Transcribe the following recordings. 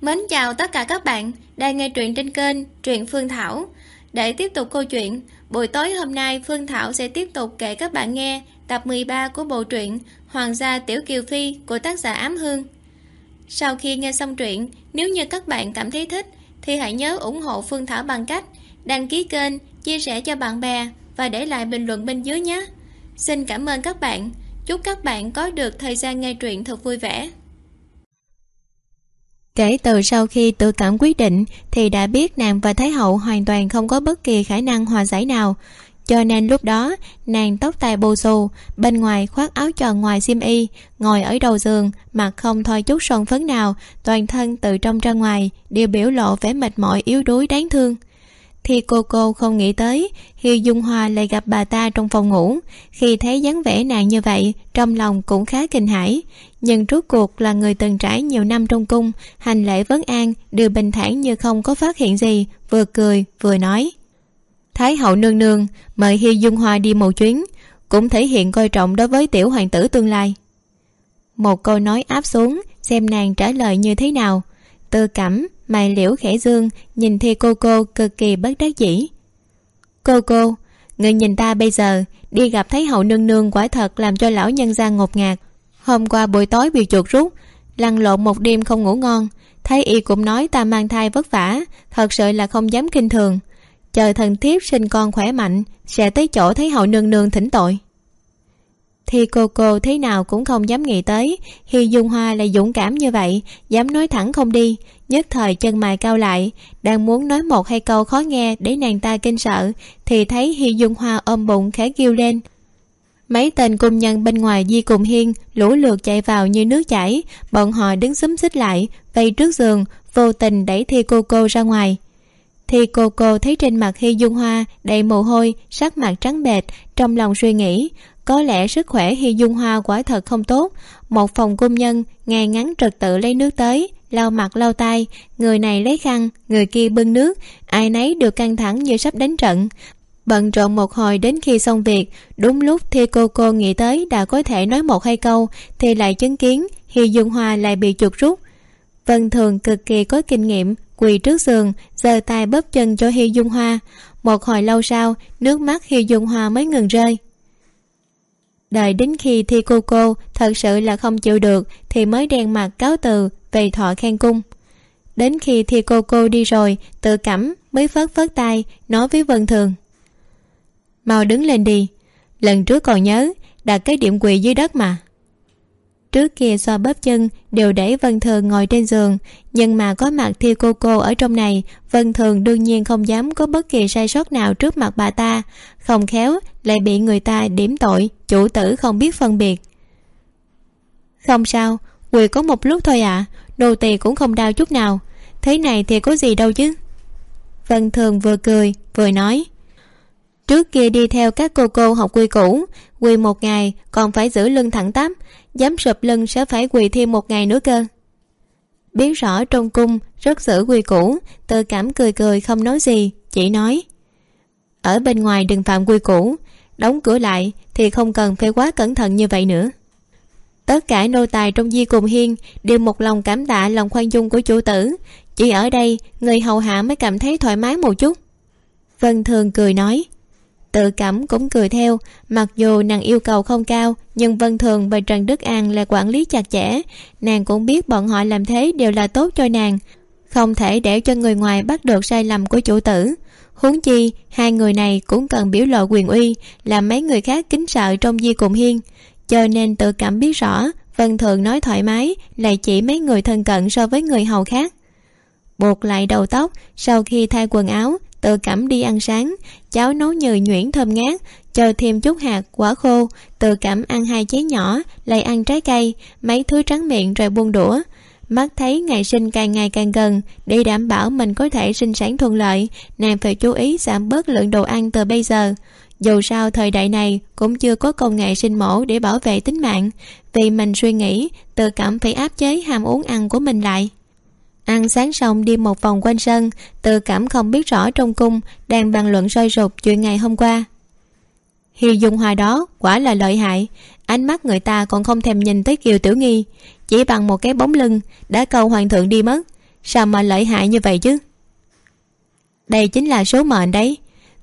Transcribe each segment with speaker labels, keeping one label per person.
Speaker 1: Mến chào tất cả các bạn đang nghe truyện trên kênh Truyện Phương Thảo. Để tiếp tục câu chuyện, buổi tối hôm nay Phương Thảo sẽ tiếp tục kể các bạn nghe tập 13 của bộ truyện Hoàng gia Tiểu Kiều Phi của tác giả Ám Hương. Sau khi nghe xong truyện, nếu như các bạn cảm thấy thích thì hãy nhớ ủng hộ Phương Thảo bằng cách đăng ký kênh, chia sẻ cho bạn bè và để lại bình luận bên dưới nhé. Xin cảm ơn các bạn. Chúc các bạn có được thời gian nghe truyện thật vui vẻ.
Speaker 2: Kể từ sau khi tự cảm quyết định thì đã biết nàng và Thái Hậu hoàn toàn không có bất kỳ khả năng hòa giải nào. Cho nên lúc đó nàng tóc tai bù xù, bên ngoài khoác áo tròn ngoài xiêm y, ngồi ở đầu giường, mặt không thôi chút son phấn nào, toàn thân từ trong ra ngoài đều biểu lộ vẻ mệt mỏi yếu đuối đáng thương thì cô cô không nghĩ tới khi dung hoa lại gặp bà ta trong phòng ngủ. Khi thấy dáng vẻ nàng như vậy, trong lòng cũng khá kinh hãi. Nhưng rốt cuộc là người từng trải nhiều năm trong cung, hành lễ vấn an, đều bình thản như không có phát hiện gì, vừa cười, vừa nói. Thái hậu nương nương, mời hi dung hoa đi một chuyến, cũng thể hiện coi trọng đối với tiểu hoàng tử tương lai. Một câu nói áp xuống, xem nàng trả lời như thế nào. Tư cẩm mày liễu khẽ dương nhìn thi cô cô cực kỳ bất đắc dĩ. Cô cô, người nhìn ta bây giờ đi gặp thấy hậu nương nương quả thật làm cho lão nhân gia ngột ngạt. Hôm qua buổi tối bị chuột rút, lăn lộn một đêm không ngủ ngon. Thấy y cũng nói ta mang thai vất vả, thật sự là không dám kinh thường. Chờ thần thiếp sinh con khỏe mạnh, sẽ tới chỗ thấy hậu nương nương thỉnh tội thì cô cô thế nào cũng không dám nghĩ tới. Khi dung hoa lại dũng cảm như vậy, dám nói thẳng không đi. Nhất thời chân mày cao lại, đang muốn nói một hai câu khó nghe để nàng ta kinh sợ, thì thấy hi dung hoa ôm bụng khẽ kêu lên. Mấy tên cung nhân bên ngoài di cùng hiên lũ lượt chạy vào như nước chảy. Bọn họ đứng xúm xích lại, vây trước giường, vô tình đẩy thi cô cô ra ngoài. Thì cô cô thấy trên mặt hi dung hoa đầy mồ hôi, sắc mặt trắng bệch, trong lòng suy nghĩ có lẽ sức khỏe hi dung hoa quả thật không tốt. Một phòng cung nhân, ngày ngắn trật tự lấy nước tới, lau mặt lau tay người này lấy khăn, người kia bưng nước. Ai nấy đều căng thẳng như sắp đánh trận. Bận rộn một hồi đến khi xong việc, đúng lúc thi cô cô nghĩ tới đã có thể nói một hai câu, thì lại chứng kiến hi dung hoa lại bị chuột rút. Vân thường cực kỳ có kinh nghiệm, quỳ trước giường, giơ tay bóp chân cho hi dung hoa. Một hồi lâu sau, nước mắt hi dung hoa mới ngừng rơi đợi đến khi thi cô cô thật sự là không chịu được, thì mới đen mặt cáo từ về thọ khen cung. Đến khi thi cô cô đi rồi, tự cảm mới phớt phớt tay, nói với vân thường. Mau đứng lên đi, lần trước còn nhớ, đặt cái điểm quỳ dưới đất mà. Trước kia xoa bóp chân đều để vân thường ngồi trên giường, nhưng mà có mặt thi cô cô ở trong này, vân thường đương nhiên không dám có bất kỳ sai sót nào trước mặt bà ta, không khéo lại bị người ta điểm tội chủ tử không biết phân biệt. Không sao quỳ có một lúc thôi ạ à, nô tỳ cũng không đau chút nào. Thế này thì có gì đâu chứ? Vân thường vừa cười vừa nói. Trước kia đi theo các cô cô học quy cũ quỳ một ngày còn phải giữ lưng thẳng tắp dám sụp lưng sẽ phải quỳ thêm một ngày nữa cơ. Biết rõ trong cung rất giữ quy cũ tự cảm cười cười không nói gì chỉ nói ở bên ngoài đừng phạm quy cũ đóng cửa lại thì không cần phải quá cẩn thận như vậy nữa. Tất cả nô tài trong di cùng hiên đều một lòng cảm tạ lòng khoan dung của chủ tử. Chỉ ở đây, người hầu hạ mới cảm thấy thoải mái một chút. Vân thường cười nói, tự cảm cũng cười theo, mặc dù nàng yêu cầu không cao, nhưng vân thường và trần đức an là quản lý chặt chẽ. Nàng cũng biết bọn họ làm thế đều là tốt cho nàng, không thể để cho người ngoài bắt được sai lầm của chủ tử huống chi, hai người này cũng cần biểu lộ quyền uy, làm mấy người khác kính sợ trong di cùng hiên. Cho nên tự cảm biết rõ, vân thường nói thoải mái, lại chỉ mấy người thân cận so với người hầu khác. Buộc lại đầu tóc, sau khi thay quần áo, tự cảm đi ăn sáng cháo nấu nhừ nhuyễn thơm ngát, cho thêm chút hạt, quả khô, tự cảm ăn hai chén nhỏ, lại ăn trái cây, mấy thứ trắng miệng rồi buông đũa mắt thấy ngày sinh càng ngày càng gần, để đảm bảo mình có thể sinh sản thuận lợi, nàng phải chú ý giảm bớt lượng đồ ăn từ bây giờ. Dù sao thời đại này cũng chưa có công nghệ sinh mổ để bảo vệ tính mạng, vì mình suy nghĩ, tự cảm phải áp chế ham uống ăn của mình lại. Ăn sáng xong đi một vòng quanh sân, tự cảm không biết rõ trong cung đang bàn luận sôi sục chuyện ngày hôm qua. Hi dung hòa đó quả là lợi hại, ánh mắt người ta còn không thèm nhìn tới kiều tiểu nghi chỉ bằng một cái bóng lưng, đã cầu hoàng thượng đi mất. Sao mà lợi hại như vậy chứ? Đây chính là số mệnh đấy.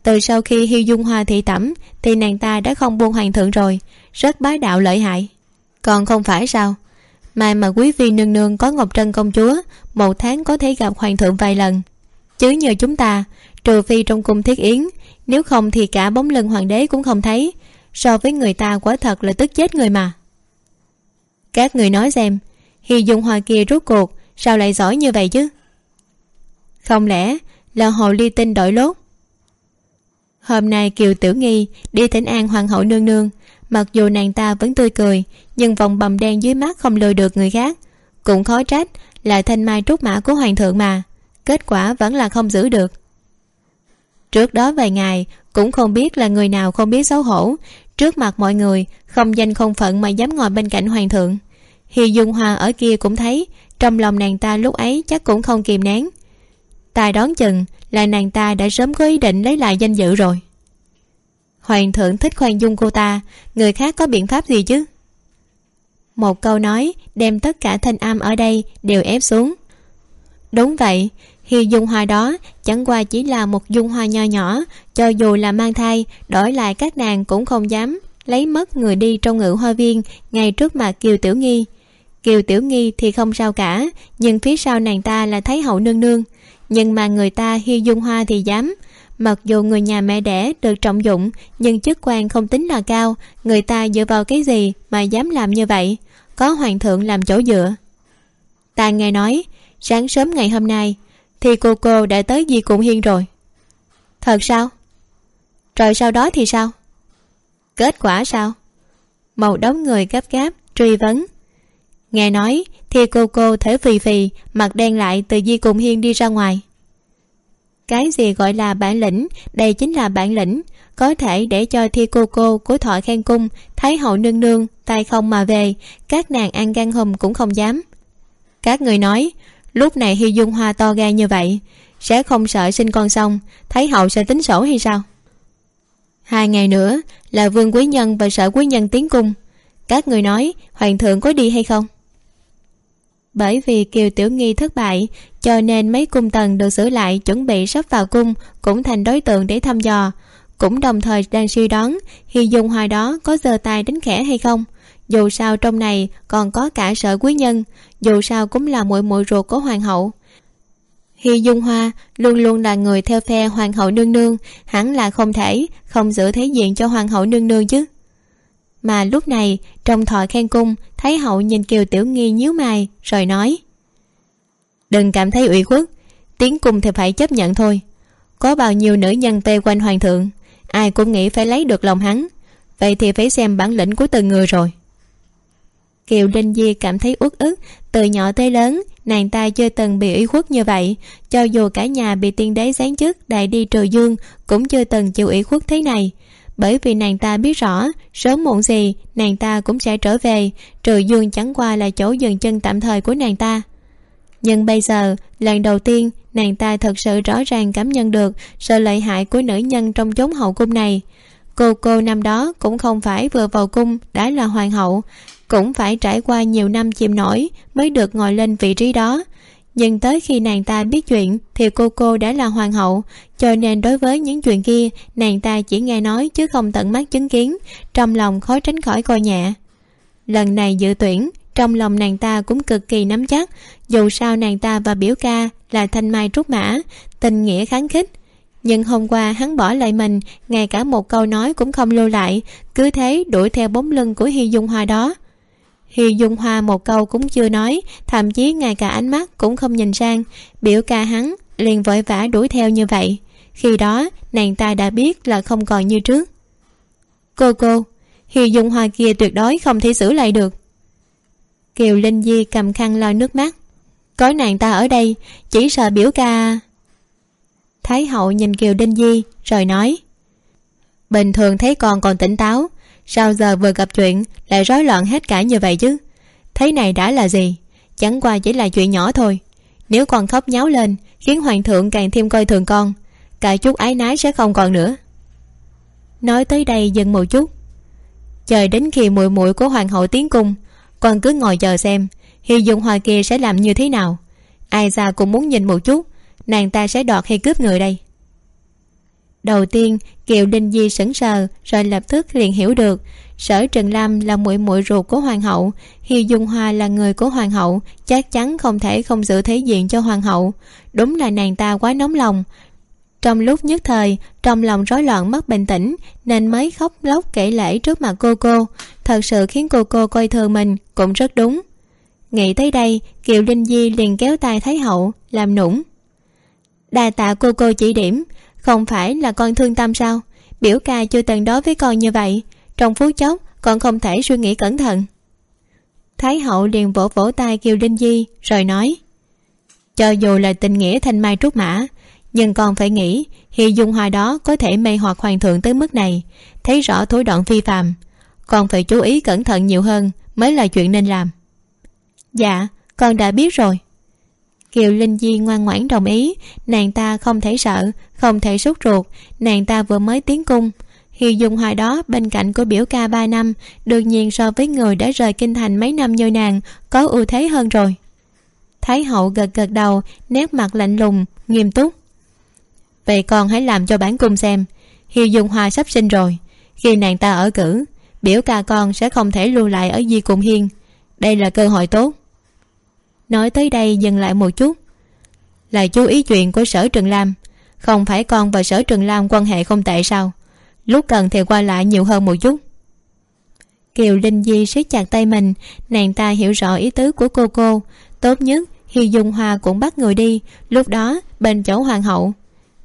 Speaker 2: Từ sau khi hiêu dung hoa thị tẩm, thì nàng ta đã không buông hoàng thượng rồi. Rất bá đạo lợi hại. Còn không phải sao? Mai mà quý phi nương nương có ngọc trân công chúa, một tháng có thể gặp hoàng thượng vài lần. Chứ nhờ chúng ta, trừ phi trong cung thiết yến, nếu không thì cả bóng lưng hoàng đế cũng không thấy. So với người ta quả thật là tức chết người mà các người nói xem hi dung hoa kia rút cuộc sao lại giỏi như vậy chứ? Không lẽ là hồ ly tinh đổi lốt? Hôm nay kiều tiểu nghi đi thỉnh an hoàng hậu nương nương. Mặc dù nàng ta vẫn tươi cười, nhưng vòng bầm đen dưới mắt không lừa được người khác. Cũng khó trách là thanh mai trúc mã của hoàng thượng mà. Kết quả vẫn là không giữ được. Trước đó vài ngày, cũng không biết là người nào không biết xấu hổ trước mặt mọi người, không danh không phận mà dám ngồi bên cạnh hoàng thượng. Hi dung hoa ở kia cũng thấy, trong lòng nàng ta lúc ấy chắc cũng không kìm nén. Ta đoán chừng là nàng ta đã sớm có ý định lấy lại danh dự rồi. Hoàng thượng thích khoan dung cô ta, người khác có biện pháp gì chứ? Một câu nói đem tất cả thanh âm ở đây đều ép xuống. Đúng vậy khi dung hoa đó chẳng qua chỉ là một dung hoa nho nhỏ, cho dù là mang thai, đổi lại các nàng cũng không dám lấy mất người đi trong ngự hoa viên ngay trước mặt kiều tiểu nghi. Kiều tiểu nghi thì không sao cả, nhưng phía sau nàng ta là thấy hậu nương nương. Nhưng mà người ta hi dung hoa thì dám. Mặc dù người nhà mẹ đẻ được trọng dụng, nhưng chức quan không tính là cao, người ta dựa vào cái gì mà dám làm như vậy? Có hoàng thượng làm chỗ dựa. Ta nghe nói, sáng sớm ngày hôm nay thì cô cô đã tới di cụng hiên rồi. Thật sao? Rồi sau đó thì sao? Kết quả sao? Một đống người gấp gáp, truy vấn. Nghe nói thì cô cô thể phì phì, mặt đen lại từ di cùng hiên đi ra ngoài. Cái gì gọi là bản lĩnh? Đây chính là bản lĩnh. Có thể để cho thi cô cô của thọ khen cung, thái hậu nương nương, tay không mà về, các nàng ăn gan hùm cũng không dám. Các người nói lúc này hy dung hoa to gan như vậy, sẽ không sợ sinh con xong, thấy hậu sẽ tính sổ hay sao? Hai ngày nữa là vương quý nhân và sở quý nhân tiến cung. Các người nói hoàng thượng có đi hay không? Bởi vì kiều tiểu nghi thất bại, cho nên mấy cung tần được xử lại chuẩn bị sắp vào cung cũng thành đối tượng để thăm dò. Cũng đồng thời đang suy đoán hi dung hoa đó có giơ tay đánh khẽ hay không dù sao trong này còn có cả sở quý nhân, dù sao cũng là muội muội ruột của hoàng hậu. Hi Dung Hoa luôn luôn là người theo phe Hoàng hậu nương nương, Hẳn là không thể không giữ thế diện cho Hoàng hậu nương nương chứ. Mà lúc này, trong thọ khen cung Thái hậu nhìn Kiều Tiểu Nghi nhíu mày, Rồi nói, Đừng cảm thấy ủy khuất, Tiến cung thì phải chấp nhận thôi. Có bao nhiêu nữ nhân vây quanh hoàng thượng, Ai cũng nghĩ phải lấy được lòng hắn. Vậy thì phải xem bản lĩnh của từng người rồi kiều đinh di cảm thấy uất ức, từ nhỏ tới lớn, nàng ta chưa từng bị ủy khuất như vậy. Cho dù cả nhà bị tiên đế giáng chức, đại đi trừ dương, cũng chưa từng chịu ủy khuất thế này. Bởi vì nàng ta biết rõ, sớm muộn gì, nàng ta cũng sẽ trở về. Trừ dương chẳng qua là chỗ dừng chân tạm thời của nàng ta. Nhưng bây giờ, lần đầu tiên, nàng ta thật sự rõ ràng cảm nhận được sự lợi hại của nữ nhân trong chốn hậu cung này. Cô cô năm đó cũng không phải vừa vào cung đã là hoàng hậu cũng phải trải qua nhiều năm chìm nổi mới được ngồi lên vị trí đó. Nhưng tới khi nàng ta biết chuyện thì cô cô đã là hoàng hậu, cho nên đối với những chuyện kia, nàng ta chỉ nghe nói chứ không tận mắt chứng kiến, trong lòng khó tránh khỏi coi nhẹ. Lần này dự tuyển, trong lòng nàng ta cũng cực kỳ nắm chắc, dù sao nàng ta và biểu ca là thanh mai trúc mã, tình nghĩa kháng khích. Nhưng hôm qua hắn bỏ lại mình, ngay cả một câu nói cũng không lưu lại, cứ thế đuổi theo bóng lưng của hy dung hoa đó hi dung hoa một câu cũng chưa nói, thậm chí ngay cả ánh mắt cũng không nhìn sang. Biểu ca hắn liền vội vã đuổi theo như vậy. Khi đó, nàng ta đã biết là không còn như trước. Cô cô, hi dung hoa kia tuyệt đối không thể xử lại được. Kiều linh di cầm khăn lo nước mắt. Có nàng ta ở đây, chỉ sợ biểu ca. Thái hậu nhìn kiều linh di, rồi nói, bình thường thấy con còn tỉnh táo sao giờ vừa gặp chuyện, lại rối loạn hết cả như vậy chứ? Thế này đã là gì? Chẳng qua chỉ là chuyện nhỏ thôi. Nếu con khóc nháo lên, khiến hoàng thượng càng thêm coi thường con, cả chút ái nái sẽ không còn nữa. Nói tới đây dừng một chút. Chờ đến khi muội muội của hoàng hậu tiến cung, con cứ ngồi chờ xem hi dung hoa kia sẽ làm như thế nào. Ai ra cũng muốn nhìn một chút, nàng ta sẽ đoạt hay cướp người đây? Đầu tiên, kiều linh di sững sờ, rồi lập tức liền hiểu được. Sở trần lam là muội muội ruột của hoàng hậu, hi dung hoa là người của hoàng hậu, chắc chắn không thể không giữ thế diện cho hoàng hậu. Đúng là nàng ta quá nóng lòng. Trong lúc nhất thời, trong lòng rối loạn mất bình tĩnh, nên mới khóc lóc kể lể trước mặt cô cô. Thật sự khiến cô cô coi thường mình cũng rất đúng. Nghĩ tới đây, kiều linh di liền kéo tay thái hậu, làm nũng. Đà tạ cô cô chỉ điểm không phải là con thương tâm sao? Biểu ca chưa từng đối với con như vậy. Trong phút chốc, con không thể suy nghĩ cẩn thận. Thái hậu liền vỗ vỗ tay kiều linh di, rồi nói, cho dù là tình nghĩa thanh mai trúc mã, nhưng con phải nghĩ hi dung hoa đó có thể mê hoặc hoàng thượng tới mức này, thấy rõ thối đoạn phi phạm con phải chú ý cẩn thận nhiều hơn, mới là chuyện nên làm. Dạ con đã biết rồi kiều linh di ngoan ngoãn đồng ý. Nàng ta không thể sợ, không thể sốt ruột. Nàng ta vừa mới tiến cung. Hi dung hoa đó, bên cạnh của biểu ca ba năm, đương nhiên so với người đã rời kinh thành mấy năm như nàng, có ưu thế hơn rồi. Thái hậu gật gật đầu, nét mặt lạnh lùng, nghiêm túc. Vậy con hãy làm cho bản cung xem. Hi dung hoa sắp sinh rồi. Khi nàng ta ở cử, biểu ca con sẽ không thể lưu lại ở di cùng hiên. Đây là cơ hội tốt nói tới đây dừng lại một chút. Là chú ý chuyện của sở trường lam. Không phải con và sở trường lam quan hệ không tệ sao? Lúc cần thì qua lại nhiều hơn một chút. Kiều linh di siết chặt tay mình. Nàng ta hiểu rõ ý tứ của cô cô. Tốt nhất khi dung hoa cũng bắt người đi. Lúc đó, bên chỗ hoàng hậu.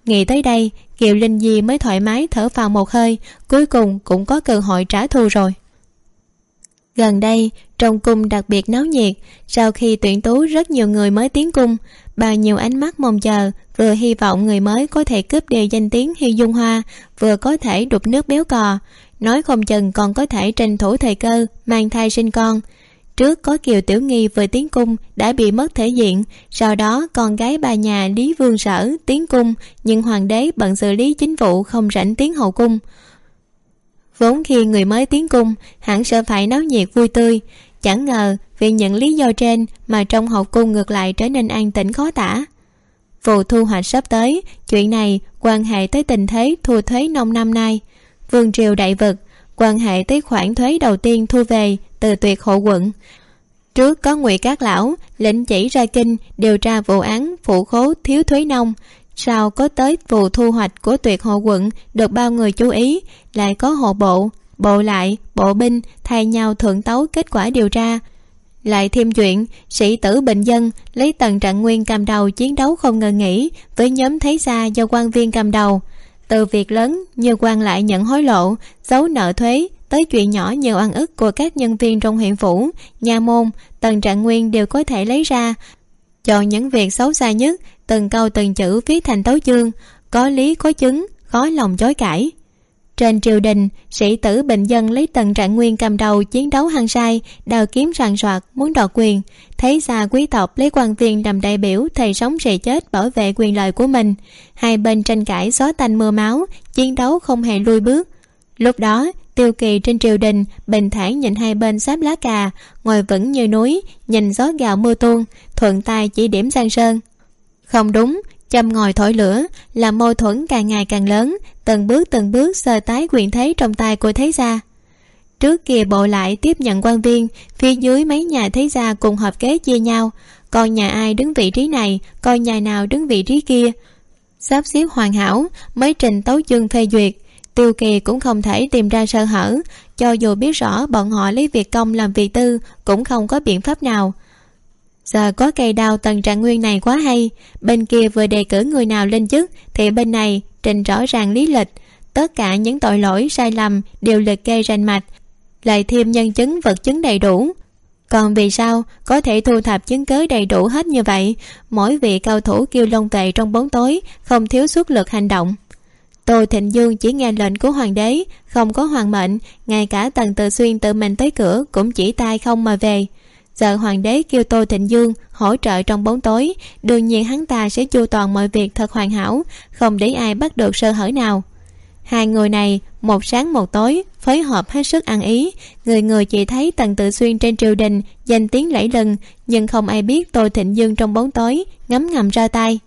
Speaker 2: Nghĩ tới đây, kiều linh di mới thoải mái thở vào một hơi. Cuối cùng cũng có cơ hội trả thù rồi gần đây, trong cung đặc biệt náo nhiệt, sau khi tuyển tú rất nhiều người mới tiến cung bao nhiêu ánh mắt mong chờ, vừa hy vọng người mới có thể cướp đi danh tiếng hy dung hoa, vừa có thể đục nước béo cò. Nói không chừng còn có thể tranh thủ thời cơ, mang thai sinh con. Trước có kiều tiểu nghi vừa tiến cung, đã bị mất thể diện, sau đó con gái bà nhà lý vương sở tiến cung, nhưng hoàng đế bận xử lý chính vụ không rảnh tiến hậu cung vốn khi người mới tiến cung, hẳn sợ phải náo nhiệt vui tươi. Chẳng ngờ, vì những lý do trên mà trong hậu cung ngược lại trở nên an tĩnh khó tả. Vụ thu hoạch sắp tới, chuyện này quan hệ tới tình thế thu thuế nông năm nay. Vương triều đại vực, quan hệ tới khoản thuế đầu tiên thu về từ tuyệt hộ quận. Trước có ngụy cát lão lệnh chỉ ra kinh điều tra vụ án, phụ khố thiếu thuế nông sau có tới vụ thu hoạch của tuyệt hộ quận được bao người chú ý? Lại có hộ bộ bộ lại, bộ binh thay nhau thượng tấu kết quả điều tra. Lại thêm chuyện, sĩ tử bình dân lấy tần trạng nguyên cầm đầu chiến đấu không ngờ nghỉ với nhóm thấy xa do quan viên cầm đầu. Từ việc lớn như quan lại nhận hối lộ, giấu nợ thuế, tới chuyện nhỏ nhiều ăn ức của các nhân viên trong huyện phủ, nhà môn tần trạng nguyên đều có thể lấy ra. Chọn những việc xấu xa nhất từng câu từng chữ viết thành tấu chương, có lý, có chứng, khó lòng chối cãi. Trên triều đình, sĩ tử bình dân lấy tần trạng nguyên cầm đầu chiến đấu hăng sai, đào kiếm sàn soạt, muốn đoạt quyền. Thấy xa quý tộc lấy quan viên làm đại biểu, thầy sống sẽ chết bảo vệ quyền lợi của mình. Hai bên tranh cãi gió tanh mưa máu, chiến đấu không hề lui bước. Lúc đó, tiêu kỳ trên triều đình, bình thản nhìn hai bên sáp lá cà, ngồi vững như núi, nhìn gió gào mưa tuôn, thuận tay chỉ điểm giang sơn không đúng, châm ngòi thổi lửa làm mâu thuẫn càng ngày càng lớn, từng bước từng bước sơ tái quyền thế trong tay của thế gia. Trước kia bộ lại tiếp nhận quan viên, phía dưới mấy nhà thế gia cùng hợp kế chia nhau coi nhà ai đứng vị trí này coi nhà nào đứng vị trí kia. Sắp xếp hoàn hảo, mới trình tấu chương phê duyệt, tiêu kỳ cũng không thể tìm ra sơ hở, cho dù biết rõ bọn họ lấy việc công làm việc tư cũng không có biện pháp nào giờ có cây đao tần trạng nguyên này quá hay, bên kia vừa đề cử người nào lên chức, thì bên này trình rõ ràng lý lịch. Tất cả những tội lỗi, sai lầm đều liệt kê rành mạch, lại thêm nhân chứng, vật chứng đầy đủ. Còn vì sao có thể thu thập chứng cớ đầy đủ hết như vậy? Mỗi vị cao thủ kêu lông tệ trong bóng tối, không thiếu suất lực hành động. Tô thịnh dương chỉ nghe lệnh của hoàng đế, không có hoàng mệnh, ngay cả tần tự xuyên tự mình tới cửa cũng chỉ tay không mà về giờ hoàng đế kêu tô thịnh dương hỗ trợ trong bóng tối. Đương nhiên hắn ta sẽ chu toàn mọi việc thật hoàn hảo, không để ai bắt được sơ hở nào. Hai người này, một sáng một tối, phối hợp hết sức ăn ý. Người người chỉ thấy tần tự xuyên trên triều đình, danh tiếng lẫy lừng, nhưng không ai biết tôi thịnh dương trong bóng tối, ngấm ngầm ra tay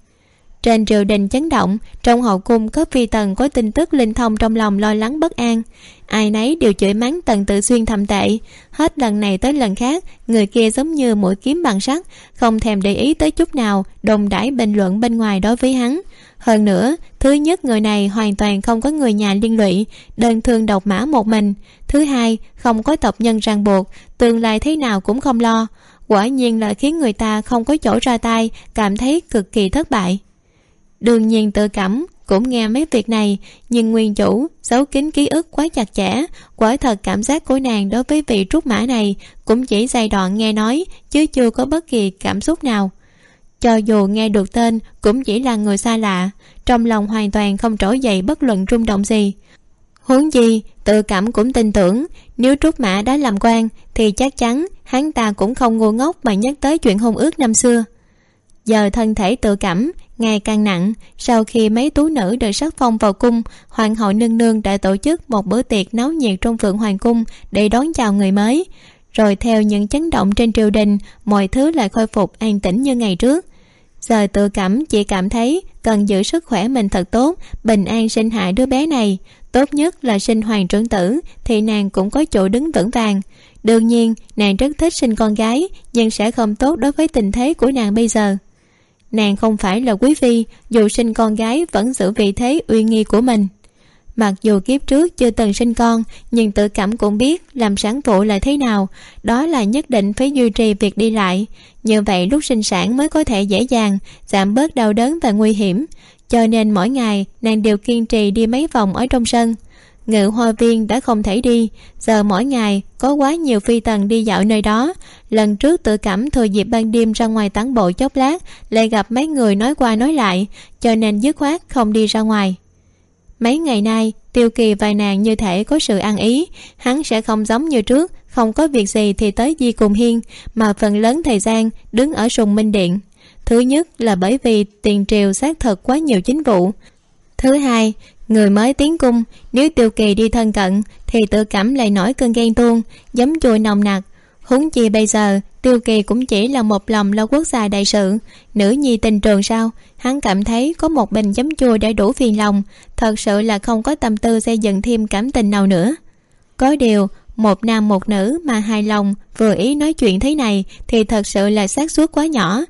Speaker 2: trên triều đình chấn động, trong hậu cung có phi tần có tin tức linh thông trong lòng lo lắng bất an. Ai nấy đều chửi mắng tần tự xuyên thầm tệ. Hết lần này tới lần khác, người kia giống như mũi kiếm bằng sắt, không thèm để ý tới chút nào đồng đãi bình luận bên ngoài đối với hắn. Hơn nữa, thứ nhất người này hoàn toàn không có người nhà liên lụy, đơn thương độc mã một mình. Thứ hai, không có tộc nhân ràng buộc, tương lai thế nào cũng không lo. Quả nhiên là khiến người ta không có chỗ ra tay, cảm thấy cực kỳ thất bại đương nhiên tự cảm, cũng nghe mấy việc này, nhưng nguyên chủ giấu kín ký ức quá chặt chẽ. Quả thật cảm giác của nàng đối với vị trúc mã này cũng chỉ giai đoạn nghe nói, chứ chưa có bất kỳ cảm xúc nào. Cho dù nghe được tên, cũng chỉ là người xa lạ. Trong lòng hoàn toàn không trỗi dậy bất luận rung động gì. Huống gì, tự cảm cũng tin tưởng, nếu trúc mã đã làm quan, thì chắc chắn hắn ta cũng không ngu ngốc mà nhắc tới chuyện hôn ước năm xưa. Giờ thân thể tự cảm ngày càng nặng, sau khi mấy tú nữ đợi sắc phong vào cung, hoàng hậu nương nương đã tổ chức một bữa tiệc náo nhiệt trong phượng hoàng cung để đón chào người mới. Rồi theo những chấn động trên triều đình, mọi thứ lại khôi phục an tĩnh như ngày trước. Giờ tự cảm chỉ cảm thấy cần giữ sức khỏe mình thật tốt, bình an sinh hạ đứa bé này. Tốt nhất là sinh hoàng trưởng tử, thì nàng cũng có chỗ đứng vững vàng. Đương nhiên, nàng rất thích sinh con gái, nhưng sẽ không tốt đối với tình thế của nàng bây giờ nàng không phải là quý phi, dù sinh con gái vẫn giữ vị thế uy nghi của mình. Mặc dù kiếp trước chưa từng sinh con, nhưng tự cảm cũng biết làm sản phụ là thế nào, đó là nhất định phải duy trì việc đi lại. Như vậy lúc sinh sản mới có thể dễ dàng, giảm bớt đau đớn và nguy hiểm. Cho nên mỗi ngày, nàng đều kiên trì đi mấy vòng ở trong sân ngự hoa viên đã không thể đi. Giờ mỗi ngày có quá nhiều phi tần đi dạo nơi đó. Lần trước tự cảm thừa dịp ban đêm ra ngoài tán bộ chốc lát, lại gặp mấy người nói qua nói lại, cho nên dứt khoát không đi ra ngoài. Mấy ngày nay, tiêu kỳ vài nàng như thể có sự ăn ý. Hắn sẽ không giống như trước, không có việc gì thì tới di cùng hiên, mà phần lớn thời gian đứng ở sùng minh điện. Thứ nhất là bởi vì tiền triều xác thực quá nhiều chính vụ. Thứ hai người mới tiến cung, nếu tiêu kỳ đi thân cận, thì tự cảm lại nổi cơn ghen tuông giấm chùi nồng nặc. Huống chi bây giờ, tiêu kỳ cũng chỉ là một lòng lo quốc gia đại sự. Nữ nhi tình trường sao, hắn cảm thấy có một bình giấm chua đã đủ phiền lòng, thật sự là không có tâm tư xây dựng thêm cảm tình nào nữa. Có điều, một nam một nữ mà hài lòng, vừa ý nói chuyện thế này, thì thật sự là xác suất quá nhỏ.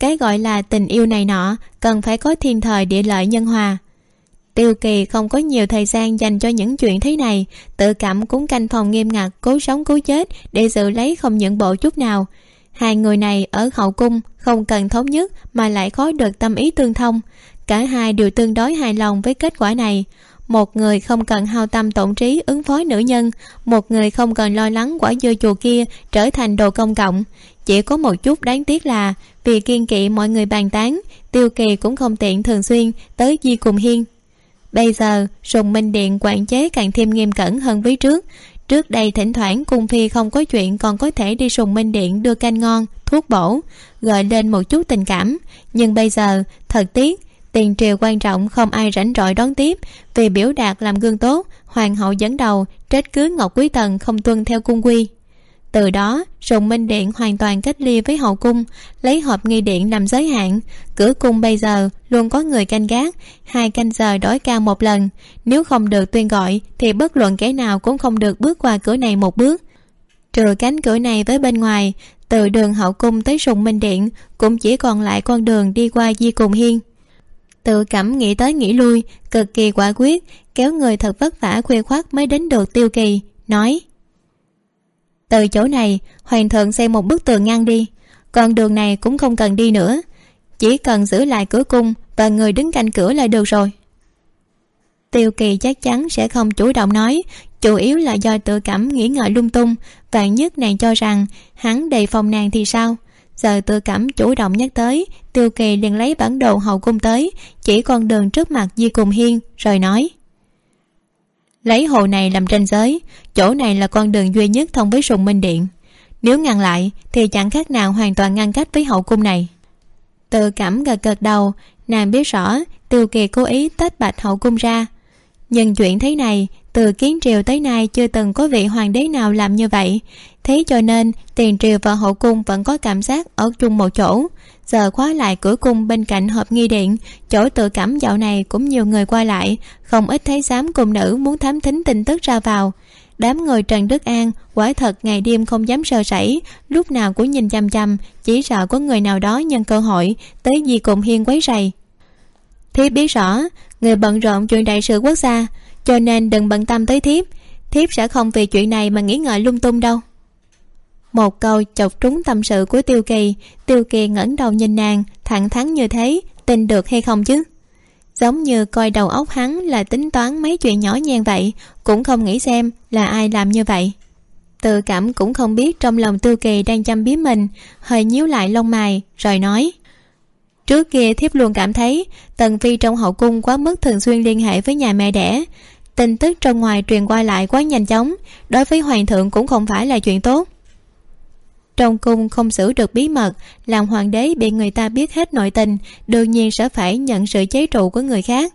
Speaker 2: Cái gọi là tình yêu này nọ, cần phải có thiên thời địa lợi nhân hòa tiêu kỳ không có nhiều thời gian dành cho những chuyện thế này. Tự cảm cũng canh phòng nghiêm ngặt cố sống cố chết, để giữ lấy không nhận bộ chút nào. Hai người này ở hậu cung, không cần thống nhất, mà lại khó được tâm ý tương thông. Cả hai đều tương đối hài lòng với kết quả này. Một người không cần hao tâm tổn trí ứng phó nữ nhân, một người không cần lo lắng quả dưa chùa kia trở thành đồ công cộng. Chỉ có một chút đáng tiếc là, vì kiên kỵ mọi người bàn tán, tiêu kỳ cũng không tiện thường xuyên tới di cùng hiên bây giờ, sùng minh điện quản chế càng thêm nghiêm cẩn hơn với trước. Trước đây thỉnh thoảng cung phi không có chuyện còn có thể đi sùng minh điện đưa canh ngon, thuốc bổ, gợi lên một chút tình cảm. Nhưng bây giờ, thật tiếc, tiền triều quan trọng không ai rảnh rỗi đón tiếp. Vì biểu đạt làm gương tốt, hoàng hậu dẫn đầu, trách cứ ngọc quý tần không tuân theo cung quy từ đó, sùng minh điện hoàn toàn cách ly với hậu cung, lấy hộp nghi điện làm giới hạn. Cửa cung bây giờ luôn có người canh gác, hai canh giờ đổi ca một lần. Nếu không được tuyên gọi, thì bất luận kẻ nào cũng không được bước qua cửa này một bước. Trừ cánh cửa này với bên ngoài, từ đường hậu cung tới sùng minh điện cũng chỉ còn lại con đường đi qua di cùng hiên. Tự cảm nghĩ tới nghĩ lui, cực kỳ quả quyết, kéo người thật vất vả khuya khoắt mới đến được tiêu kỳ, nói từ chỗ này, hoàng thượng xây một bức tường ngăn đi. Con đường này cũng không cần đi nữa. Chỉ cần giữ lại cửa cung và người đứng canh cửa là được rồi. Tiêu kỳ chắc chắn sẽ không chủ động nói, chủ yếu là do tự cảm nghĩ ngợi lung tung vạn nhất nàng cho rằng hắn đề phòng nàng thì sao. Giờ tự cảm chủ động nhắc tới, tiêu kỳ liền lấy bản đồ hậu cung tới, chỉ con đường trước mặt di cùng hiên, rồi nói lấy hồ này làm ranh giới, chỗ này là con đường duy nhất thông với sùng minh điện. Nếu ngăn lại, thì chẳng khác nào hoàn toàn ngăn cách với hậu cung này. Tự cảm gật gật đầu, nàng biết rõ tiêu kỳ cố ý tách bạch hậu cung ra. Nhưng chuyện thế này, từ kiến triều tới nay chưa từng có vị hoàng đế nào làm như vậy. Thế cho nên, tiền triều và hậu cung vẫn có cảm giác ở chung một chỗ giờ khóa lại cửa cung bên cạnh hộp nghi điện. Chỗ tự cảm dạo này cũng nhiều người qua lại. Không ít thấy giám cùng nữ muốn thám thính tin tức ra vào. Đám người trần đức an, quả thật ngày đêm không dám sơ sẩy. Lúc nào cũng nhìn chăm chăm chỉ sợ có người nào đó nhân cơ hội, tới gì cùng hiên quấy rầy. Thiếp biết rõ, người bận rộn chuyện đại sự quốc gia, cho nên đừng bận tâm tới thiếp. Thiếp sẽ không vì chuyện này mà nghĩ ngợi lung tung đâu một câu chọc trúng tâm sự của tiêu kỳ. Tiêu kỳ ngẩng đầu nhìn nàng, thẳng thắn như thế, tin được hay không chứ? Giống như coi đầu óc hắn là tính toán mấy chuyện nhỏ nhen vậy, cũng không nghĩ xem là ai làm như vậy. Tự cảm cũng không biết trong lòng tiêu kỳ đang chăm bí mình, hơi nhíu lại lông mày, rồi nói, trước kia thiếp luôn cảm thấy tần phi trong hậu cung quá mức thường xuyên liên hệ với nhà mẹ đẻ. Tin tức trong ngoài truyền qua lại quá nhanh chóng, đối với hoàng thượng cũng không phải là chuyện tốt trong cung không xử được bí mật, làm hoàng đế bị người ta biết hết nội tình, đương nhiên sẽ phải nhận sự chế trụ của người khác.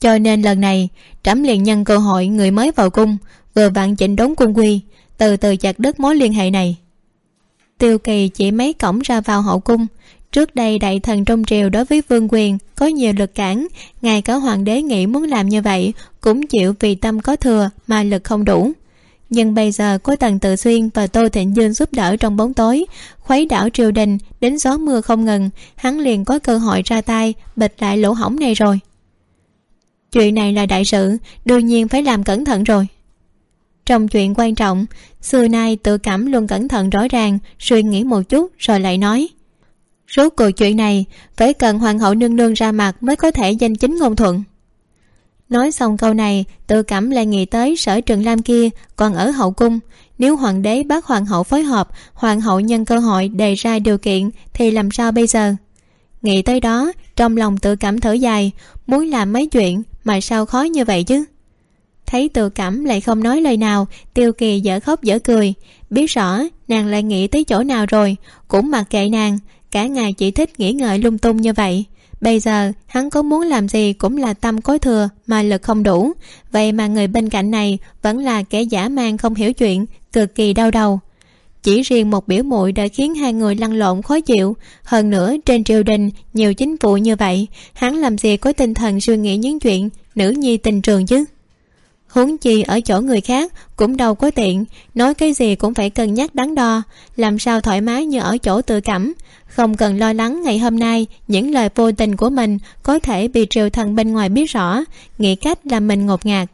Speaker 2: Cho nên lần này, trẫm liền nhân cơ hội người mới vào cung, vừa vặn chỉnh đốn cung quy, từ từ chặt đứt mối liên hệ này. Tiêu kỳ chỉ mấy cổng ra vào hậu cung, trước đây đại thần trong triều đối với vương quyền có nhiều lực cản, ngay cả hoàng đế nghĩ muốn làm như vậy cũng chịu vì tâm có thừa mà lực không đủ nhưng bây giờ có tần tự xuyên và tô thịnh dương giúp đỡ trong bóng tối, khuấy đảo triều đình, đến gió mưa không ngừng, hắn liền có cơ hội ra tay, bịt lại lỗ hổng này rồi. Chuyện này là đại sự, đương nhiên phải làm cẩn thận rồi. Trong chuyện quan trọng, xưa nay tự cảm luôn cẩn thận rõ ràng, suy nghĩ một chút rồi lại nói. Rốt cuộc chuyện này, phải cần hoàng hậu nương nương ra mặt mới có thể danh chính ngôn thuận nói xong câu này tự cảm lại nghĩ tới sở trường lam kia, còn ở hậu cung. Nếu hoàng đế bác hoàng hậu phối hợp, hoàng hậu nhân cơ hội đề ra điều kiện, thì làm sao bây giờ? Nghĩ tới đó, trong lòng tự cảm thở dài, muốn làm mấy chuyện mà sao khó như vậy chứ? Thấy tự cảm lại không nói lời nào, tiêu kỳ dở khóc dở cười. Biết rõ, nàng lại nghĩ tới chỗ nào rồi, cũng mặc kệ nàng, cả ngày chỉ thích nghĩ ngợi lung tung như vậy bây giờ, hắn có muốn làm gì cũng là tâm có thừa, mà lực không đủ. Vậy mà người bên cạnh này vẫn là kẻ giả mang không hiểu chuyện, cực kỳ đau đầu. Chỉ riêng một biểu muội đã khiến hai người lăn lộn khó chịu. Hơn nữa, trên triều đình, nhiều chính vụ như vậy, hắn làm gì có tinh thần suy nghĩ những chuyện nữ nhi tình trường chứ? Huống chi ở chỗ người khác cũng đâu có tiện, nói cái gì cũng phải cân nhắc đắn đo, làm sao thoải mái như ở chỗ tự cảm. Không cần lo lắng ngày hôm nay những lời vô tình của mình có thể bị triều thần bên ngoài biết rõ, nghĩ cách làm mình ngột ngạt.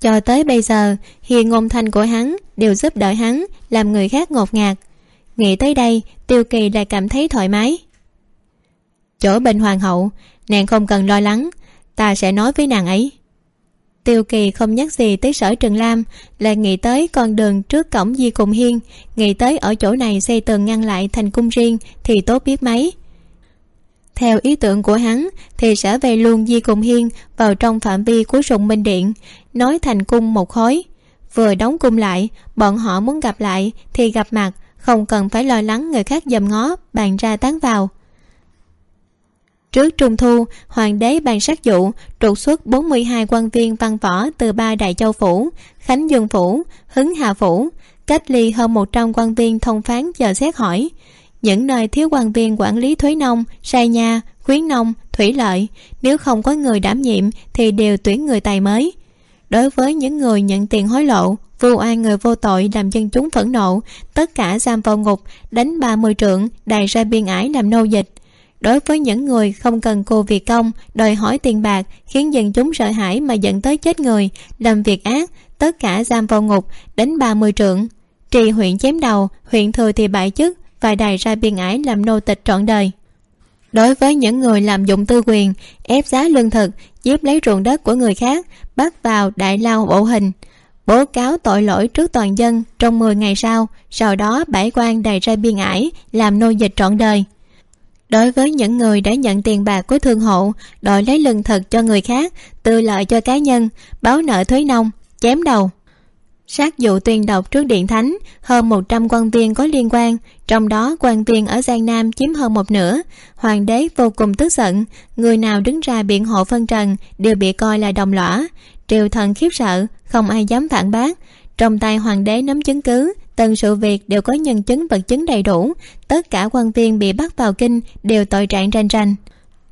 Speaker 2: Cho tới bây giờ hiền ngôn thanh của hắn đều giúp đỡ hắn làm người khác ngột ngạt. Nghĩ tới đây, tiêu kỳ lại cảm thấy thoải mái. Chỗ bên hoàng hậu, nàng không cần lo lắng, ta sẽ nói với nàng ấy tiêu kỳ không nhắc gì tới sở trường lam là nghĩ tới con đường trước cổng di cùng hiên, nghĩ tới ở chỗ này xây tường ngăn lại thành cung riêng thì tốt biết mấy. Theo ý tưởng của hắn thì sẽ về luôn di cùng hiên vào trong phạm vi của sùng minh điện, nói thành cung một khối. Vừa đóng cung lại, bọn họ muốn gặp lại thì gặp mặt, không cần phải lo lắng người khác dòm ngó, bàn ra tán vào trước trung thu, hoàng đế ban sắc dụ, trục xuất 42 quan viên văn võ từ ba đại châu phủ, khánh dương phủ, hứng hà phủ, cách ly hơn 100 quan viên thông phán chờ xét hỏi. Những nơi thiếu quan viên quản lý thuế nông, sai nha, khuyến nông, thủy lợi, nếu không có người đảm nhiệm thì đều tuyển người tài mới. Đối với những người nhận tiền hối lộ, vu oan người vô tội làm dân chúng phẫn nộ, tất cả giam vào ngục, đánh ba mươi trượng đày ra biên ải làm nô dịch đối với những người không cần cô việc công, đòi hỏi tiền bạc, khiến dân chúng sợ hãi mà dẫn tới chết người, làm việc ác, tất cả giam vào ngục đến ba mươi trượng trì huyện chém đầu, huyện thừa thì bại chức, và đài ra biên ải làm nô tịch trọn đời. Đối với những người làm dụng tư quyền, ép giá lương thực giếp lấy ruộng đất của người khác, bắt vào đại lao bộ hình, bố cáo tội lỗi trước toàn dân trong 10 ngày sau sau đó bãi quan đài ra biên ải làm nô dịch trọn đời đối với những người đã nhận tiền bạc của thương hộ, đòi lấy lương thực cho người khác, tư lợi cho cá nhân, báo nợ thuế nông, chém đầu. Sát dụ tuyên độc trước điện thánh, hơn một trăm quan viên có liên quan, trong đó quan viên ở giang nam chiếm hơn một nửa. Hoàng đế vô cùng tức giận, người nào đứng ra biện hộ phân trần đều bị coi là đồng lõa. Triều thần khiếp sợ, không ai dám phản bác. Trong tay hoàng đế nắm chứng cứ từng sự việc đều có nhân chứng vật chứng đầy đủ. Tất cả quan viên bị bắt vào kinh đều tội trạng ranh ranh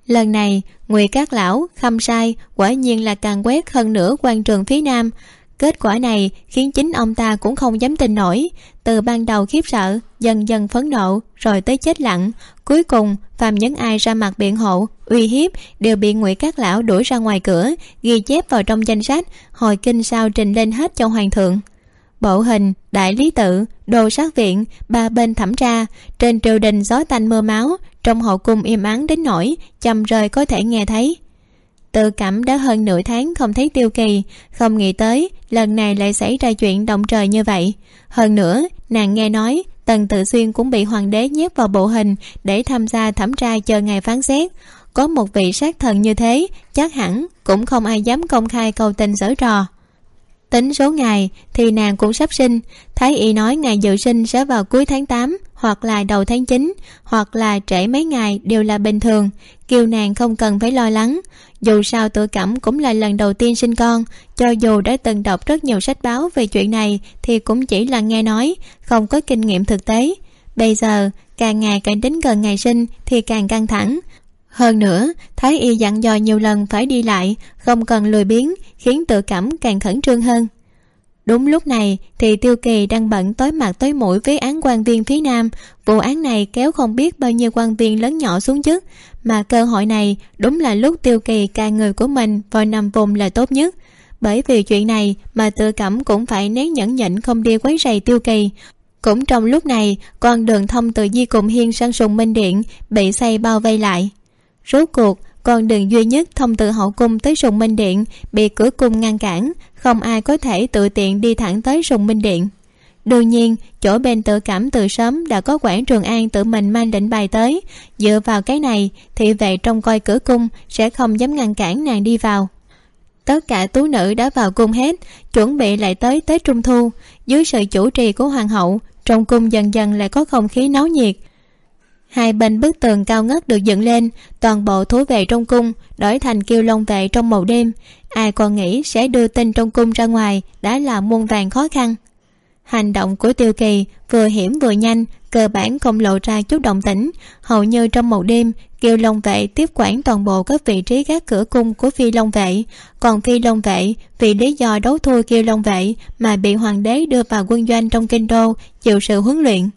Speaker 2: lần này, ngụy các lão, khâm sai quả nhiên là càng quét hơn nữa quan trường phía nam. Kết quả này khiến chính ông ta cũng không dám tin nổi. Từ ban đầu khiếp sợ, dần dần phấn nộ, rồi tới chết lặng. Cuối cùng, phàm nhấn ai ra mặt biện hộ, uy hiếp đều bị ngụy các lão đuổi ra ngoài cửa, ghi chép vào trong danh sách, hồi kinh sao trình lên hết cho hoàng thượng bộ hình, đại lý tự, đồ sát viện, ba bên thẩm tra. Trên triều đình gió tanh mưa máu, trong hậu cung im ắng đến nỗi chầm rời có thể nghe thấy. Tự cảm đã hơn nửa tháng không thấy tiêu kỳ, không nghĩ tới lần này lại xảy ra chuyện động trời như vậy. Hơn nữa, nàng nghe nói, tần tự xuyên cũng bị hoàng đế nhét vào bộ hình để tham gia thẩm tra chờ ngày phán xét. Có một vị sát thần như thế, chắc hẳn cũng không ai dám công khai cầu tình giở trò tính số ngày thì nàng cũng sắp sinh. Thái y nói ngày dự sinh sẽ vào cuối tháng tám hoặc là đầu tháng chín hoặc là trễ mấy ngày đều là bình thường. Kêu nàng không cần phải lo lắng. Dù sao tự cẩm cũng là lần đầu tiên sinh con, cho dù đã từng đọc rất nhiều sách báo về chuyện này thì cũng chỉ là nghe nói, không có kinh nghiệm thực tế. Bây giờ, càng ngày càng đến gần ngày sinh thì càng căng thẳng hơn nữa, thái y dặn dò nhiều lần phải đi lại, không cần lười biếng, khiến tự cảm càng khẩn trương hơn. Đúng lúc này, thì tiêu kỳ đang bận tối mặt tối mũi với án quan viên phía nam. Vụ án này kéo không biết bao nhiêu quan viên lớn nhỏ xuống chức mà cơ hội này đúng là lúc tiêu kỳ ca người của mình vào nằm vùng là tốt nhất. Bởi vì chuyện này mà tự cảm cũng phải nén nhẫn nhịn không đi quấy rầy tiêu kỳ. Cũng trong lúc này, con đường thông từ di cùng hiên sang sùng minh điện bị xây bao vây lại rốt cuộc, con đường duy nhất thông từ hậu cung tới sùng minh điện bị cửa cung ngăn cản, không ai có thể tự tiện đi thẳng tới sùng minh điện. Đương nhiên, chỗ bên tự cảm từ sớm đã có quản trường an tự mình mang định bài tới. Dựa vào cái này thì vệ trong coi cửa cung sẽ không dám ngăn cản nàng đi vào. Tất cả tú nữ đã vào cung hết, chuẩn bị lại tới tết trung thu. Dưới sự chủ trì của hoàng hậu, trong cung dần dần lại có không khí náo nhiệt hai bên bức tường cao ngất được dựng lên, toàn bộ thú vệ trong cung đổi thành kiêu long vệ trong màu đêm. Ai còn nghĩ sẽ đưa tin trong cung ra ngoài đã là muôn vàng khó khăn. Hành động của tiêu kỳ vừa hiểm vừa nhanh, cơ bản không lộ ra chút động tĩnh. Hầu như trong một đêm kiều long vệ tiếp quản toàn bộ các vị trí gác cửa cung của phi long vệ. Còn phi long vệ, vì lý do đấu thua kiều long vệ mà bị hoàng đế đưa vào quân doanh trong kinh đô, chịu sự huấn luyện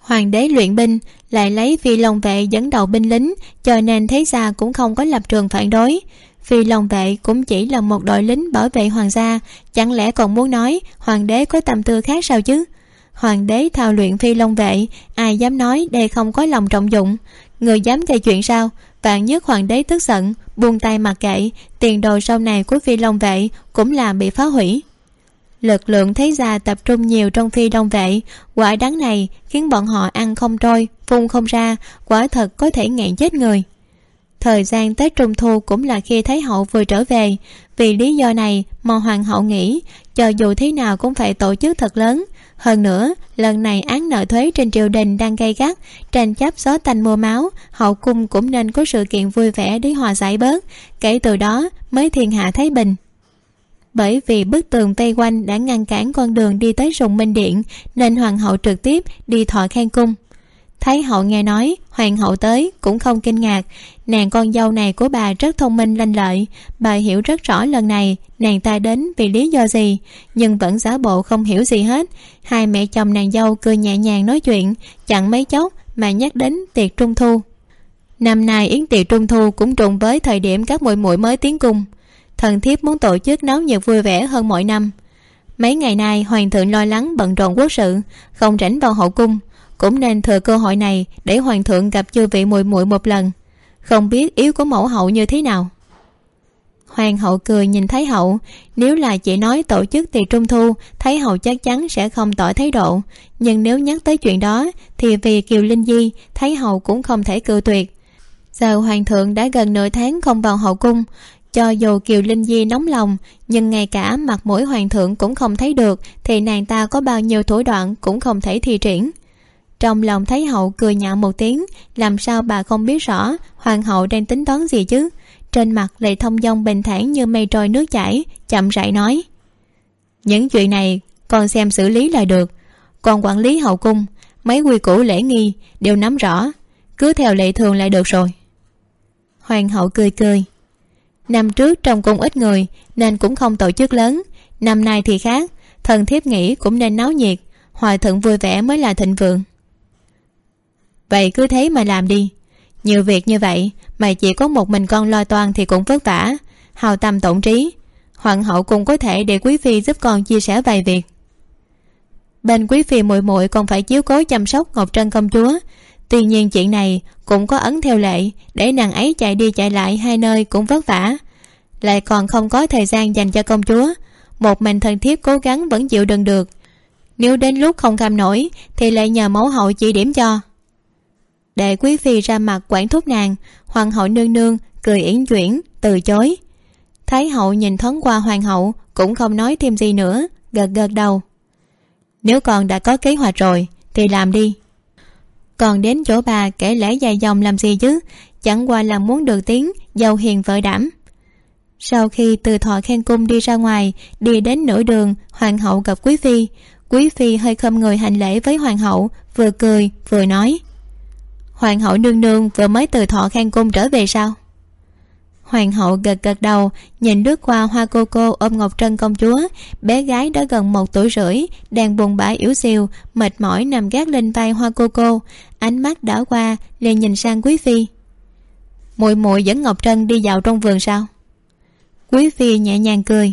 Speaker 2: hoàng đế luyện binh, lại lấy phi long vệ dẫn đầu binh lính, cho nên thế gia cũng không có lập trường phản đối. Phi long vệ cũng chỉ là một đội lính bảo vệ hoàng gia, chẳng lẽ còn muốn nói hoàng đế có tâm tư khác sao chứ? Hoàng đế thao luyện phi long vệ, ai dám nói đây không có lòng trọng dụng. Người dám gây chuyện sao? Vạn nhất hoàng đế tức giận, buông tay mặc kệ, tiền đồ sau này của phi long vệ cũng là bị phá hủy lực lượng thấy gia tập trung nhiều trong phi đông vệ. Quả đắng này khiến bọn họ ăn không trôi, phun không ra, quả thật có thể nghẹn chết người. Thời gian tết trung thu cũng là khi thái hậu vừa trở về. Vì lý do này mà hoàng hậu nghĩ, cho dù thế nào cũng phải tổ chức thật lớn. Hơn nữa, lần này án nợ thuế trên triều đình đang gay gắt, tranh chấp gió tanh mua máu, hậu cung cũng nên có sự kiện vui vẻ để hòa giải bớt. Kể từ đó, mới thiên hạ thái bình bởi vì bức tường vây quanh đã ngăn cản con đường đi tới rùng minh điện nên hoàng hậu trực tiếp đi thọ khen cung. Thái hậu nghe nói, hoàng hậu tới cũng không kinh ngạc. Nàng con dâu này của bà rất thông minh lanh lợi. Bà hiểu rất rõ lần này, nàng ta đến vì lý do gì, nhưng vẫn giả bộ không hiểu gì hết. Hai mẹ chồng nàng dâu cười nhẹ nhàng nói chuyện, chẳng mấy chốc mà nhắc đến tiệc trung thu. Năm nay yến tiệc trung thu cũng trùng với thời điểm các muội muội mới tiến cung thần thiếp muốn tổ chức náo nhiệt vui vẻ hơn mọi năm. Mấy ngày nay, hoàng thượng lo lắng bận rộn quốc sự, không rảnh vào hậu cung. Cũng nên thừa cơ hội này để hoàng thượng gặp chư vị muội muội một lần. Không biết yếu của mẫu hậu như thế nào. Hoàng hậu cười nhìn thái hậu. Nếu là chị nói tổ chức tiệc trung thu, thái hậu chắc chắn sẽ không tỏ thái độ. Nhưng nếu nhắc tới chuyện đó, thì vì kiều linh di, thái hậu cũng không thể cự tuyệt. Giờ hoàng thượng đã gần nửa tháng không vào hậu cung cho dù kiều linh di nóng lòng, nhưng ngay cả mặt mũi hoàng thượng cũng không thấy được, thì nàng ta có bao nhiêu thủ đoạn cũng không thể thi triển. Trong lòng thấy hậu cười nhạo một tiếng, làm sao bà không biết rõ hoàng hậu đang tính toán gì chứ? Trên mặt lại thông dong bình thản như mây trôi nước chảy, chậm rãi nói. Những chuyện này, con xem xử lý là được. Còn quản lý hậu cung, mấy quy củ lễ nghi, đều nắm rõ. Cứ theo lệ thường là được rồi. Hoàng hậu cười cười năm trước trong cung ít người, nên cũng không tổ chức lớn. Năm nay thì khác, thần thiếp nghĩ cũng nên náo nhiệt, hòa thuận vui vẻ mới là thịnh vượng. Vậy cứ thế mà làm đi. Nhiều việc như vậy, mà chỉ có một mình con lo toan thì cũng vất vả. Hào tâm tổn trí, hoàng hậu cũng có thể để quý phi giúp con chia sẻ vài việc. Bên quý phi muội muội còn phải chiếu cố chăm sóc ngọc trân công chúa tuy nhiên chuyện này cũng có ấn theo lệ, để nàng ấy chạy đi chạy lại hai nơi cũng vất vả. Lại còn không có thời gian dành cho công chúa, một mình thần thiếp cố gắng vẫn chịu đựng được. Nếu đến lúc không cam nổi, thì lại nhờ mẫu hậu chỉ điểm cho. Để quý phi ra mặt quản thúc nàng, hoàng hậu nương nương cười yển chuyển, từ chối. Thái hậu nhìn thoáng qua hoàng hậu, cũng không nói thêm gì nữa, gật gật đầu. Nếu con đã có kế hoạch rồi, thì làm đi còn đến chỗ bà kể lẽ dài dòng làm gì chứ? Chẳng qua là muốn được tiếng, giàu hiền vợ đảm. Sau khi từ thọ khen cung đi ra ngoài, đi đến nửa đường, hoàng hậu gặp quý phi. Quý phi hơi khâm người hành lễ với hoàng hậu, vừa cười, vừa nói. Hoàng hậu nương nương vừa mới từ thọ khen cung trở về sao? Hoàng hậu gật gật đầu, nhìn lướt qua hoa cô cô ôm ngọc trân công chúa. Bé gái đã gần một tuổi rưỡi, đang buồn bã yếu xìu, mệt mỏi nằm gác lên vai hoa cô cô. Ánh mắt đảo qua, liền nhìn sang quý phi. Muội muội dẫn ngọc trân đi dạo trong vườn sao? Quý phi nhẹ nhàng cười.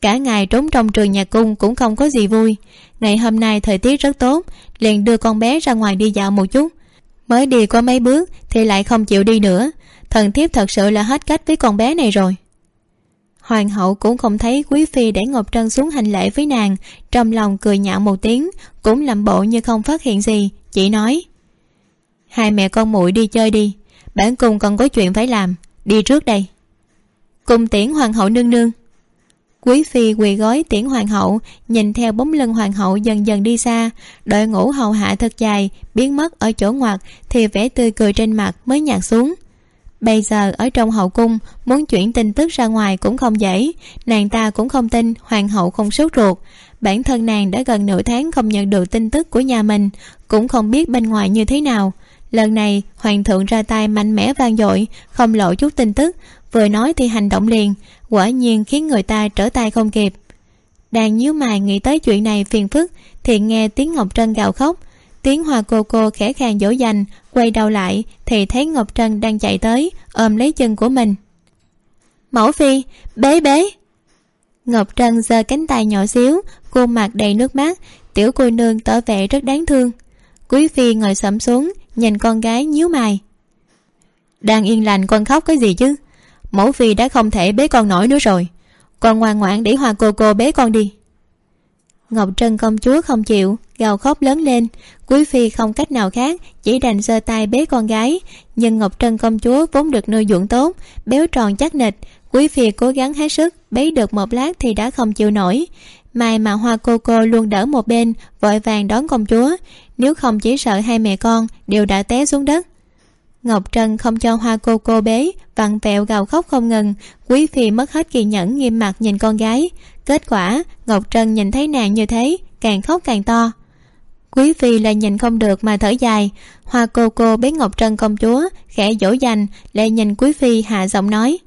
Speaker 2: Cả ngày trốn trong trường nhà cung cũng không có gì vui. Ngày hôm nay thời tiết rất tốt, liền đưa con bé ra ngoài đi dạo một chút. Mới đi qua mấy bước thì lại không chịu đi nữa thần thiếp thật sự là hết cách với con bé này rồi. Hoàng hậu cũng không thấy quý phi để ngọc trân xuống hành lễ với nàng, trong lòng cười nhạo một tiếng, cũng làm bộ như không phát hiện gì, chỉ nói. Hai mẹ con muội đi chơi đi, bản cung còn có chuyện phải làm, đi trước đây. Cùng tiễn hoàng hậu nương nương. Quý phi quỳ gói tiễn hoàng hậu, nhìn theo bóng lưng hoàng hậu dần dần đi xa, đội ngũ hầu hạ thật dài, biến mất ở chỗ ngoặt thì vẻ tươi cười trên mặt mới nhạt xuống bây giờ, ở trong hậu cung, muốn chuyển tin tức ra ngoài cũng không dễ. Nàng ta cũng không tin, hoàng hậu không sốt ruột. Bản thân nàng đã gần nửa tháng không nhận được tin tức của nhà mình, cũng không biết bên ngoài như thế nào. Lần này, hoàng thượng ra tay mạnh mẽ vang dội, không lộ chút tin tức. Vừa nói thì hành động liền, quả nhiên khiến người ta trở tay không kịp. Đang nhíu mày nghĩ tới chuyện này phiền phức, thì nghe tiếng ngọc trân gào khóc tiếng hoa cô cô khẽ khàng dỗ dành, quay đầu lại, thì thấy ngọc trân đang chạy tới, ôm lấy chân của mình. Mẫu phi, bế bế. Ngọc trân giơ cánh tay nhỏ xíu, khuôn mặt đầy nước mắt, tiểu cô nương tỏ vẻ rất đáng thương. Quý phi ngồi xổm xuống, nhìn con gái nhíu mày. Đang yên lành con khóc cái gì chứ? Mẫu phi đã không thể bế con nổi nữa rồi. Con ngoan ngoãn để hoa cô cô bế con đi. Ngọc trân công chúa không chịu gào khóc lớn lên. Quý phi không cách nào khác, chỉ đành giơ tay bế con gái. Nhưng ngọc trân công chúa vốn được nuôi dưỡng tốt, béo tròn chắc nịch. Quý phi cố gắng hết sức bế được một lát thì đã không chịu nổi. Mai mà hoa cô cô luôn đỡ một bên, vội vàng đón công chúa. Nếu không chỉ sợ hai mẹ con, đều đã té xuống đất. Ngọc trân không cho hoa cô cô bế, vặn vẹo gào khóc không ngừng. Quý phi mất hết kiên nhẫn, nghiêm mặt nhìn con gái. Kết quả, ngọc trân nhìn thấy nàng như thế, càng khóc càng to quý phi lại nhìn không được mà thở dài. Hoa cô cô bế ngọc trân công chúa, khẽ dỗ dành, lại nhìn quý phi hạ giọng nói.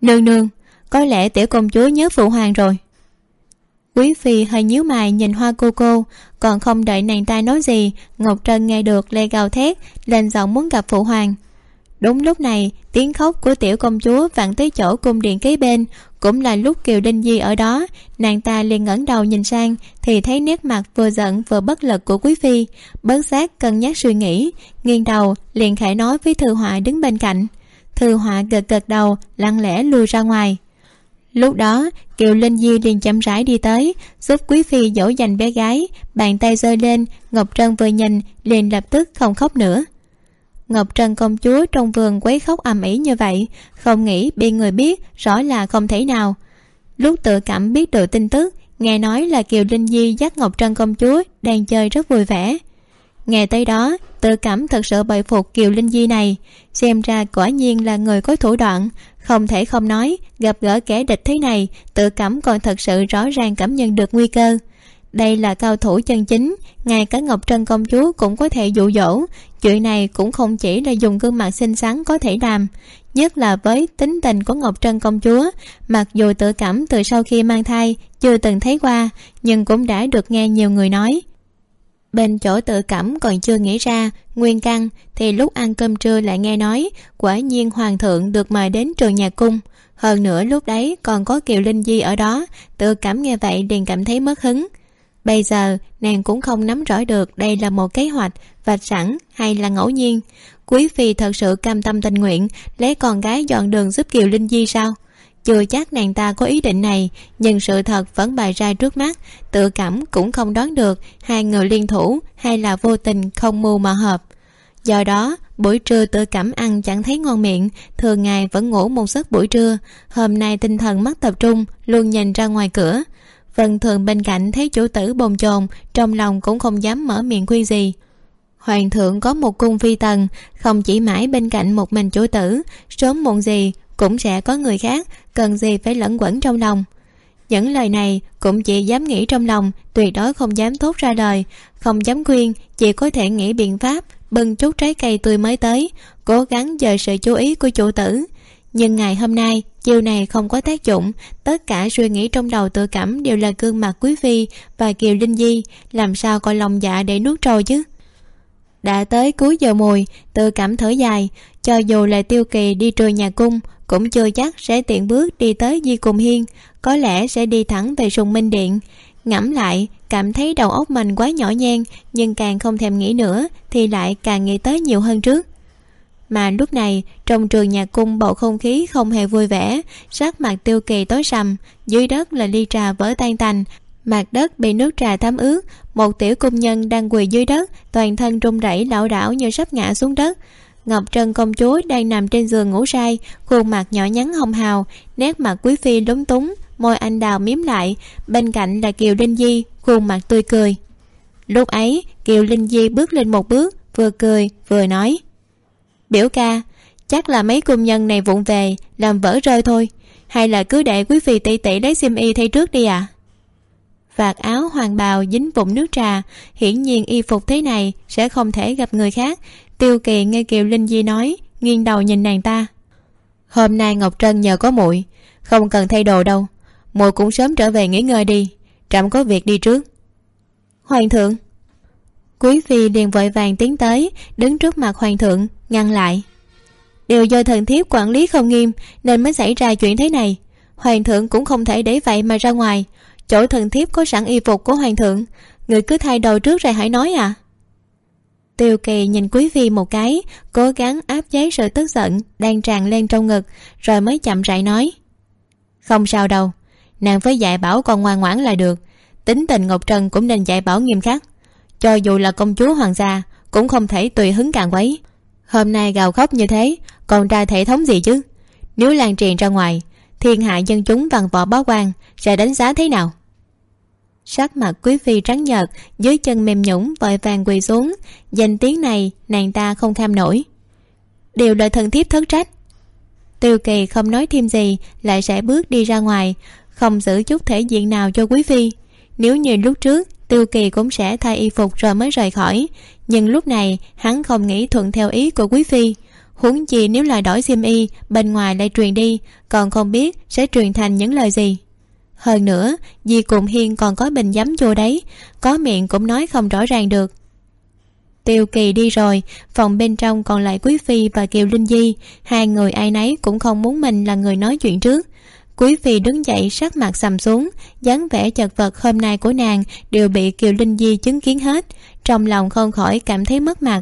Speaker 2: Nương nương, có lẽ tiểu công chúa nhớ phụ hoàng rồi. Quý phi hơi nhíu mày nhìn hoa cô cô, còn không đợi nàng ta nói gì, ngọc trân nghe được lê gào thét, lên giọng muốn gặp phụ hoàng. Đúng lúc này, tiếng khóc của tiểu công chúa vặn tới chỗ cung điện kế bên cũng là lúc kiều đinh di ở đó, nàng ta liền ngẩng đầu nhìn sang, thì thấy nét mặt vừa giận vừa bất lực của quý phi. Bớt giác cân nhắc suy nghĩ, nghiêng đầu liền khải nói với thư họa đứng bên cạnh. Thư họa gật gật đầu, lặng lẽ lùi ra ngoài. Lúc đó, kiều linh di liền chậm rãi đi tới, giúp quý phi dỗ dành bé gái, bàn tay giơ lên, ngọc trân vừa nhìn liền lập tức không khóc nữa ngọc trân công chúa trong vườn quấy khóc ầm ĩ như vậy, không nghĩ bị người biết rõ là không thể nào. Lúc tự cảm biết được tin tức, nghe nói là kiều linh di dắt ngọc trân công chúa đang chơi rất vui vẻ. Nghe tới đó, tự cảm thật sự bội phục kiều linh di này, xem ra quả nhiên là người có thủ đoạn. Không thể không nói, gặp gỡ kẻ địch thế này, tự cảm còn thật sự rõ ràng cảm nhận được nguy cơ. Đây là cao thủ chân chính, ngay cả ngọc trân công chúa cũng có thể dụ dỗ chuyện này cũng không chỉ là dùng gương mặt xinh xắn có thể làm, nhất là với tính tình của ngọc trân công chúa. Mặc dù tự cảm từ sau khi mang thai chưa từng thấy qua, nhưng cũng đã được nghe nhiều người nói. Bên chỗ tự cảm còn chưa nghĩ ra nguyên căn, thì lúc ăn cơm trưa lại nghe nói, quả nhiên hoàng thượng được mời đến trường nhà cung. Hơn nữa lúc đấy còn có kiều linh di ở đó, tự cảm nghe vậy liền cảm thấy mất hứng. Bây giờ nàng cũng không nắm rõ được đây là một kế hoạch vạch sẵn hay là ngẫu nhiên? Quý phi thật sự cam tâm tình nguyện, lấy con gái dọn đường giúp kiều linh di sao? Chưa chắc nàng ta có ý định này, nhưng sự thật vẫn bày ra trước mắt. Tự cảm cũng không đoán được hai người liên thủ hay là vô tình không mưu mà hợp. Do đó, buổi trưa tự cảm ăn chẳng thấy ngon miệng, thường ngày vẫn ngủ một giấc buổi trưa. Hôm nay tinh thần mất tập trung, luôn nhìn ra ngoài cửa. Vân thường bên cạnh thấy chủ tử bồn chồn, trong lòng cũng không dám mở miệng khuyên gì hoàng thượng có một cung phi tần không chỉ mãi bên cạnh một mình chủ tử sớm muộn gì cũng sẽ có người khác cần gì phải lẫn quẩn trong lòng. Những lời này cũng chỉ dám nghĩ trong lòng tuyệt đối không dám thốt ra đời, không dám khuyên chỉ có thể nghĩ biện pháp bưng chút trái cây tươi mới tới cố gắng dời sự chú ý của chủ tử. Nhưng ngày hôm nay chiều này không có tác dụng tất cả suy nghĩ trong đầu tự cảm đều là gương mặt quý phi và kiều linh di làm sao coi lòng dạ để nuốt trôi chứ? Đã tới cuối giờ mùi tự cảm thở dài, cho dù là tiêu kỳ đi trôi nhà cung, cũng chưa chắc sẽ tiện bước đi tới di cùng hiên, có lẽ sẽ đi thẳng về sùng minh điện. Ngẫm lại, cảm thấy đầu óc mình quá nhỏ nhen, nhưng càng không thèm nghĩ nữa, thì lại càng nghĩ tới nhiều hơn trước. Mà lúc này, trong trường nhà cung bầu không khí không hề vui vẻ, sắc mặt tiêu kỳ tối sầm, dưới đất là ly trà vỡ tan tành mặt đất bị nước trà thấm ướt, một tiểu cung nhân đang quỳ dưới đất, toàn thân run rẩy lảo đảo như sắp ngã xuống đất ngọc trân công chúa đang nằm trên giường ngủ say, khuôn mặt nhỏ nhắn hồng hào, nét mặt quý phi lúng túng, môi anh đào miếm lại, bên cạnh là kiều linh di, khuôn mặt tươi cười lúc ấy, kiều linh di bước lên một bước, vừa cười, vừa nói, biểu ca, chắc là mấy công nhân này vụng về, làm vỡ rơi thôi, hay là cứ để quý phi tỷ tỷ lấy xiêm y thay trước đi ạ à? Vạt áo hoàng bào dính vụn nước trà. Hiển nhiên y phục thế này sẽ không thể gặp người khác. Tiêu kỳ nghe kiều linh di nói nghiêng đầu nhìn nàng ta. Hôm nay ngọc trân nhờ có muội không cần thay đồ đâu. Muội cũng sớm trở về nghỉ ngơi đi. Trẫm có việc đi trước. Hoàng thượng. Quý phi liền vội vàng tiến tới đứng trước mặt hoàng thượng ngăn lại. Đều do thần thiếp quản lý không nghiêm nên mới xảy ra chuyện thế này. Hoàng thượng cũng không thể để vậy mà ra ngoài chỗ thần thiếp có sẵn y phục của hoàng thượng. Người cứ thay đồ trước rồi hãy nói à. Tiêu kỳ nhìn quý phi một cái, cố gắng áp chế sự tức giận đang tràn lên trong ngực, rồi mới chậm rãi nói. Không sao đâu, nàng với dạy bảo còn ngoan ngoãn là được. Tính tình ngọc trần cũng nên dạy bảo nghiêm khắc. Cho dù là công chúa hoàng gia, cũng không thể tùy hứng càng quấy. Hôm nay gào khóc như thế, còn ra thể thống gì chứ? Nếu lan truyền ra ngoài thiên hạ dân chúng văn võ bá quan, sẽ đánh giá thế nào? Sắc mặt quý phi trắng nhợt, dưới chân mềm nhũng vội vàng quỳ xuống. Danh tiếng này, nàng ta không kham nổi. Đều lời thần thiếp thất trách. Tiêu kỳ không nói thêm gì, lại sẽ bước đi ra ngoài, không giữ chút thể diện nào cho quý phi. Nếu như lúc trước, tiêu kỳ cũng sẽ thay y phục rồi mới rời khỏi. Nhưng lúc này, hắn không nghĩ thuận theo ý của quý phi huống chi nếu lại đổi xiêm y, bên ngoài lại truyền đi, còn không biết sẽ truyền thành những lời gì. Hơn nữa dì cùng hiên còn có bình giấm vô đấy có miệng cũng nói không rõ ràng được. Tiêu kỳ đi rồi, phòng bên trong còn lại quý phi và kiều linh di, hai người ai nấy cũng không muốn mình là người nói chuyện trước. Quý phi đứng dậy sắc mặt sầm xuống, dáng vẻ chật vật hôm nay của nàng đều bị kiều linh di chứng kiến hết, trong lòng không khỏi cảm thấy mất mặt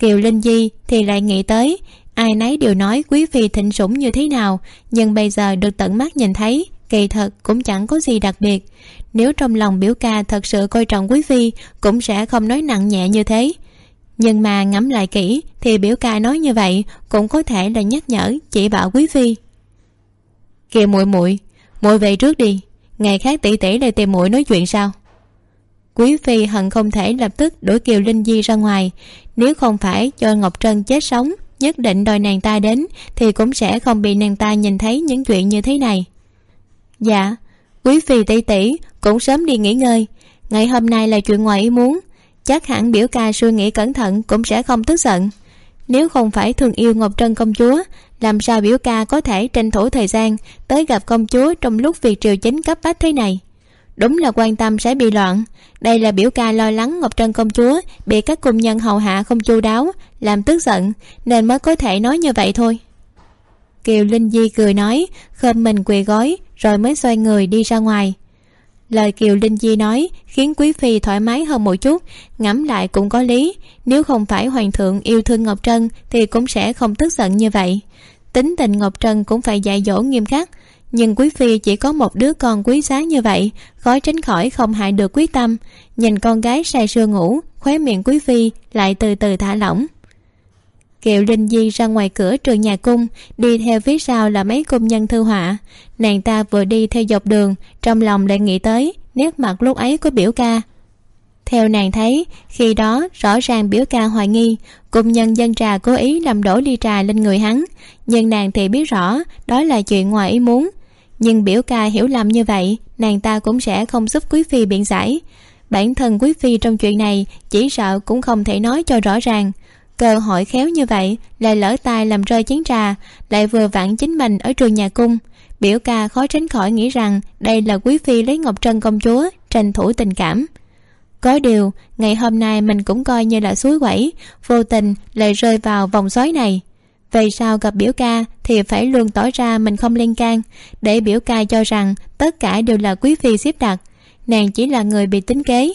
Speaker 2: kiều linh di thì lại nghĩ tới, ai nấy đều nói quý phi thịnh sủng như thế nào, nhưng bây giờ được tận mắt nhìn thấy, kỳ thật cũng chẳng có gì đặc biệt. Nếu trong lòng biểu ca thật sự coi trọng quý phi, cũng sẽ không nói nặng nhẹ như thế. Nhưng mà ngẫm lại kỹ, thì biểu ca nói như vậy cũng có thể là nhắc nhở, chỉ bảo quý phi. Kìa muội muội muội về trước đi, ngày khác tỷ tỷ lại tìm muội nói chuyện sao? Quý phi hận không thể lập tức đuổi kiều linh di ra ngoài nếu không phải cho ngọc trân chết sống, nhất định đòi nàng ta đến, thì cũng sẽ không bị nàng ta nhìn thấy những chuyện như thế này. Dạ quý phi tây tỷ, cũng sớm đi nghỉ ngơi. Ngày hôm nay là chuyện ngoài ý muốn. Chắc hẳn biểu ca suy nghĩ cẩn thận cũng sẽ không tức giận. Nếu không phải thương yêu ngọc trân công chúa, làm sao biểu ca có thể tranh thủ thời gian tới gặp công chúa trong lúc việc triều chính cấp bách thế này? Đúng là quan tâm sẽ bị loạn. Đây là biểu ca lo lắng ngọc trân công chúa bị các cung nhân hầu hạ không chu đáo, làm tức giận, nên mới có thể nói như vậy thôi. Kiều linh di cười nói khom mình quỳ gói rồi mới xoay người đi ra ngoài. Lời kiều linh di nói khiến quý phi thoải mái hơn một chút, ngẫm lại cũng có lý. Nếu không phải hoàng thượng yêu thương ngọc trân thì cũng sẽ không tức giận như vậy. Tính tình ngọc trân cũng phải dạy dỗ nghiêm khắc nhưng quý phi chỉ có một đứa con quý giá như vậy, khó tránh khỏi không hại được quý tâm. Nhìn con gái say sưa ngủ, khóe miệng quý phi lại từ từ thả lỏng. Kiều linh di ra ngoài cửa trường nhà cung, đi theo phía sau là mấy công nhân thư họa. Nàng ta vừa đi theo dọc đường, trong lòng lại nghĩ tới nét mặt lúc ấy của biểu ca. Theo nàng thấy, khi đó rõ ràng biểu ca hoài nghi cùng nhân dân trà cố ý làm đổ ly trà lên người hắn. Nhưng nàng thì biết rõ, đó là chuyện ngoài ý muốn nhưng biểu ca hiểu lầm như vậy, nàng ta cũng sẽ không giúp quý phi biện giải. Bản thân quý phi trong chuyện này chỉ sợ cũng không thể nói cho rõ ràng. Cơ hội khéo như vậy lại lỡ tay làm rơi chén trà, lại vừa vặn chính mình ở trường nhà cung. Biểu ca khó tránh khỏi nghĩ rằng đây là quý phi lấy ngọc trân công chúa, tranh thủ tình cảm. Có điều, ngày hôm nay mình cũng coi như là suối quẩy, vô tình lại rơi vào vòng xoáy này về sau gặp biểu ca thì phải luôn tỏ ra mình không liên can, để biểu ca cho rằng tất cả đều là quý phi xếp đặt. Nàng chỉ là người bị tính kế.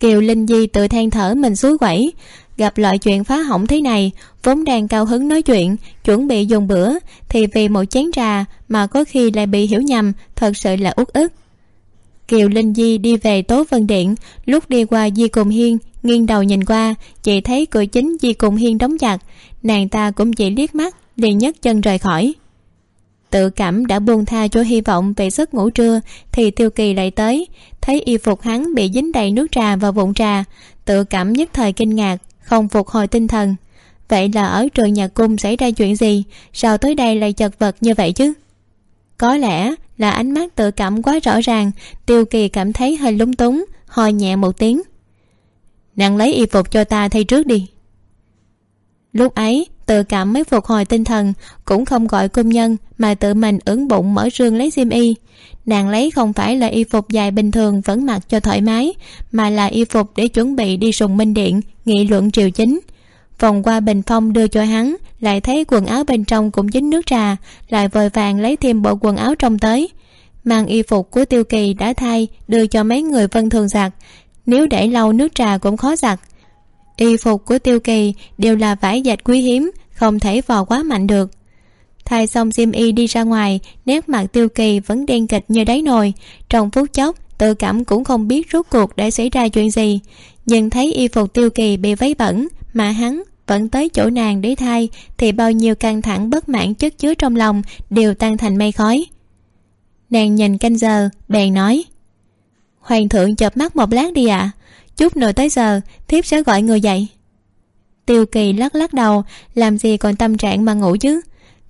Speaker 2: Kiều linh di tự than thở mình suối quẩy. Gặp loại chuyện phá hỏng thế này, vốn đang cao hứng nói chuyện, chuẩn bị dùng bữa, thì vì một chén trà mà có khi lại bị hiểu nhầm, thật sự là uất ức kiều linh di đi về tố vân điện lúc đi qua di cùng hiên, nghiêng đầu nhìn qua chị thấy cửa chính di cùng hiên đóng chặt. Nàng ta cũng chỉ liếc mắt, liền nhấc chân rời khỏi. Tự cảm đã buông tha cho hy vọng về giấc ngủ trưa, thì tiêu kỳ lại tới, thấy y phục hắn bị dính đầy nước trà và vụn trà. Tự cảm nhất thời kinh ngạc, không phục hồi tinh thần. Vậy là ở trường nhà cung xảy ra chuyện gì? Sao tới đây lại chật vật như vậy chứ? Có lẽ là ánh mắt tự cảm quá rõ ràng, tiêu kỳ cảm thấy hơi lúng túng hoi nhẹ một tiếng. Nàng lấy y phục cho ta thay trước đi. Lúc ấy, tự cảm mới phục hồi tinh thần, cũng không gọi công nhân, mà tự mình ứng bụng mở rương lấy xiêm y. Nàng lấy không phải là y phục dài bình thường vẫn mặc cho thoải mái, mà là y phục để chuẩn bị đi sùng minh điện, nghị luận triều chính vòng qua bình phong đưa cho hắn, lại thấy quần áo bên trong cũng dính nước trà, lại vội vàng lấy thêm bộ quần áo trong tới. Mang y phục của tiêu kỳ đã thay, đưa cho mấy người vân thường giặt. Nếu để lâu nước trà cũng khó giặt. Y phục của tiêu kỳ đều là vải dệt quý hiếm, không thể vò quá mạnh được. Thay xong xiêm y đi ra ngoài, nét mặt tiêu kỳ vẫn đen kịch như đáy nồi. Trong phút chốc, tự cảm cũng không biết rốt cuộc đã xảy ra chuyện gì. Nhìn thấy y phục tiêu kỳ bị váy bẩn, mà hắn vẫn tới chỗ nàng để thay, thì bao nhiêu căng thẳng bất mãn chất chứa trong lòng đều tan thành mây khói. Nàng nhìn canh giờ, bèn nói, hoàng thượng chợp mắt một lát đi ạ à. chút nữa tới giờ thiếp sẽ gọi người dậy. Tiêu kỳ lắc lắc đầu, làm gì còn tâm trạng mà ngủ chứ?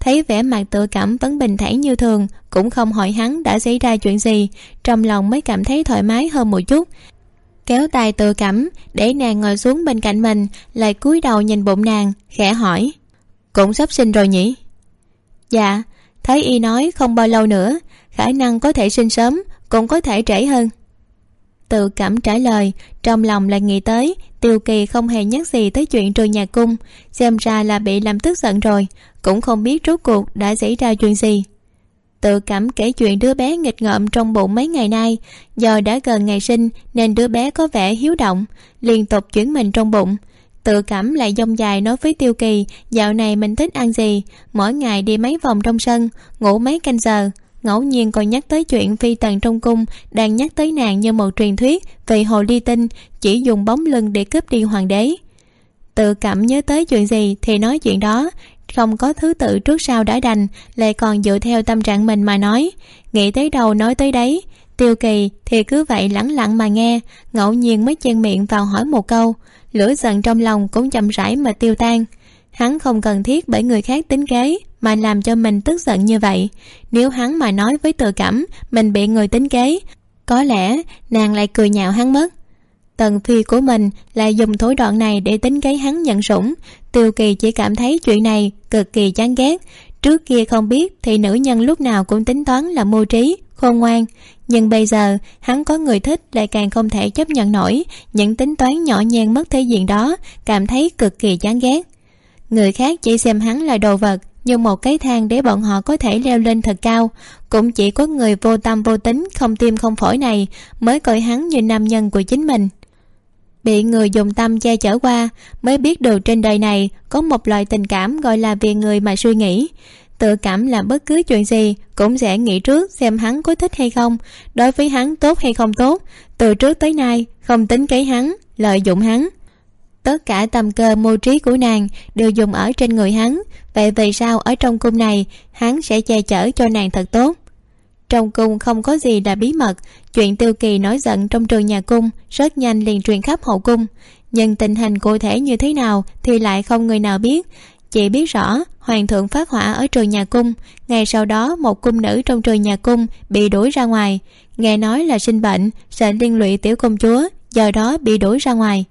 Speaker 2: Thấy vẻ mặt tự cảm vẫn bình thản như thường, cũng không hỏi hắn đã xảy ra chuyện gì, trong lòng mới cảm thấy thoải mái hơn một chút kéo tay tự cảm để nàng ngồi xuống bên cạnh mình, lại cúi đầu nhìn bụng nàng, khẽ hỏi. Cũng sắp sinh rồi nhỉ? Dạ thấy y nói không bao lâu nữa, khả năng có thể sinh sớm, cũng có thể trễ hơn. Tự cảm trả lời, trong lòng lại nghĩ tới, tiêu kỳ không hề nhắc gì tới chuyện trường nhà cung, xem ra là bị làm tức giận rồi, cũng không biết rốt cuộc đã xảy ra chuyện gì tự cảm kể chuyện đứa bé nghịch ngợm trong bụng mấy ngày nay. Do đã gần ngày sinh, nên đứa bé có vẻ hiếu động, liên tục chuyển mình trong bụng. Tự cảm lại dông dài nói với tiêu kỳ, dạo này mình thích ăn gì? Mỗi ngày đi mấy vòng trong sân, ngủ mấy canh giờ. Ngẫu nhiên còn nhắc tới chuyện phi tần trong cung, đang nhắc tới nàng như một truyền thuyết về hồ ly tinh, chỉ dùng bóng lưng để cướp đi hoàng đế. Tự cảm nhớ tới chuyện gì thì nói chuyện đó không có thứ tự trước sau đã đành, lại còn dựa theo tâm trạng mình mà nói. Nghĩ tới đâu nói tới đấy. Tiêu kỳ thì cứ vậy lẳng lặng mà nghe, ngẫu nhiên mới chen miệng vào hỏi một câu. Lửa giận trong lòng cũng chậm rãi mà tiêu tan. Hắn không cần thiết bởi người khác tính kế mà làm cho mình tức giận như vậy. Nếu hắn mà nói với tự cảm, mình bị người tính kế, có lẽ nàng lại cười nhạo hắn mất. Tần phi của mình lại dùng thối đoạn này để tính kế hắn nhận sủng tiêu kỳ chỉ cảm thấy chuyện này cực kỳ chán ghét. Trước kia không biết thì nữ nhân lúc nào cũng tính toán là mưu trí, khôn ngoan. Nhưng bây giờ, hắn có người thích lại càng không thể chấp nhận nổi những tính toán nhỏ nhen mất thể diện đó, cảm thấy cực kỳ chán ghét. Người khác chỉ xem hắn là đồ vật, như một cái thang để bọn họ có thể leo lên thật cao. Cũng chỉ có người vô tâm vô tính, không tim không phổi này mới coi hắn như nam nhân của chính mình bị người dùng tâm che chở qua, mới biết được trên đời này có một loại tình cảm gọi là vì người mà suy nghĩ. Tự cảm làm bất cứ chuyện gì cũng sẽ nghĩ trước xem hắn có thích hay không. Đối với hắn tốt hay không tốt, từ trước tới nay không tính kế hắn, lợi dụng hắn. Tất cả tầm cơ mưu trí của nàng đều dùng ở trên người hắn, vậy vì sao ở trong cung này hắn sẽ che chở cho nàng thật tốt? Trong cung không có gì là bí mật. Chuyện tiêu kỳ nói giận trong trường nhà cung rất nhanh liền truyền khắp hậu cung. Nhưng tình hình cụ thể như thế nào thì lại không người nào biết. Chỉ biết rõ, hoàng thượng phát hỏa ở trường nhà cung. Ngày sau đó, một cung nữ trong trường nhà cung bị đuổi ra ngoài. Nghe nói là sinh bệnh sợ liên lụy tiểu công chúa, do đó bị đuổi ra ngoài.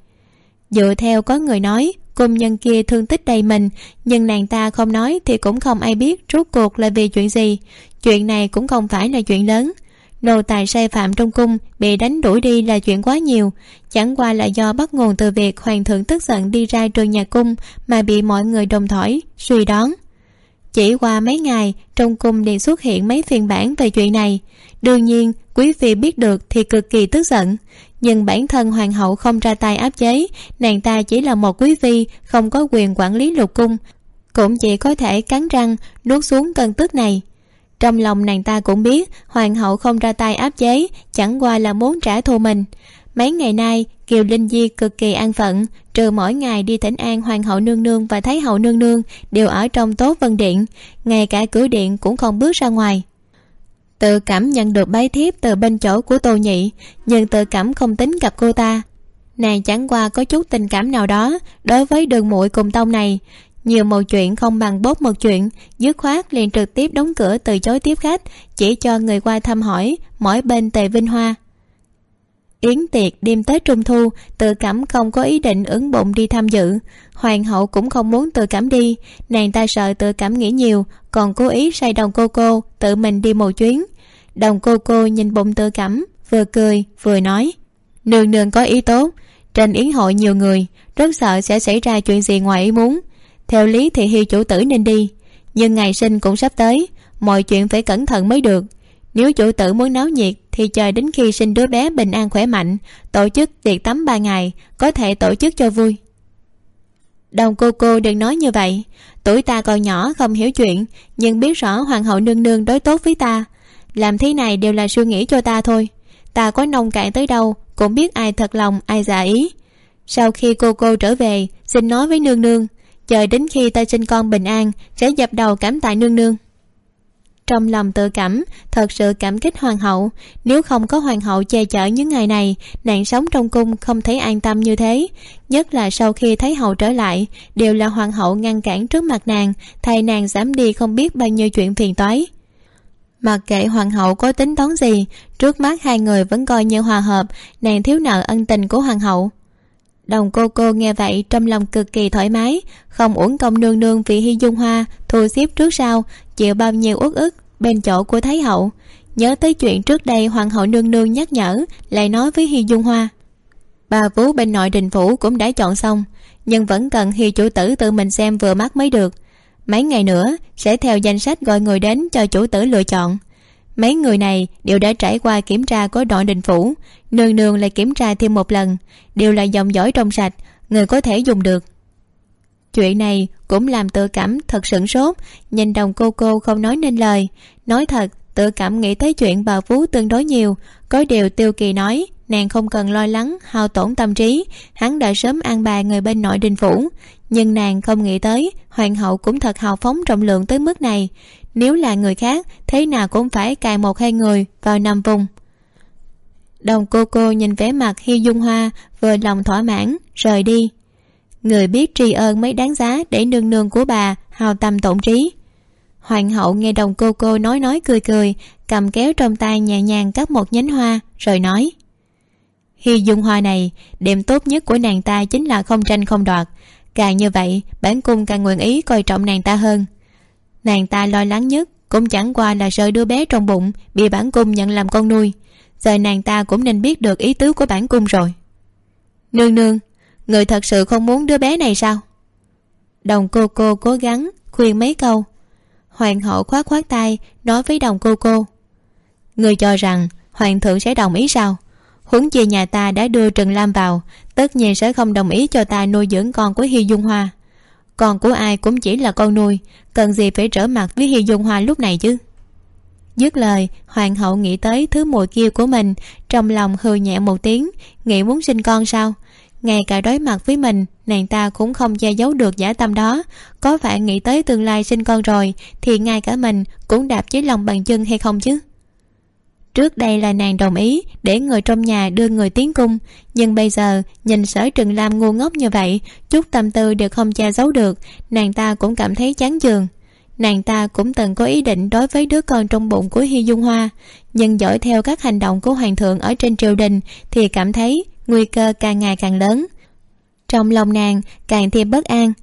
Speaker 2: Dựa theo có người nói cung nhân kia thương tích đầy mình, nhưng nàng ta không nói thì cũng không ai biết rốt cuộc là vì chuyện gì. Chuyện này cũng không phải là chuyện lớn. Nô tài sai phạm trong cung bị đánh đuổi đi là chuyện quá nhiều. Chẳng qua là do bắt nguồn từ việc hoàng thượng tức giận đi ra trường nhà cung mà bị mọi người đồng thổi, suy đoán. Chỉ qua mấy ngày, trong cung liền xuất hiện mấy phiên bản về chuyện này. Đương nhiên, quý phi biết được thì cực kỳ tức giận nhưng bản thân hoàng hậu không ra tay áp chế, nàng ta chỉ là một quý phi, không có quyền quản lý lục cung. Cũng chỉ có thể cắn răng, nuốt xuống cơn tức này. Trong lòng nàng ta cũng biết, hoàng hậu không ra tay áp chế, chẳng qua là muốn trả thù mình. Mấy ngày nay, kiều linh di cực kỳ an phận, trừ mỗi ngày đi thỉnh an hoàng hậu nương nương và thái hậu nương nương đều ở trong tốt vân điện, ngay cả cửa điện cũng không bước ra ngoài tự cảm nhận được bái thiếp từ bên chỗ của tô nhị, nhưng tự cảm không tính gặp cô ta. Nàng chẳng qua có chút tình cảm nào đó đối với đường muội cùng tông này. Nhiều một chuyện không bằng bốt một chuyện, dứt khoát liền trực tiếp đóng cửa từ chối tiếp khách, chỉ cho người qua thăm hỏi, mỗi bên tề vinh hoa yến tiệc đêm tết trung thu, tự cảm không có ý định ứng bụng đi tham dự. Hoàng hậu cũng không muốn tự cảm đi. Nàng ta sợ tự cảm nghĩ nhiều, còn cố ý say đồng cô cô, tự mình đi một chuyến. Đồng cô cô nhìn bụng tự cảm, vừa cười, vừa nói, nương nương có ý tốt, trên yến hội nhiều người, rất sợ sẽ xảy ra chuyện gì ngoài ý muốn. Theo lý thì hi chủ tử nên đi, nhưng ngày sinh cũng sắp tới, mọi chuyện phải cẩn thận mới được nếu chủ tử muốn náo nhiệt, thì chờ đến khi sinh đứa bé bình an khỏe mạnh, tổ chức tiệc tắm ba ngày, có thể tổ chức cho vui. Đồng cô cô đừng nói như vậy. Tuổi ta còn nhỏ, không hiểu chuyện, nhưng biết rõ hoàng hậu nương nương đối tốt với ta. Làm thế này đều là suy nghĩ cho ta thôi. Ta có nông cạn tới đâu, cũng biết ai thật lòng, ai giả ý. Sau khi cô cô trở về, xin nói với nương nương, chờ đến khi ta sinh con bình an, sẽ dập đầu cảm tạ nương nương trong lòng tự cảm, thật sự cảm kích hoàng hậu. Nếu không có hoàng hậu che chở những ngày này nàng sống trong cung không thấy an tâm như thế. Nhất là sau khi thấy hậu trở lại, đều là hoàng hậu ngăn cản trước mặt nàng, thay nàng dám đi không biết bao nhiêu chuyện phiền toái. Mặc kệ hoàng hậu có tính toán gì, trước mắt hai người vẫn coi như hòa hợp, nàng thiếu nợ ân tình của hoàng hậu. Đồng cô cô nghe vậy trong lòng cực kỳ thoải mái, không uổng công nương nương vì hy dung hoa, thu xếp trước sau chịu bao nhiêu uất ức bên chỗ của thái hậu. Nhớ tới chuyện trước đây hoàng hậu nương nương nhắc nhở, lại nói với hi dung hoa. Bà vú bên nội đình phủ cũng đã chọn xong, nhưng vẫn cần hi chủ tử tự mình xem vừa mắt mới được. Mấy ngày nữa, sẽ theo danh sách gọi người đến cho chủ tử lựa chọn. Mấy người này đều đã trải qua kiểm tra của đội đình phủ, nương nương lại kiểm tra thêm một lần. Đều là dòng dõi trong sạch, người có thể dùng được chuyện này cũng làm tự cảm thật sửng sốt, nhìn đồng cô cô không nói nên lời. Nói thật, tự cảm nghĩ tới chuyện bà vú tương đối nhiều, có điều tiêu kỳ nói, nàng không cần lo lắng, hao tổn tâm trí, hắn đã sớm an bài người bên nội đình phủ. Nhưng nàng không nghĩ tới, hoàng hậu cũng thật hào phóng trọng lượng tới mức này. Nếu là người khác, thế nào cũng phải cài một hai người vào nằm vùng. Đồng cô cô nhìn vẻ mặt hi dung hoa, vừa lòng thỏa mãn, rời đi người biết tri ơn mới đáng giá để nương nương của bà hào tâm tổn trí. Hoàng hậu nghe đồng cô cô nói nói cười cười, cầm kéo trong tay nhẹ nhàng cắt một nhánh hoa, rồi nói khi dung hoa này điểm tốt nhất của nàng ta chính là không tranh không đoạt. Càng như vậy, bản cung càng nguyện ý coi trọng nàng ta hơn. Nàng ta lo lắng nhất cũng chẳng qua là sợ đứa bé trong bụng bị bản cung nhận làm con nuôi. Giờ nàng ta cũng nên biết được ý tứ của bản cung rồi. Nương nương người thật sự không muốn đứa bé này sao? Đồng cô cô cố gắng khuyên mấy câu. Hoàng hậu khoát khoát tay, nói với đồng cô cô. Người cho rằng hoàng thượng sẽ đồng ý sao? Huống chi nhà ta đã đưa trần lam vào, tất nhiên sẽ không đồng ý cho ta nuôi dưỡng con của hi dung hoa. Con của ai cũng chỉ là con nuôi, cần gì phải trở mặt với hi dung hoa lúc này chứ? Dứt lời, hoàng hậu nghĩ tới thứ mùi kia của mình, trong lòng hừ nhẹ một tiếng, nghĩ muốn sinh con sao? Ngay cả đối mặt với mình, nàng ta cũng không che giấu được giả tâm đó. Có phải nghĩ tới tương lai sinh con rồi, thì ngay cả mình cũng đạp dưới lòng bàn chân hay không chứ? Trước đây là nàng đồng ý để người trong nhà đưa người tiến cung, nhưng bây giờ nhìn sở trừng lam ngu ngốc như vậy, chút tâm tư đều không che giấu được, nàng ta cũng cảm thấy chán chường. Nàng ta cũng từng có ý định đối với đứa con trong bụng của hy dung hoa, nhưng dõi theo các hành động của hoàng thượng ở trên triều đình thì cảm thấy nguy cơ càng ngày càng lớn. Trong lòng nàng, càng thêm bất an.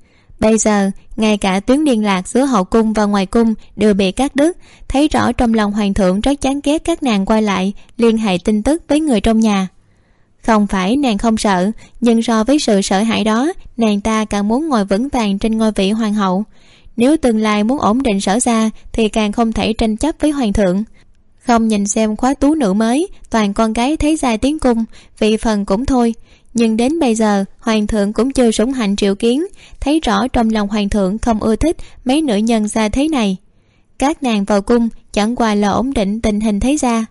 Speaker 2: Bây giờ, ngay cả tuyến liên lạc giữa hậu cung và ngoài cung đều bị cắt đứt. Thấy rõ trong lòng hoàng thượng rất chán ghét các nàng quay lại, liên hệ tin tức với người trong nhà. Không phải nàng không sợ, nhưng so với sự sợ hãi đó, nàng ta càng muốn ngồi vững vàng trên ngôi vị hoàng hậu. Nếu tương lai muốn ổn định sở ra, thì càng không thể tranh chấp với hoàng thượng không nhìn xem khóa tú nữ mới, toàn con gái thấy ra tiếng cung, vị phần cũng thôi. Nhưng đến bây giờ, hoàng thượng cũng chưa sủng hạnh triệu kiến, thấy rõ trong lòng hoàng thượng không ưa thích mấy nữ nhân ra thế này. Các nàng vào cung, chẳng qua là ổn định tình hình thấy ra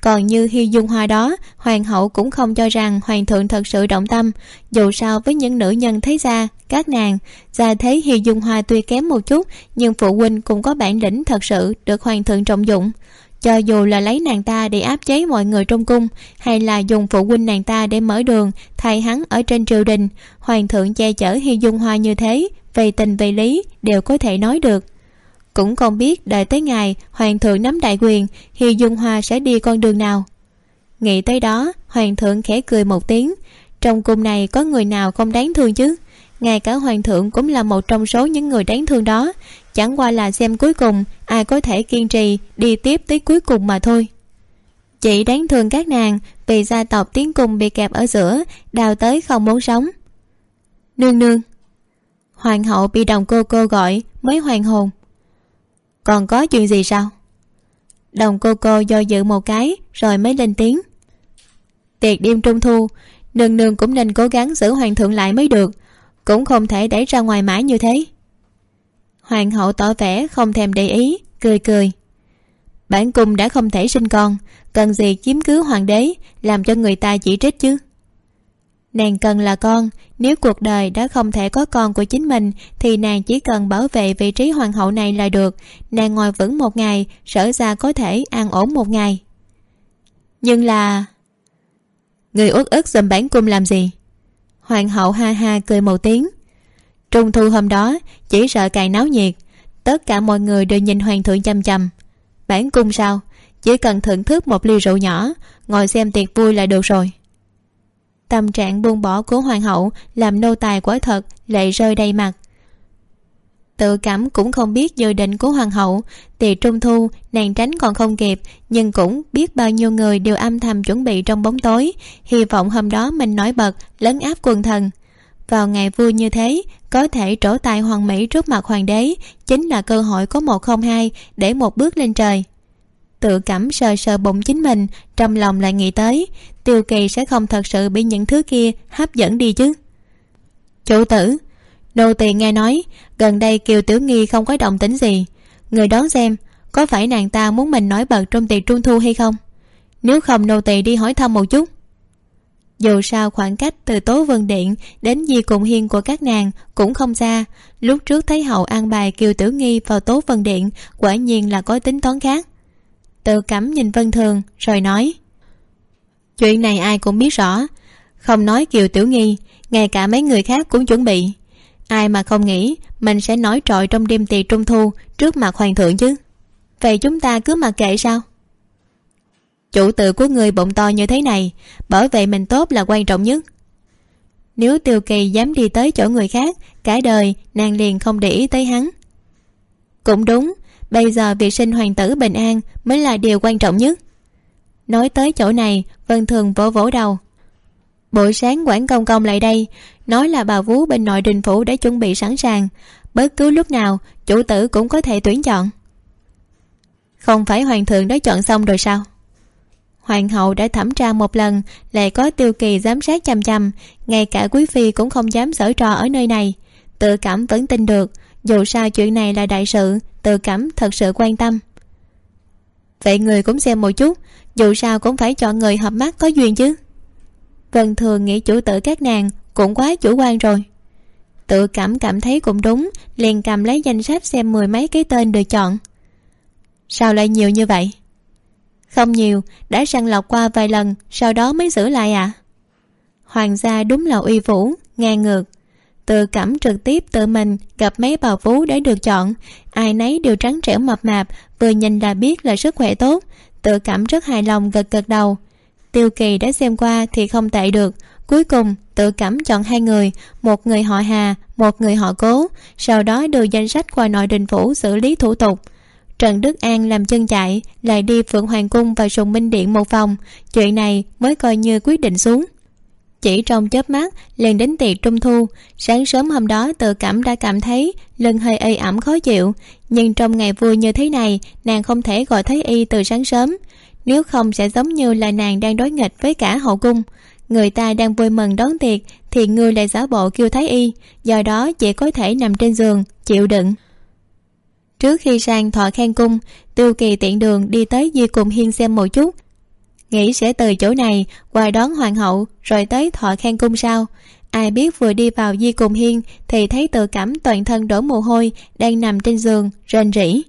Speaker 2: còn như hy dung hoa đó, hoàng hậu cũng không cho rằng hoàng thượng thật sự động tâm. Dù sao với những nữ nhân thấy ra các nàng ra thế hy dung hoa tuy kém một chút, nhưng phụ huynh cũng có bản lĩnh thật sự được hoàng thượng trọng dụng cho dù là lấy nàng ta để áp chế mọi người trong cung, hay là dùng phụ huynh nàng ta để mở đường, thay hắn ở trên triều đình, hoàng thượng che chở Hi dung hoa như thế, về tình về lý đều có thể nói được. Cũng không biết đợi tới ngày hoàng thượng nắm đại quyền Hi dung hoa sẽ đi con đường nào. Nghĩ tới đó, hoàng thượng khẽ cười một tiếng. Trong cung này có người nào không đáng thương chứ? Ngay cả hoàng thượng cũng là một trong số những người đáng thương đó chẳng qua là xem cuối cùng, ai có thể kiên trì đi tiếp tới cuối cùng mà thôi. Chị đáng thương các nàng, vì gia tộc tiến cùng bị kẹp ở giữa, đào tới không muốn sống. Nương nương. Hoàng hậu bị đồng cô cô gọi mới hoàn hồn. Còn có chuyện gì sao? Đồng cô cô do dự một cái rồi mới lên tiếng. Tiệc đêm trung thu, nương nương cũng nên cố gắng giữ hoàng thượng lại mới được. Cũng không thể đẩy ra ngoài mãi như thế hoàng hậu tỏ vẻ không thèm để ý, cười cười. Bản cung đã không thể sinh con, cần gì chiếm cứ hoàng đế, làm cho người ta chỉ trích chứ? Nàng cần là con, nếu cuộc đời đã không thể có con của chính mình, thì nàng chỉ cần bảo vệ vị trí hoàng hậu này là được. Nàng ngồi vững một ngày, sở ra có thể an ổn một ngày. Nhưng là người uất ức giùm bản cung làm gì? Hoàng hậu ha ha cười một tiếng trung thu hôm đó, chỉ sợ càng náo nhiệt. Tất cả mọi người đều nhìn hoàng thượng chăm chăm. Bản cung sao? Chỉ cần thưởng thức một ly rượu nhỏ, ngồi xem tiệc vui là được rồi. Tâm trạng buông bỏ của hoàng hậu làm nô tài quả thật lệ rơi đầy mặt. Tự cảm cũng không biết dự định của hoàng hậu, tiệc trung thu nàng tránh còn không kịp, nhưng cũng biết bao nhiêu người đều âm thầm chuẩn bị trong bóng tối, hy vọng hôm đó mình nổi bật, lấn áp quần thần. Vào ngày vui như thế có thể trổ tài hoàng mỹ trước mặt hoàng đế chính là cơ hội có một không hai để một bước lên trời. Tự cảm sờ sờ bụng chính mình, trong lòng lại nghĩ tới, tiêu kỳ sẽ không thật sự bị những thứ kia hấp dẫn đi chứ. Chủ tử, nô tỳ nghe nói, gần đây kiều tiểu nghi không có động tính gì. Người đón xem, có phải nàng ta muốn mình nói bật trong tiệc trung thu hay không? Nếu không, nô tỳ đi hỏi thăm một chút dù sao khoảng cách từ tố vân điện đến di cùng hiên của các nàng cũng không xa. Lúc trước thấy hậu an bài kiều tiểu nghi vào tố vân điện, quả nhiên là có tính toán khác. Tự cẩm nhìn vân thường, rồi nói, chuyện này ai cũng biết rõ. Không nói kiều tiểu nghi, ngay cả mấy người khác cũng chuẩn bị. Ai mà không nghĩ, mình sẽ nói trội trong đêm tiệc trung thu trước mặt hoàng thượng chứ. Vậy chúng ta cứ mặc kệ sao? Chủ tự của người bụng to như thế này, bảo vệ mình tốt là quan trọng nhất. Nếu tiêu kỳ dám đi tới chỗ người khác, cả đời nàng liền không để ý tới hắn. Cũng đúng, bây giờ việc sinh hoàng tử bình an mới là điều quan trọng nhất. Nói tới chỗ này, vân thường vỗ vỗ đầu. Buổi sáng quản công công lại đây, nói là bà vú bên nội đình phủ đã chuẩn bị sẵn sàng. Bất cứ lúc nào, chủ tử cũng có thể tuyển chọn. Không phải hoàng thượng đã chọn xong rồi sao? Hoàng hậu đã thẩm tra một lần, lại có tiêu kỳ giám sát chăm chăm ngay cả quý phi cũng không dám giở trò ở nơi này. Tự cảm vẫn tin được, dù sao chuyện này là đại sự, tự cảm thật sự quan tâm. Vậy người cũng xem một chút, dù sao cũng phải chọn người hợp mắt có duyên chứ. Vân thường nghĩ chủ tử các nàng cũng quá chủ quan rồi. Tự cảm cảm thấy cũng đúng, liền cầm lấy danh sách xem mười mấy cái tên được chọn. Sao lại nhiều như vậy? Không nhiều, đã sàng lọc qua vài lần, sau đó mới giữ lại à hoàng gia đúng là uy vũ, ngang ngược. Tự cảm trực tiếp tự mình gặp mấy bà vú để được chọn, ai nấy đều trắng trẻo mập mạp, vừa nhìn là biết là sức khỏe tốt. Tự cảm rất hài lòng gật gật đầu. Tiêu kỳ đã xem qua thì không tệ được. Cuối cùng, tự cảm chọn hai người, một người họ hà, một người họ cố. Sau đó đưa danh sách qua nội đình phủ xử lý thủ tục trần đức an làm chân chạy, lại đi phượng hoàng cung và sùng minh điện một vòng. Chuyện này mới coi như quyết định xuống. Chỉ trong chớp mắt, liền đến tiệc trung thu. Sáng sớm hôm đó, tự cảm đã cảm thấy lưng hơi ây ẩm khó chịu. Nhưng trong ngày vui như thế này, nàng không thể gọi thấy y từ sáng sớm. Nếu không sẽ giống như là nàng đang đối nghịch với cả hậu cung. Người ta đang vui mừng đón tiệc, thì ngươi lại giả bộ kêu thái y. Do đó chỉ có thể nằm trên giường, chịu đựng trước khi sang thọ khen cung, tiêu kỳ tiện đường đi tới di cùng hiên xem một chút. Nghĩ sẽ từ chỗ này, qua đón hoàng hậu, rồi tới thọ khen cung sao? Ai biết vừa đi vào di cùng hiên thì thấy tự cảm toàn thân đổ mồ hôi, đang nằm trên giường, rên rỉ.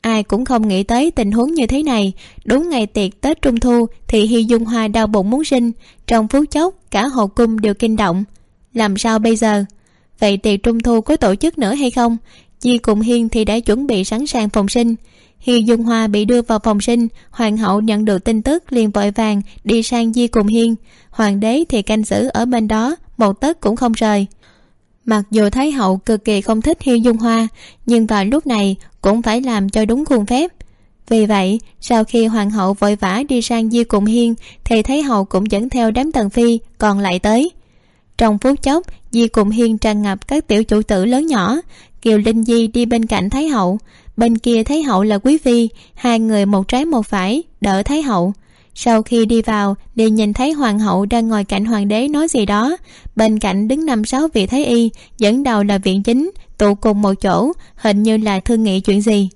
Speaker 2: Ai cũng không nghĩ tới tình huống như thế này. Đúng ngày tiệc tết trung thu thì hy dung hoa đau bụng muốn sinh. Trong phút chốc, cả hậu cung đều kinh động. Làm sao bây giờ? Vậy tiệc trung thu có tổ chức nữa hay không? Di cùng hiên thì đã chuẩn bị sẵn sàng phòng sinh. Hi dung hoa bị đưa vào phòng sinh, hoàng hậu nhận được tin tức liền vội vàng đi sang di cùng hiên. Hoàng đế thì canh giữ ở bên đó, một tấc cũng không rời. Mặc dù thái hậu cực kỳ không thích hi dung hoa, nhưng vào lúc này cũng phải làm cho đúng khuôn phép. Vì vậy, sau khi hoàng hậu vội vã đi sang di cùng hiên, thì thái hậu cũng dẫn theo đám tần phi còn lại tới. Trong phút chốc, di cùng hiên tràn ngập các tiểu chủ tử lớn nhỏ kiều linh di đi bên cạnh thái hậu. Bên kia thái hậu là quý phi, hai người một trái một phải, đỡ thái hậu. Sau khi đi vào, liền nhìn thấy hoàng hậu đang ngồi cạnh hoàng đế nói gì đó. Bên cạnh đứng năm sáu vị thái y, dẫn đầu là viện chính, tụ cùng một chỗ, hình như là thương nghị chuyện gì.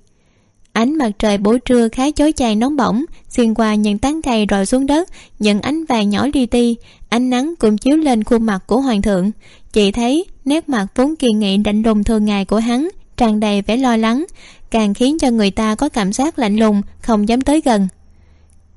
Speaker 2: Ánh mặt trời buổi trưa khá chói chang nóng bỏng, xuyên qua những tán cây rồi xuống đất, những ánh vàng nhỏ li ti, ánh nắng cũng chiếu lên khuôn mặt của hoàng thượng. Chị thấy nét mặt vốn kiên nghị đạnh lùng thường ngày của hắn, tràn đầy vẻ lo lắng, càng khiến cho người ta có cảm giác lạnh lùng, không dám tới gần.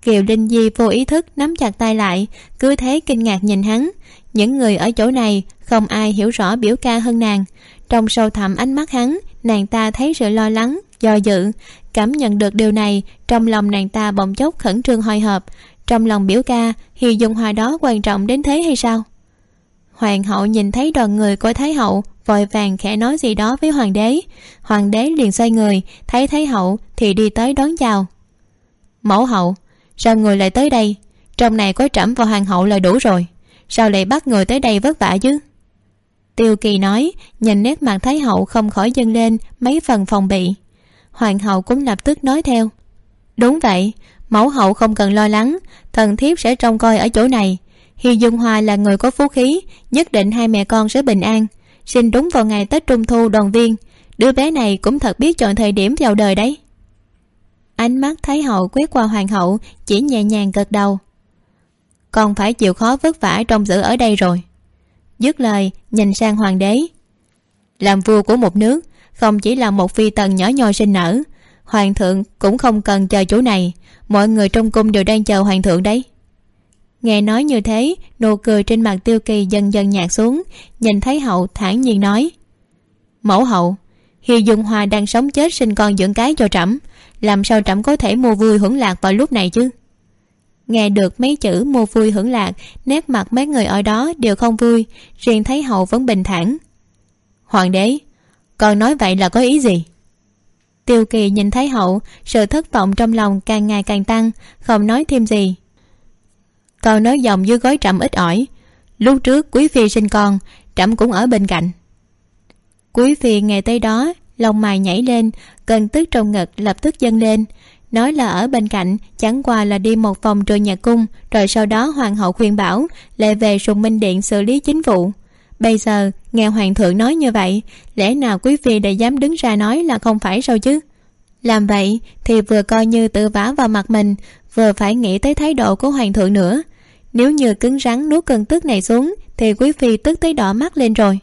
Speaker 2: Kiều linh di vô ý thức nắm chặt tay lại, cứ thế kinh ngạc nhìn hắn. Những người ở chỗ này, không ai hiểu rõ biểu ca hơn nàng. Trong sâu thẳm ánh mắt hắn, nàng ta thấy sự lo lắng, do dự. Cảm nhận được điều này, trong lòng nàng ta bỗng chốc khẩn trương hồi hộp. Trong lòng biểu ca thì dùng hòa đó quan trọng đến thế hay sao? Hoàng hậu nhìn thấy đoàn người của thái hậu, vội vàng khẽ nói gì đó với hoàng đế. Hoàng đế liền xoay người, thấy thái hậu thì đi tới đón chào. Mẫu hậu, sao người lại tới đây? Trong này có trẫm và hoàng hậu là đủ rồi. Sao lại bắt người tới đây vất vả chứ? Tiêu kỳ nói, nhìn nét mặt thái hậu không khỏi dâng lên mấy phần phòng bị. Hoàng hậu cũng lập tức nói theo. Đúng vậy, mẫu hậu không cần lo lắng, thần thiếp sẽ trông coi ở chỗ này hi dung hoa là người có phú khí, nhất định hai mẹ con sẽ bình an. Sinh đúng vào ngày tết trung thu đoàn viên, đứa bé này cũng thật biết chọn thời điểm vào đời đấy. Ánh mắt thái hậu quét qua hoàng hậu, chỉ nhẹ nhàng gật đầu. Con phải chịu khó vất vả trong giữ ở đây rồi. Dứt lời, nhìn sang hoàng đế. Làm vua của một nước, không chỉ là một phi tần nhỏ nhoi sinh nở, hoàng thượng cũng không cần chờ chỗ này. Mọi người trong cung đều đang chờ hoàng thượng đấy nghe nói như thế nụ cười trên mặt tiêu kỳ dần dần nhạt xuống, nhìn thấy hậu thản nhiên nói. Mẫu hậu hi dung hoa đang sống chết sinh con dưỡng cái cho trẫm, làm sao trẫm có thể mua vui hưởng lạc vào lúc này chứ? Nghe được mấy chữ mua vui hưởng lạc, nét mặt mấy người ở đó đều không vui, riêng thấy hậu vẫn bình thản. Hoàng đế, con nói vậy là có ý gì? Tiêu kỳ nhìn thấy hậu, sự thất vọng trong lòng càng ngày càng tăng, không nói thêm gì còn nói dòng dưới gối trẫm ít ỏi. Lúc trước quý phi sinh con, trẫm cũng ở bên cạnh. Quý phi nghe tới đó, lòng mày nhảy lên, cơn tức trong ngực lập tức dâng lên. Nói là ở bên cạnh, chẳng qua là đi một vòng trường nhà cung, rồi sau đó hoàng hậu khuyên bảo, lại về sùng minh điện xử lý chính vụ. Bây giờ, nghe hoàng thượng nói như vậy, lẽ nào quý phi đã dám đứng ra nói là không phải sao chứ? Làm vậy thì vừa coi như tự vả vào mặt mình, vừa phải nghĩ tới thái độ của hoàng thượng nữa nếu như cứng rắn nuốt cơn tức này xuống, thì quý phi tức tới đỏ mắt lên rồi.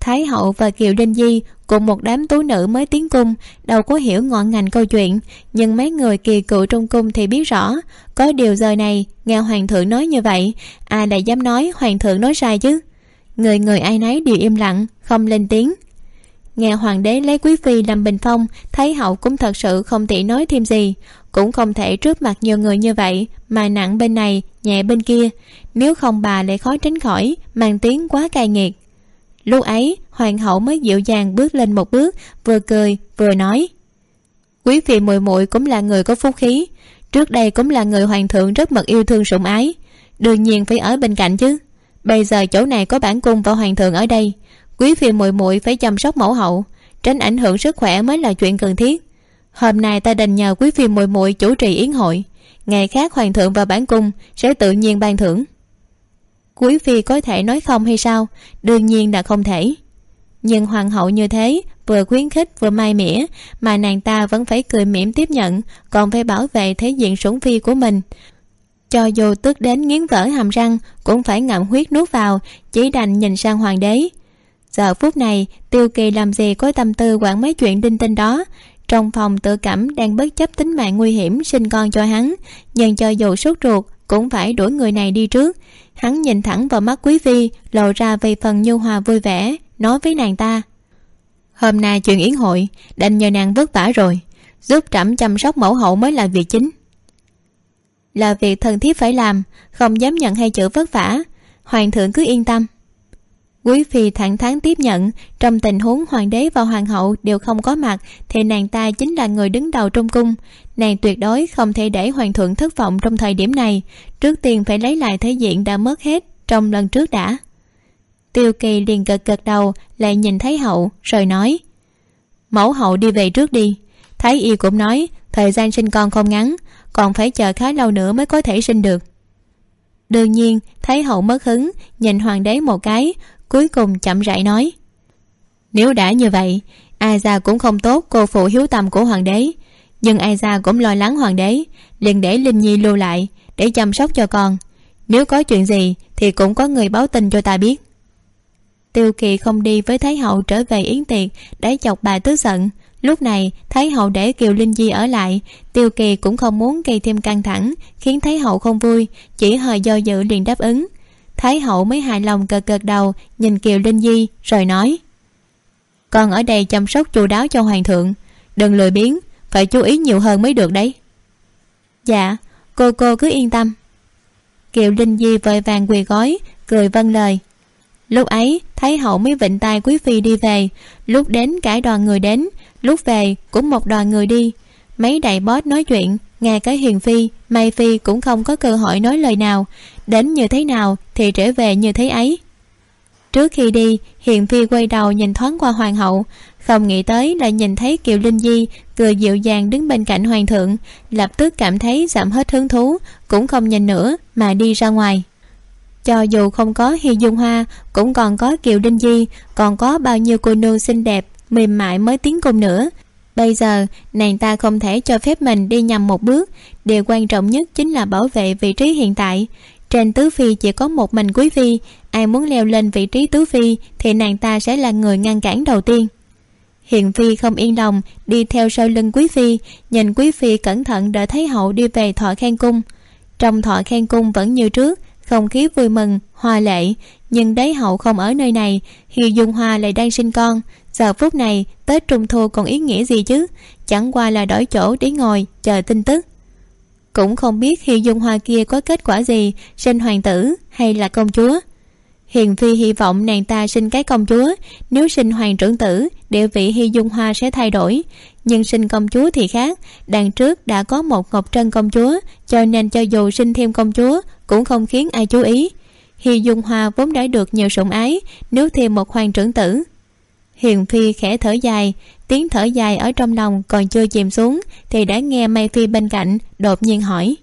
Speaker 2: Thái hậu và kiều đinh di cùng một đám tú nữ mới tiến cung, đâu có hiểu ngọn ngành câu chuyện, nhưng mấy người kỳ cựu trong cung thì biết rõ, có điều giờ này, nghe hoàng thượng nói như vậy, ai lại dám nói hoàng thượng nói sai chứ? Người người ai nấy đều im lặng, không lên tiếng nghe hoàng đế lấy quý phi làm bình phong, thấy hậu cũng thật sự không tiện nói thêm gì. Cũng không thể trước mặt nhiều người như vậy, mà nặng bên này, nhẹ bên kia. Nếu không bà lại khó tránh khỏi, mang tiếng quá cay nghiệt. Lúc ấy, hoàng hậu mới dịu dàng bước lên một bước, vừa cười, vừa nói. Quý phi muội muội cũng là người có phúc khí. Trước đây cũng là người hoàng thượng rất mật yêu thương sủng ái. Đương nhiên phải ở bên cạnh chứ. Bây giờ chỗ này có bản cung và hoàng thượng ở đây quý phi muội muội phải chăm sóc mẫu hậu, tránh ảnh hưởng sức khỏe mới là chuyện cần thiết. Hôm nay ta đành nhờ quý phi muội muội chủ trì yến hội. Ngày khác hoàng thượng và bản cung sẽ tự nhiên ban thưởng. Quý phi có thể nói không hay sao? Đương nhiên là không thể. Nhưng hoàng hậu như thế, vừa khuyến khích vừa mai mỉa, mà nàng ta vẫn phải cười mỉm tiếp nhận, còn phải bảo vệ thế diện sủng phi của mình. Cho dù tức đến nghiến vỡ hàm răng, cũng phải ngậm huyết nuốt vào, chỉ đành nhìn sang hoàng đế giờ phút này, tiêu kỳ làm gì có tâm tư quản mấy chuyện đinh tinh đó? Trong phòng tự cảm đang bất chấp tính mạng nguy hiểm sinh con cho hắn, nhưng cho dù sốt ruột cũng phải đuổi người này đi trước. Hắn nhìn thẳng vào mắt quý phi, lộ ra về phần nhu hòa vui vẻ, nói với nàng ta. Hôm nay chuyện yến hội, đành nhờ nàng vất vả rồi, giúp trẫm chăm sóc mẫu hậu mới là việc chính. Là việc thần thiết phải làm, không dám nhận hai chữ vất vả. Hoàng thượng cứ yên tâm quý phi thẳng thắn tiếp nhận, trong tình huống hoàng đế và hoàng hậu đều không có mặt, thì nàng ta chính là người đứng đầu trong cung. Nàng tuyệt đối không thể để hoàng thượng thất vọng trong thời điểm này, trước tiên phải lấy lại thể diện đã mất hết trong lần trước đã. Tiêu kỳ liền gật gật đầu, lại nhìn thấy hậu, rồi nói, mẫu hậu đi về trước đi. Thái y cũng nói, thời gian sinh con không ngắn, còn phải chờ khá lâu nữa mới có thể sinh được. Đương nhiên thấy hậu mất hứng, nhìn hoàng đế một cái cuối cùng chậm rãi nói, nếu đã như vậy ai ra cũng không tốt cô phụ hiếu tâm của hoàng đế. Nhưng ai ra cũng lo lắng hoàng đế, liền để linh nhi lưu lại để chăm sóc cho con. Nếu có chuyện gì thì cũng có người báo tin cho ta biết. Tiêu kỳ không đi với thái hậu trở về yến tiệc để chọc bà tức giận. Lúc này, thái hậu để kiều linh di ở lại. Tiêu kỳ cũng không muốn gây thêm căng thẳng, khiến thái hậu không vui, chỉ hơi do dự liền đáp ứng thái hậu mới hài lòng cờ cợt đầu, nhìn kiều linh di, rồi nói. Con ở đây chăm sóc chu đáo cho hoàng thượng, đừng lười biếng, phải chú ý nhiều hơn mới được đấy. Dạ cô cô cứ yên tâm. Kiều linh di vội vàng quỳ gói cười vâng lời. Lúc ấy, thái hậu mới vịnh tay quý phi đi về. Lúc đến cả đoàn người đến, lúc về cũng một đoàn người đi. Mấy đại bót nói chuyện, nghe cái hiền phi mai phi cũng không có cơ hội nói lời nào đến như thế nào thì trở về như thế ấy. Trước khi đi, hiền phi quay đầu nhìn thoáng qua hoàng hậu, không nghĩ tới lại nhìn thấy kiều linh di cười dịu dàng đứng bên cạnh hoàng thượng, lập tức cảm thấy giảm hết hứng thú, cũng không nhìn nữa mà đi ra ngoài. Cho dù không có hi dung hoa, cũng còn có kiều linh di, còn có bao nhiêu cô nương xinh đẹp, mềm mại mới tiến cung nữa. Bây giờ, nàng ta không thể cho phép mình đi nhầm một bước, điều quan trọng nhất chính là bảo vệ vị trí hiện tại trên tứ phi chỉ có một mình quý phi. Ai muốn leo lên vị trí tứ phi thì nàng ta sẽ là người ngăn cản đầu tiên. Hiền phi không yên lòng, đi theo sau lưng quý phi, nhìn quý phi cẩn thận đợi thấy hậu đi về thọ khen cung. Trong thọ khen cung vẫn như trước, không khí vui mừng, hoa lệ, nhưng đế hậu không ở nơi này hi dung hoa lại đang sinh con. Giờ phút này, tết trung thu còn ý nghĩa gì chứ? Chẳng qua là đổi chỗ để ngồi, chờ tin tức cũng không biết hi dung hoa kia có kết quả gì sinh hoàng tử hay là công chúa? Hiền phi hy vọng nàng ta sinh cái công chúa, nếu sinh hoàng trưởng tử, địa vị hy dung hoa sẽ thay đổi. Nhưng sinh công chúa thì khác, đằng trước đã có một ngọc trân công chúa, cho nên cho dù sinh thêm công chúa, cũng không khiến ai chú ý. Hy dung hoa vốn đã được nhiều sủng ái, nếu thêm một hoàng trưởng tử. Hiền phi khẽ thở dài tiếng thở dài ở trong lòng còn chưa chìm xuống thì đã nghe mai phi bên cạnh đột nhiên hỏi.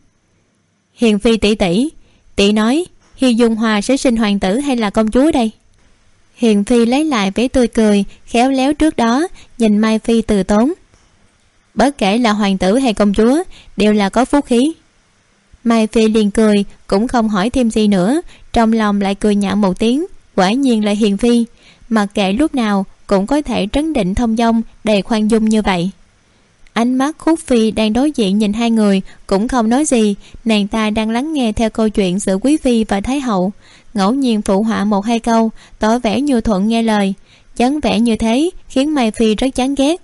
Speaker 2: Hiền phi tỷ tỷ tỷ nói, hi dung hòa sẽ sinh hoàng tử hay là công chúa đây? Hiền phi lấy lại vẻ tươi cười, khéo léo trước đó, nhìn mai phi từ tốn. Bất kể là hoàng tử hay công chúa, đều là có phúc khí. Mai phi liền cười, cũng không hỏi thêm gì nữa, trong lòng lại cười nhạo một tiếng, quả nhiên là hiền phi. Mặc kệ lúc nào cũng có thể trấn định thông dong, đầy khoan dung như vậy. Ánh mắt khúc phi đang đối diện nhìn hai người, cũng không nói gì. Nàng ta đang lắng nghe theo câu chuyện giữa quý phi và thái hậu. Ngẫu nhiên phụ họa một hai câu, tỏ vẻ như thuận nghe lời. Chán vẻ như thế khiến mai phi rất chán ghét.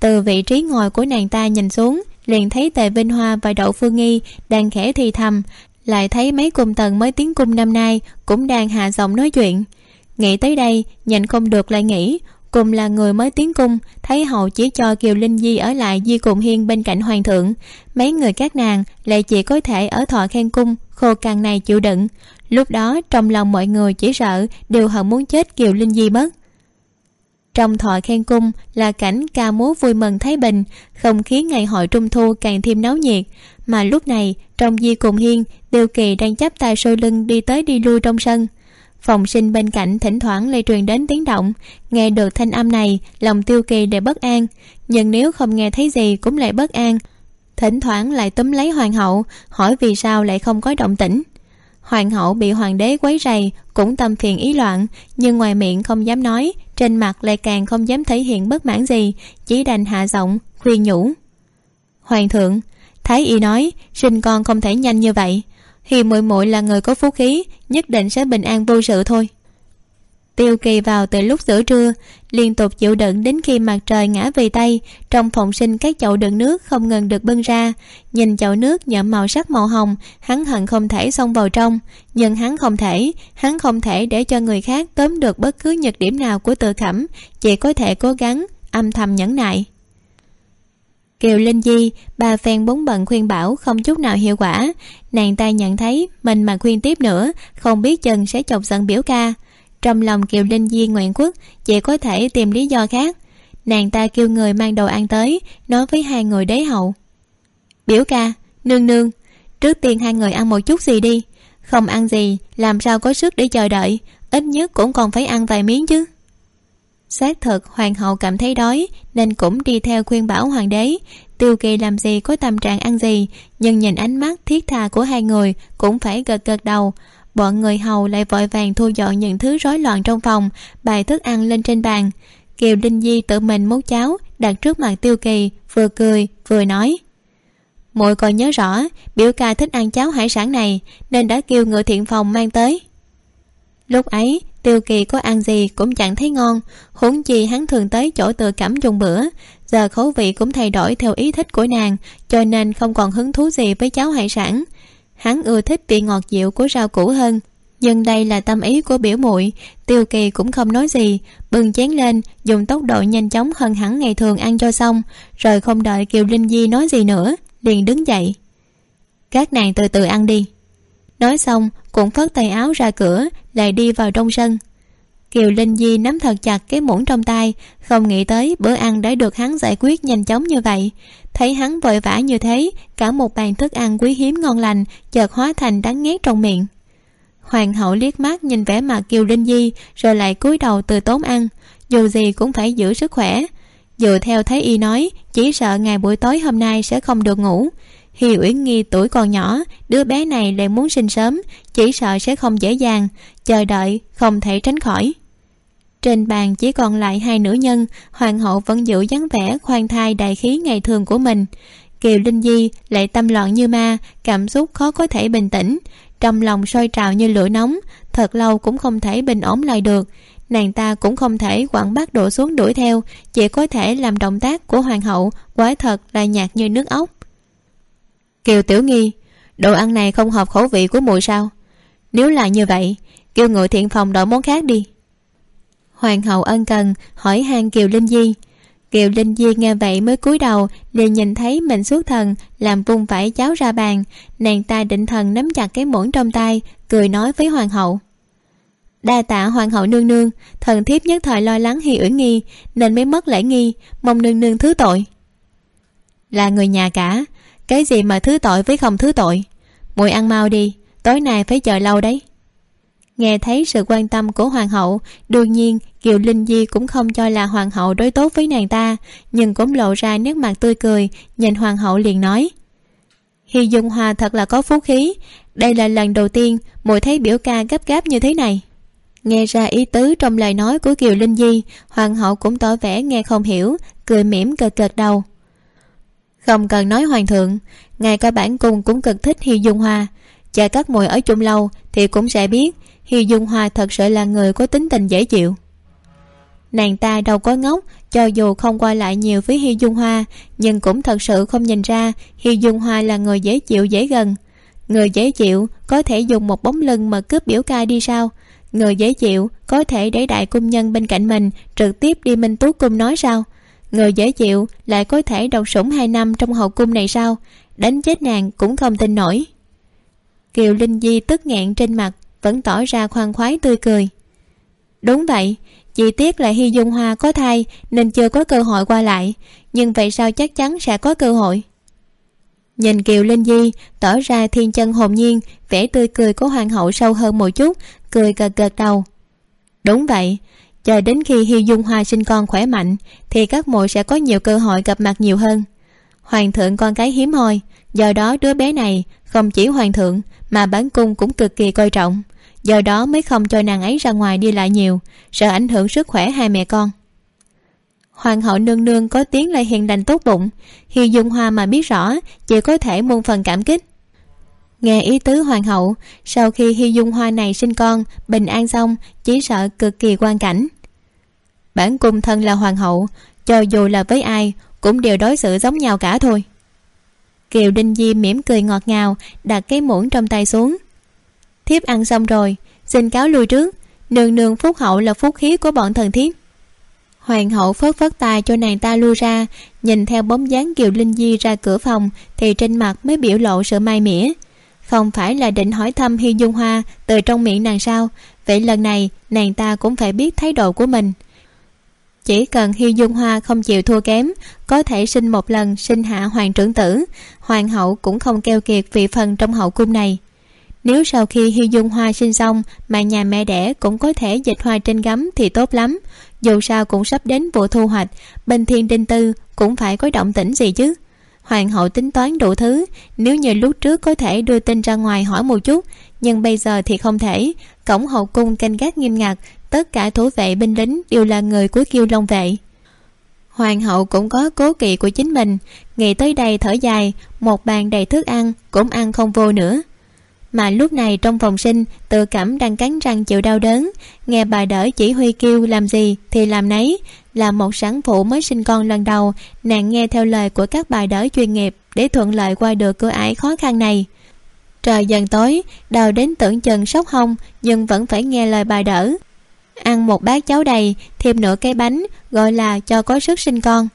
Speaker 2: Từ vị trí ngồi của nàng ta nhìn xuống, liền thấy tề vinh hoa và đậu phương nghi đang khẽ thì thầm. Lại thấy mấy cung tần mới tiến cung năm nay cũng đang hạ giọng nói chuyện. Nghĩ tới đây, nhìn không được lại nghĩ cùng là người mới tiến cung, thấy hậu chỉ cho kiều linh di ở lại di cùng hiên bên cạnh hoàng thượng. Mấy người các nàng lại chỉ có thể ở thọ khen cung, khô càng này chịu đựng. Lúc đó, trong lòng mọi người chỉ sợ đều hận muốn chết kiều linh di mất. Trong thọ khen cung là cảnh ca múa vui mừng thái bình, không khí ngày hội trung thu càng thêm náo nhiệt. Mà lúc này, trong di cùng hiên, tiêu kỳ đang chắp tay sôi lưng đi tới đi lui trong sân phòng sinh bên cạnh thỉnh thoảng lây truyền đến tiếng động. Nghe được thanh âm này, lòng tiêu kỳ đều bất an. Nhưng nếu không nghe thấy gì cũng lại bất an. Thỉnh thoảng lại túm lấy hoàng hậu, hỏi vì sao lại không có động tĩnh. Hoàng hậu bị hoàng đế quấy rầy, cũng tâm phiền ý loạn, nhưng ngoài miệng không dám nói, trên mặt lại càng không dám thể hiện bất mãn gì, chỉ đành hạ giọng, khuyên nhủ. Hoàng thượng, thái y nói, sinh con không thể nhanh như vậy thì muội muội là người có phú khí, nhất định sẽ bình an vô sự thôi. Tiêu kỳ vào từ lúc giữa trưa, liên tục chịu đựng đến khi mặt trời ngã về tây trong phòng sinh các chậu đựng nước không ngừng được bưng ra. Nhìn chậu nước nhợm màu sắc màu hồng, hắn hận không thể xông vào trong. Nhưng hắn không thể, hắn không thể để cho người khác tóm được bất cứ nhược điểm nào của tự khẩm, chỉ có thể cố gắng âm thầm nhẫn nại kiều linh di, bà phen bốn bận khuyên bảo không chút nào hiệu quả. Nàng ta nhận thấy mình mà khuyên tiếp nữa, không biết chừng sẽ chọc giận biểu ca. Trong lòng kiều linh di nguyện quốc, chỉ có thể tìm lý do khác. Nàng ta kêu người mang đồ ăn tới, nói với hai người đế hậu. Biểu ca, nương nương, trước tiên hai người ăn một chút gì đi. Không ăn gì, làm sao có sức để chờ đợi? Ít nhất cũng còn phải ăn vài miếng chứ xác thực, hoàng hậu cảm thấy đói, nên cũng đi theo khuyên bảo hoàng đế. Tiêu kỳ làm gì có tâm trạng ăn gì, nhưng nhìn ánh mắt thiết tha của hai người cũng phải gật gật đầu. Bọn người hầu lại vội vàng thu dọn những thứ rối loạn trong phòng, bày thức ăn lên trên bàn. Kiều linh di tự mình múc cháo, đặt trước mặt tiêu kỳ, vừa cười, vừa nói. Muội còn nhớ rõ, biểu ca thích ăn cháo hải sản này, nên đã kêu ngựa thiện phòng mang tới. Lúc ấy tiêu kỳ có ăn gì cũng chẳng thấy ngon. Huống chi hắn thường tới chỗ tự cảm dùng bữa. Giờ khẩu vị cũng thay đổi theo ý thích của nàng, cho nên không còn hứng thú gì với cháo hải sản. Hắn ưa thích vị ngọt dịu của rau củ hơn. Nhưng đây là tâm ý của biểu muội, tiêu kỳ cũng không nói gì. Bưng chén lên, dùng tốc độ nhanh chóng hơn hẳn ngày thường ăn cho xong, rồi không đợi kiều linh di nói gì nữa, liền đứng dậy. Các nàng từ từ ăn đi nói xong, cũng phất tay áo ra cửa, lại đi vào trong sân. Kiều linh di nắm thật chặt cái muỗng trong tay, không nghĩ tới bữa ăn đã được hắn giải quyết nhanh chóng như vậy. Thấy hắn vội vã như thế, cả một bàn thức ăn quý hiếm ngon lành chợt hóa thành đắng ngét trong miệng. Hoàng hậu liếc mắt nhìn vẻ mặt kiều linh di, rồi lại cúi đầu từ tốn ăn, dù gì cũng phải giữ sức khỏe. Dựa theo thấy y nói, chỉ sợ ngày buổi tối hôm nay sẽ không được ngủ hi uyển nghi tuổi còn nhỏ, đứa bé này lại muốn sinh sớm, chỉ sợ sẽ không dễ dàng, chờ đợi không thể tránh khỏi. Trên bàn chỉ còn lại hai nữ nhân, hoàng hậu vẫn giữ dáng vẻ khoan thai đại khí ngày thường của mình. Kiều linh di lại tâm loạn như ma, cảm xúc khó có thể bình tĩnh, trong lòng sôi trào như lửa nóng, thật lâu cũng không thể bình ổn lại được. Nàng ta cũng không thể quẳng bát đổ xuống đuổi theo, chỉ có thể làm động tác của hoàng hậu, quả thật là nhạt như nước ốc kiều tiểu nghi, đồ ăn này không hợp khẩu vị của mùi sao? Nếu là như vậy kêu ngự thiện phòng đổi món khác đi. Hoàng hậu ân cần hỏi han kiều linh di. Kiều linh di nghe vậy mới cúi đầu, liền nhìn thấy mình xuất thần, làm vung vãi cháo ra bàn. Nàng ta định thần nắm chặt cái muỗng trong tay, cười nói với hoàng hậu. Đa tạ hoàng hậu nương nương, thần thiếp nhất thời lo lắng hi uyển nghi, nên mới mất lễ nghi, mong nương nương thứ tội. Là người nhà cả cái gì mà thứ tội với không thứ tội? Muội ăn mau đi, tối nay phải chờ lâu đấy. Nghe thấy sự quan tâm của hoàng hậu, đương nhiên kiều linh di cũng không cho là hoàng hậu đối tốt với nàng ta, nhưng cũng lộ ra nét mặt tươi cười, nhìn hoàng hậu liền nói. Hi dung hòa thật là có phú khí, đây là lần đầu tiên mùi thấy biểu ca gấp gáp như thế này. Nghe ra ý tứ trong lời nói của kiều linh di, hoàng hậu cũng tỏ vẻ nghe không hiểu, cười mỉm cợt cợt đầu không cần nói hoàng thượng, ngài coi bản cung cũng cực thích hi dung hoa. Chờ các mùi ở chung lâu thì cũng sẽ biết hi dung hoa thật sự là người có tính tình dễ chịu. Nàng ta đâu có ngốc, cho dù không qua lại nhiều với hi dung hoa, nhưng cũng thật sự không nhìn ra hi dung hoa là người dễ chịu dễ gần. Người dễ chịu có thể dùng một bóng lưng mà cướp biểu ca đi sao? Người dễ chịu có thể để đại cung nhân bên cạnh mình trực tiếp đi minh tú cung nói sao? Người dễ chịu lại có thể độc sủng hai năm trong hậu cung này sao? Đánh chết nàng cũng không tin nổi. Kiều linh di tức nghẹn trên mặt, vẫn tỏ ra khoan khoái tươi cười. Đúng vậy, chỉ tiếc là hy dung hoa có thai nên chưa có cơ hội qua lại, nhưng vậy sao chắc chắn sẽ có cơ hội? Nhìn kiều linh di, tỏ ra thiên chân hồn nhiên, vẻ tươi cười của hoàng hậu sâu hơn một chút, cười gật gật đầu. Đúng vậy chờ đến khi Hi dung hoa sinh con khỏe mạnh, thì các muội sẽ có nhiều cơ hội gặp mặt nhiều hơn. Hoàng thượng con cái hiếm hoi, do đó đứa bé này không chỉ hoàng thượng, mà bản cung cũng cực kỳ coi trọng. Do đó mới không cho nàng ấy ra ngoài đi lại nhiều, sợ ảnh hưởng sức khỏe hai mẹ con. Hoàng hậu nương nương có tiếng là hiền lành tốt bụng hi dung hoa mà biết rõ, chỉ có thể muôn phần cảm kích. Nghe ý tứ hoàng hậu, sau khi hi dung hoa này sinh con, bình an xong, chỉ sợ cực kỳ quan cảnh bản cung thân là hoàng hậu, cho dù là với ai, cũng đều đối xử giống nhau cả thôi. Kiều đinh di mỉm cười ngọt ngào, đặt cái muỗng trong tay xuống. Thiếp ăn xong rồi, xin cáo lui trước, nương nương phúc hậu là phúc khí của bọn thần thiếp. Hoàng hậu phớt phớt tay cho nàng ta lui ra, nhìn theo bóng dáng kiều linh di ra cửa phòng thì trên mặt mới biểu lộ sự mai mỉa. Không phải là định hỏi thăm hy dung hoa từ trong miệng nàng sao, vậy lần này nàng ta cũng phải biết thái độ của mình chỉ cần Hi dung hoa không chịu thua kém, có thể sinh một lần sinh hạ hoàng trưởng tử. Hoàng hậu cũng không keo kiệt vị phần trong hậu cung này. Nếu sau khi Hi dung hoa sinh xong mà nhà mẹ đẻ cũng có thể dịch hoa trên gấm thì tốt lắm. Dù sao cũng sắp đến vụ thu hoạch, bên thiên đinh tư cũng phải có động tĩnh gì chứ. Hoàng hậu tính toán đủ thứ, nếu như lúc trước có thể đưa tin ra ngoài hỏi một chút, nhưng bây giờ thì không thể. Cổng hậu cung canh gác nghiêm ngặt tất cả thủ vệ binh lính đều là người của kiêu long vệ. Hoàng hậu cũng có cố kỵ của chính mình. Nghĩ tới đây thở dài, một bàn đầy thức ăn cũng ăn không vô nữa. Mà lúc này trong phòng sinh, tự cảm đang cắn răng chịu đau đớn. Nghe bà đỡ chỉ huy kêu làm gì thì làm nấy, là một sản phụ mới sinh con lần đầu. Nàng nghe theo lời của các bà đỡ chuyên nghiệp để thuận lợi qua được cửa ải khó khăn này. Trời dần tối, đào đến tưởng chừng sốc hông, nhưng vẫn phải nghe lời bà đỡ ăn một bát cháo đầy, thêm nửa cái bánh, gọi là cho có sức sinh con.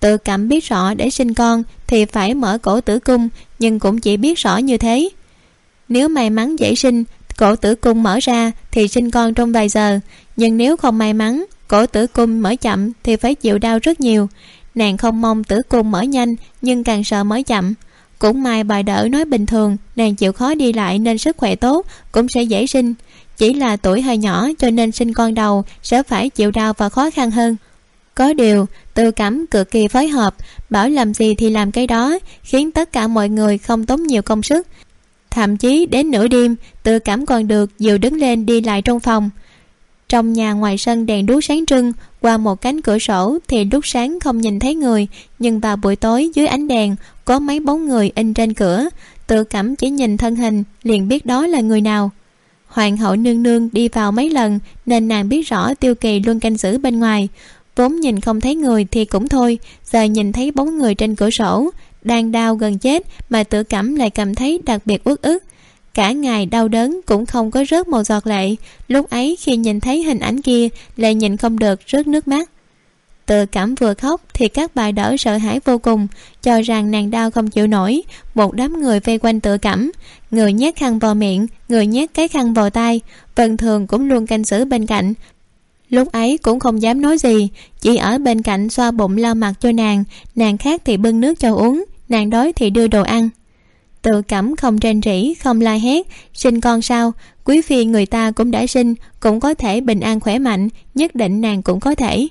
Speaker 2: Tự cảm biết rõ để sinh con thì phải mở cổ tử cung, nhưng cũng chỉ biết rõ như thế. Nếu may mắn dễ sinh, cổ tử cung mở ra thì sinh con trong vài giờ. Nhưng nếu không may mắn, cổ tử cung mở chậm thì phải chịu đau rất nhiều. Nàng không mong tử cung mở nhanh, nhưng càng sợ mở chậm. Cũng may bà đỡ nói bình thường, nàng chịu khó đi lại nên sức khỏe tốt, cũng sẽ dễ sinh chỉ là tuổi hơi nhỏ cho nên sinh con đầu sẽ phải chịu đau và khó khăn hơn. Có điều, tư cảm cực kỳ phối hợp, bảo làm gì thì làm cái đó, khiến tất cả mọi người không tốn nhiều công sức. Thậm chí đến nửa đêm tự cảm còn được dìu đứng lên đi lại trong phòng. Trong nhà ngoài sân đèn đuốc sáng trưng, qua một cánh cửa sổ thì lúc sáng không nhìn thấy người, nhưng vào buổi tối dưới ánh đèn, có mấy bóng người in trên cửa. Tự cảm chỉ nhìn thân hình, liền biết đó là người nào hoàng hậu nương nương đi vào mấy lần, nên nàng biết rõ tiêu kỳ luôn canh giữ bên ngoài. Vốn nhìn không thấy người thì cũng thôi, giờ nhìn thấy bóng người trên cửa sổ, đang đau gần chết mà tự cảm lại cảm thấy đặc biệt uất ức. Cả ngày đau đớn cũng không có rớt một giọt lệ, lúc ấy khi nhìn thấy hình ảnh kia lại nhìn không được rớt nước mắt tự cảm vừa khóc thì các bà đỡ sợ hãi vô cùng, cho rằng nàng đau không chịu nổi. Một đám người vây quanh tự cảm, người nhét khăn vào miệng, người nhét cái khăn vào tay vân thường cũng luôn canh giữ bên cạnh. Lúc ấy cũng không dám nói gì, chỉ ở bên cạnh xoa bụng lau mặt cho nàng. Nàng khác thì bưng nước cho uống, nàng đói thì đưa đồ ăn. Tự cảm không rên rỉ, không la hét, sinh con sao? Quý phi người ta cũng đã sinh, cũng có thể bình an khỏe mạnh, nhất định nàng cũng có thể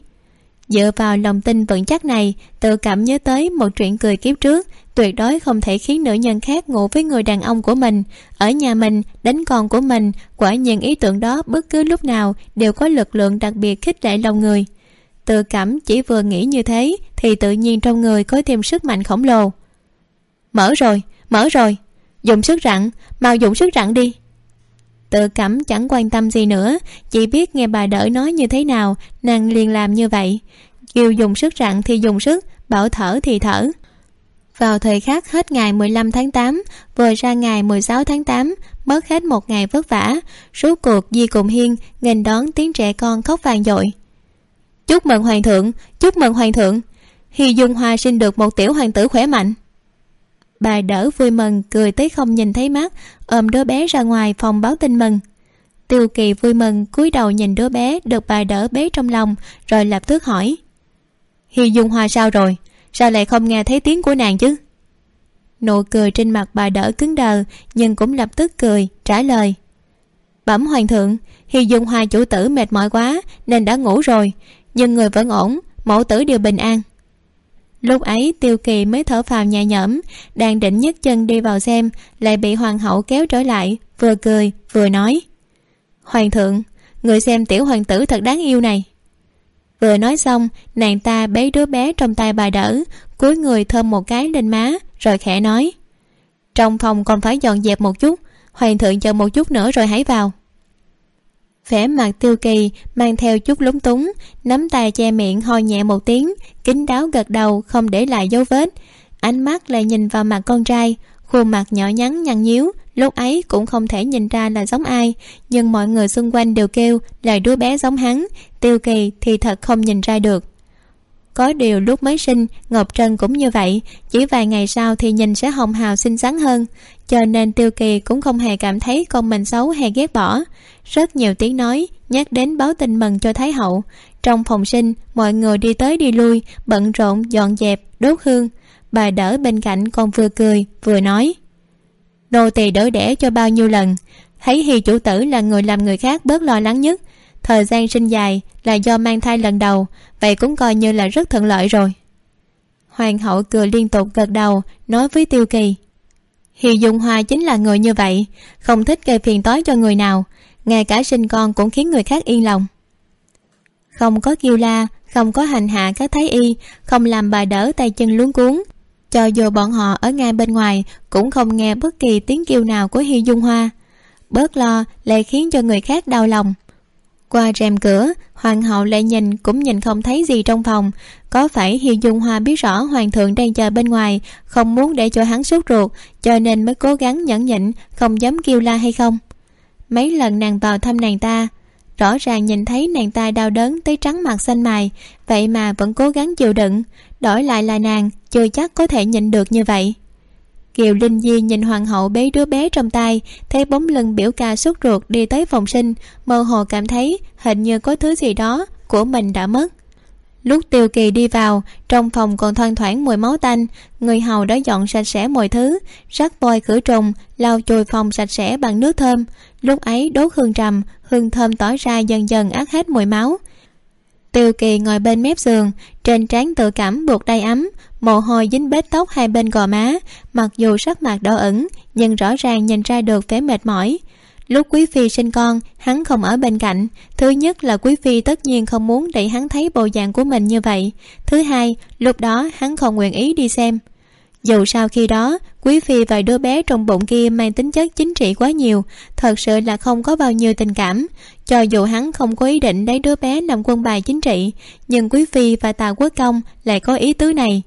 Speaker 2: dựa vào lòng tin vững chắc này, tự cảm nhớ tới một chuyện cười kiếp trước, tuyệt đối không thể khiến nữ nhân khác ngủ với người đàn ông của mình. Ở nhà mình, đánh con của mình, quả nhiên ý tưởng đó bất cứ lúc nào đều có lực lượng đặc biệt khích lệ lòng người. Tự cảm chỉ vừa nghĩ như thế thì tự nhiên trong người có thêm sức mạnh khổng lồ. Mở rồi mở rồi. Dùng sức rặn, mau dùng sức rặn đi tự cảm chẳng quan tâm gì nữa. Chỉ biết nghe bà đỡ nói như thế nào, nàng liền làm như vậy. Kêu dùng sức rặn thì dùng sức, bảo thở thì thở. Vào thời khắc hết ngày 15 tháng 8 vừa ra ngày 16 tháng 8 mất hết một ngày vất vả. Rốt cuộc di cùng hiên nghênh đón tiếng trẻ con khóc vang dội. Chúc mừng hoàng thượng, chúc mừng hoàng thượng. Hy dung hoa sinh được một tiểu hoàng tử khỏe mạnh bà đỡ vui mừng, cười tới không nhìn thấy mắt, ôm đứa bé ra ngoài phòng báo tin mừng. Tiêu kỳ vui mừng, cúi đầu nhìn đứa bé được bà đỡ bé trong lòng, rồi lập tức hỏi. Hi dung hoa sao rồi? Sao lại không nghe thấy tiếng của nàng chứ? Nụ cười trên mặt bà đỡ cứng đờ, nhưng cũng lập tức cười, trả lời. Bẩm hoàng thượng, hi dung hoa chủ tử mệt mỏi quá, nên đã ngủ rồi, nhưng người vẫn ổn, mẫu tử đều bình an lúc ấy, tiêu kỳ mới thở phào nhẹ nhõm, đang định nhấc chân đi vào xem, lại bị hoàng hậu kéo trở lại, vừa cười, vừa nói. Hoàng thượng, người xem tiểu hoàng tử thật đáng yêu này. Vừa nói xong, nàng ta bế đứa bé trong tay bà đỡ, cúi người thơm một cái lên má, rồi khẽ nói. Trong phòng còn phải dọn dẹp một chút, hoàng thượng chờ một chút nữa rồi hãy vào vẻ mặt tiêu kỳ, mang theo chút lúng túng, nắm tay che miệng ho nhẹ một tiếng, kín đáo gật đầu, không để lại dấu vết. Ánh mắt lại nhìn vào mặt con trai, khuôn mặt nhỏ nhắn nhăn nhíu, lúc ấy cũng không thể nhìn ra là giống ai, nhưng mọi người xung quanh đều kêu là đứa bé giống hắn, tiêu kỳ thì thật không nhìn ra được. Có điều lúc mới sinh, ngọc trân cũng như vậy, chỉ vài ngày sau thì nhìn sẽ hồng hào xinh xắn hơn cho nên tiêu kỳ cũng không hề cảm thấy con mình xấu hay ghét bỏ. Rất nhiều tiếng nói nhắc đến báo tin mừng cho thái hậu. Trong phòng sinh, mọi người đi tới đi lui, bận rộn, dọn dẹp, đốt hương. Bà đỡ bên cạnh còn vừa cười, vừa nói, nô tỳ đỡ đẻ cho bao nhiêu lần? Thấy hi chủ tử là người làm người khác bớt lo lắng nhất. Thời gian sinh dài là do mang thai lần đầu, vậy cũng coi như là rất thuận lợi rồi. Hoàng hậu cười liên tục gật đầu, nói với tiêu kỳ hiền dung hoa chính là người như vậy, không thích gây phiền toái cho người nào, ngay cả sinh con cũng khiến người khác yên lòng. Không có kiêu la, không có hành hạ các thái y, không làm bà đỡ tay chân luống cuống cho dù bọn họ ở ngay bên ngoài cũng không nghe bất kỳ tiếng kêu nào của hy dung hoa. Bớt lo lại khiến cho người khác đau lòng qua rèm cửa, hoàng hậu lại nhìn cũng nhìn không thấy gì trong phòng. Có phải hiền dung hoa biết rõ hoàng thượng đang chờ bên ngoài, không muốn để cho hắn sốt ruột, cho nên mới cố gắng nhẫn nhịn, không dám kêu la hay không? Mấy lần nàng vào thăm nàng ta, rõ ràng nhìn thấy nàng ta đau đớn tới trắng mặt xanh mài, vậy mà vẫn cố gắng chịu đựng. Đổi lại là nàng, chưa chắc có thể nhịn được như vậy kiều linh di nhìn hoàng hậu bế đứa bé trong tay, thấy bóng lưng biểu ca sốt ruột đi tới phòng sinh, mơ hồ cảm thấy hình như có thứ gì đó của mình đã mất. Lúc tiêu kỳ đi vào, trong phòng còn thoang thoảng mùi máu tanh, người hầu đã dọn sạch sẽ mọi thứ, rắc vôi khử trùng, lau chùi phòng sạch sẽ bằng nước thơm. Lúc ấy đốt hương trầm, hương thơm tỏ ra dần dần át hết mùi máu. Tiêu kỳ ngồi bên mép giường, trên trán tự cảm buộc đay ấm mồ hôi dính bết tóc hai bên gò má, mặc dù sắc mặt đỏ ửng, nhưng rõ ràng nhìn ra được vẻ mệt mỏi. Lúc quý phi sinh con, hắn không ở bên cạnh. Thứ nhất là quý phi tất nhiên không muốn để hắn thấy bộ dạng của mình như vậy. Thứ hai, lúc đó hắn không nguyện ý đi xem. Dù sao khi đó, quý phi và đứa bé trong bụng kia mang tính chất chính trị quá nhiều, thật sự là không có bao nhiêu tình cảm. Cho dù hắn không có ý định lấy đứa bé làm quân bài chính trị, nhưng quý phi và tào quốc công lại có ý tứ này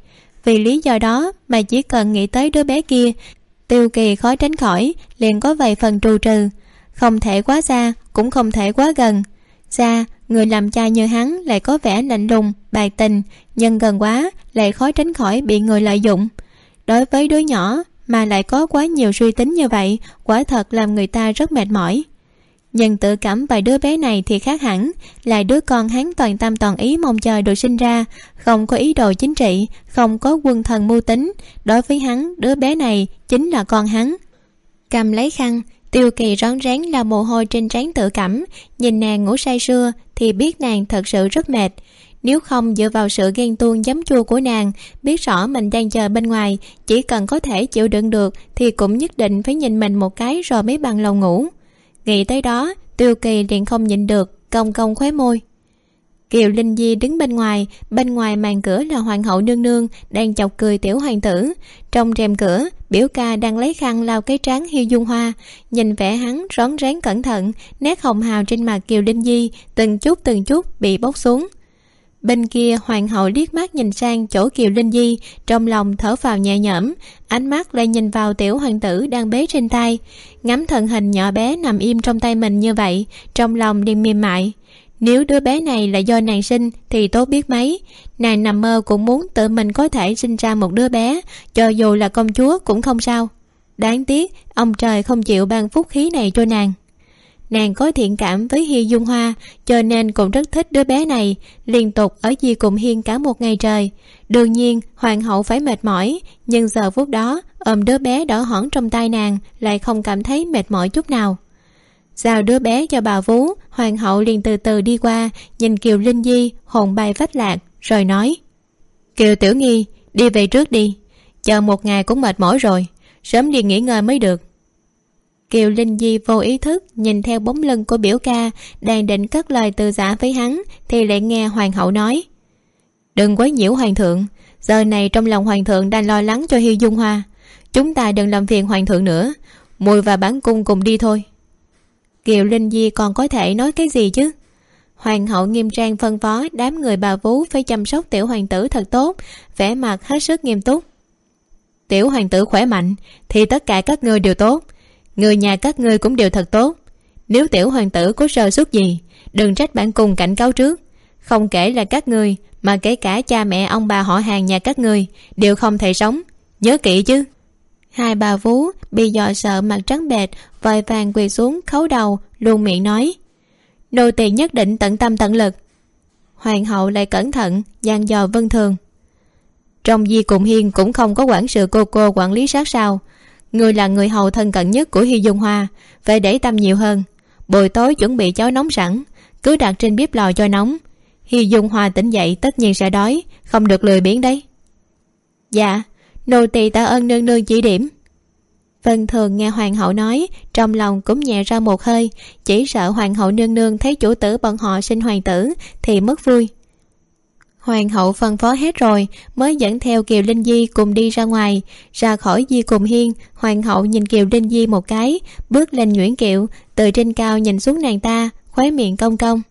Speaker 2: vì lý do đó mà chỉ cần nghĩ tới đứa bé kia, tiêu kỳ khó tránh khỏi, liền có vài phần trù trừ. Không thể quá xa, cũng không thể quá gần. Xa, người làm cha như hắn lại có vẻ lạnh lùng bài tình, nhưng gần quá, lại khó tránh khỏi bị người lợi dụng. Đối với đứa nhỏ mà lại có quá nhiều suy tính như vậy, quả thật làm người ta rất mệt mỏi nhận tự cảm vài đứa bé này thì khác hẳn. Là đứa con hắn toàn tâm toàn ý mong chờ được sinh ra. Không có ý đồ chính trị, không có quân thần mưu tính. Đối với hắn, đứa bé này chính là con hắn. Cầm lấy khăn, tiêu kỳ rón rén là mồ hôi trên trán tự cảm. Nhìn nàng ngủ say sưa thì biết nàng thật sự rất mệt. Nếu không dựa vào sự ghen tuông giấm chua của nàng, biết rõ mình đang chờ bên ngoài, chỉ cần có thể chịu đựng được thì cũng nhất định phải nhìn mình một cái rồi mới bằng lòng ngủ nghĩ tới đó, tiêu kỳ liền không nhịn được, cong cong khóe môi. Kiều linh di đứng bên ngoài bên ngoài màn cửa là hoàng hậu nương nương đang chọc cười tiểu hoàng tử. Trong rèm cửa, biểu ca đang lấy khăn lau cái trán hiu dung hoa, nhìn vẻ hắn rón rén cẩn thận, nét hồng hào trên mặt kiều linh di từng chút từng chút bị bốc xuống bên kia, hoàng hậu liếc mắt nhìn sang chỗ kiều linh di, trong lòng thở vào nhẹ nhõm, ánh mắt lại nhìn vào tiểu hoàng tử đang bế trên tay. Ngắm thân hình nhỏ bé nằm im trong tay mình như vậy, trong lòng liền mềm mại. Nếu đứa bé này là do nàng sinh, thì tốt biết mấy. Nàng nằm mơ cũng muốn tự mình có thể sinh ra một đứa bé, cho dù là công chúa cũng không sao. Đáng tiếc, ông trời không chịu ban phúc khí này cho nàng nàng có thiện cảm với hi dung hoa, cho nên cũng rất thích đứa bé này, liên tục ở di cùng hiên cả một ngày trời. Đương nhiên, hoàng hậu phải mệt mỏi, nhưng giờ phút đó, ôm đứa bé đỏ hỏn trong tay nàng, lại không cảm thấy mệt mỏi chút nào. Giao đứa bé cho bà vú, hoàng hậu liền từ từ đi qua, nhìn kiều linh di, hồn bay phách lạc, rồi nói, kiều tiểu nghi, đi về trước đi, chờ một ngày cũng mệt mỏi rồi, sớm đi nghỉ ngơi mới được kiều linh di vô ý thức nhìn theo bóng lưng của biểu ca, đang định cất lời từ giả với hắn, thì lại nghe hoàng hậu nói. Đừng quấy nhiễu hoàng thượng, giờ này trong lòng hoàng thượng đang lo lắng cho hi dung hoa. Chúng ta đừng làm phiền hoàng thượng nữa, mùi và bản cung cùng đi thôi. Kiều linh di còn có thể nói cái gì chứ? Hoàng hậu nghiêm trang phân phó đám người bà vú phải chăm sóc tiểu hoàng tử thật tốt, vẻ mặt hết sức nghiêm túc. Tiểu hoàng tử khỏe mạnh, thì tất cả các ngươi đều tốt người nhà các ngươi cũng đều thật tốt. Nếu tiểu hoàng tử có sơ suất gì, đừng trách bản cung cảnh cáo trước. Không kể là các ngươi, mà kể cả cha mẹ, ông bà, họ hàng nhà các ngươi, đều không thể sống. Nhớ kỹ chứ. Hai bà vú bị dò sợ mặt trắng bệch, vội vàng quỳ xuống, khấu đầu, luôn miệng nói. Nô tỳ nhất định tận tâm tận lực. Hoàng hậu lại cẩn thận dàn dò vân thường. Trong di cùng hiên cũng không có quản sự cô cô quản lý sát sao người là người hầu thân cận nhất của hy dung hoa, về để tâm nhiều hơn. Buổi tối chuẩn bị cháo nóng sẵn, cứ đặt trên bếp lò cho nóng. Hy dung hoa tỉnh dậy, tất nhiên sẽ đói, không được lười biếng đấy. Dạ nô tỳ tạ ơn nương nương chỉ điểm. Vân thường nghe hoàng hậu nói, trong lòng cũng nhẹ ra một hơi, chỉ sợ hoàng hậu nương nương thấy chủ tử bọn họ sinh hoàng tử thì mất vui hoàng hậu phân phó hết rồi, mới dẫn theo kiều linh di cùng đi ra ngoài. Ra khỏi di cùng hiên, hoàng hậu nhìn kiều linh di một cái, bước lên nhuyễn kiệu, từ trên cao nhìn xuống nàng ta, khóe miệng cong cong.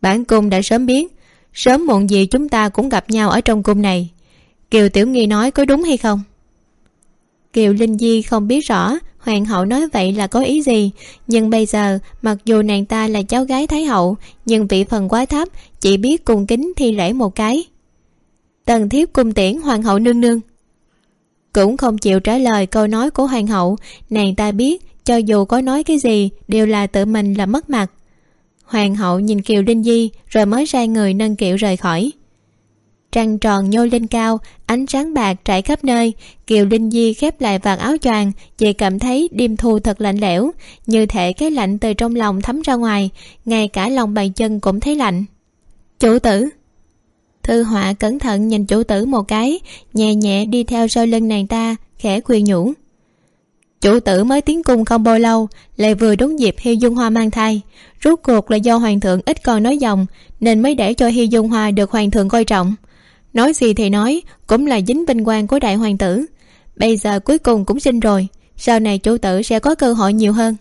Speaker 2: Bản cung đã sớm biết, sớm muộn gì chúng ta cũng gặp nhau ở trong cung này. Kiều tiểu nghi nói có đúng hay không? Kiều linh di không biết rõ hoàng hậu nói vậy là có ý gì? Nhưng bây giờ, mặc dù nàng ta là cháu gái thái hậu, nhưng vị phần quá thấp, chỉ biết cung kính thi lễ một cái. Tần thiếp cung tiễn hoàng hậu nương nương. Cũng không chịu trả lời câu nói của hoàng hậu, nàng ta biết cho dù có nói cái gì đều là tự mình là mất mặt. Hoàng hậu nhìn kiều linh di rồi mới ra người nâng kiệu rời khỏi trăng tròn nhô lên cao, ánh sáng bạc trải khắp nơi. Kiều linh di khép lại vạt áo choàng chị cảm thấy đêm thu thật lạnh lẽo, như thể cái lạnh từ trong lòng thấm ra ngoài, ngay cả lòng bàn chân cũng thấy lạnh. Chủ tử! Thư họa cẩn thận nhìn chủ tử một cái, nhẹ nhẹ đi theo sau lưng nàng ta, khẽ khuyên nhủ. Chủ tử mới tiến cung không bao lâu, lại vừa đúng dịp hi dung hoa mang thai. Rốt cuộc là do hoàng thượng ít còn nói dòng, nên mới để cho hi dung hoa được hoàng thượng coi trọng nói gì thì nói, cũng là dính vinh quang của đại hoàng tử. Bây giờ cuối cùng cũng sinh rồi, sau này chủ tử sẽ có cơ hội nhiều hơn.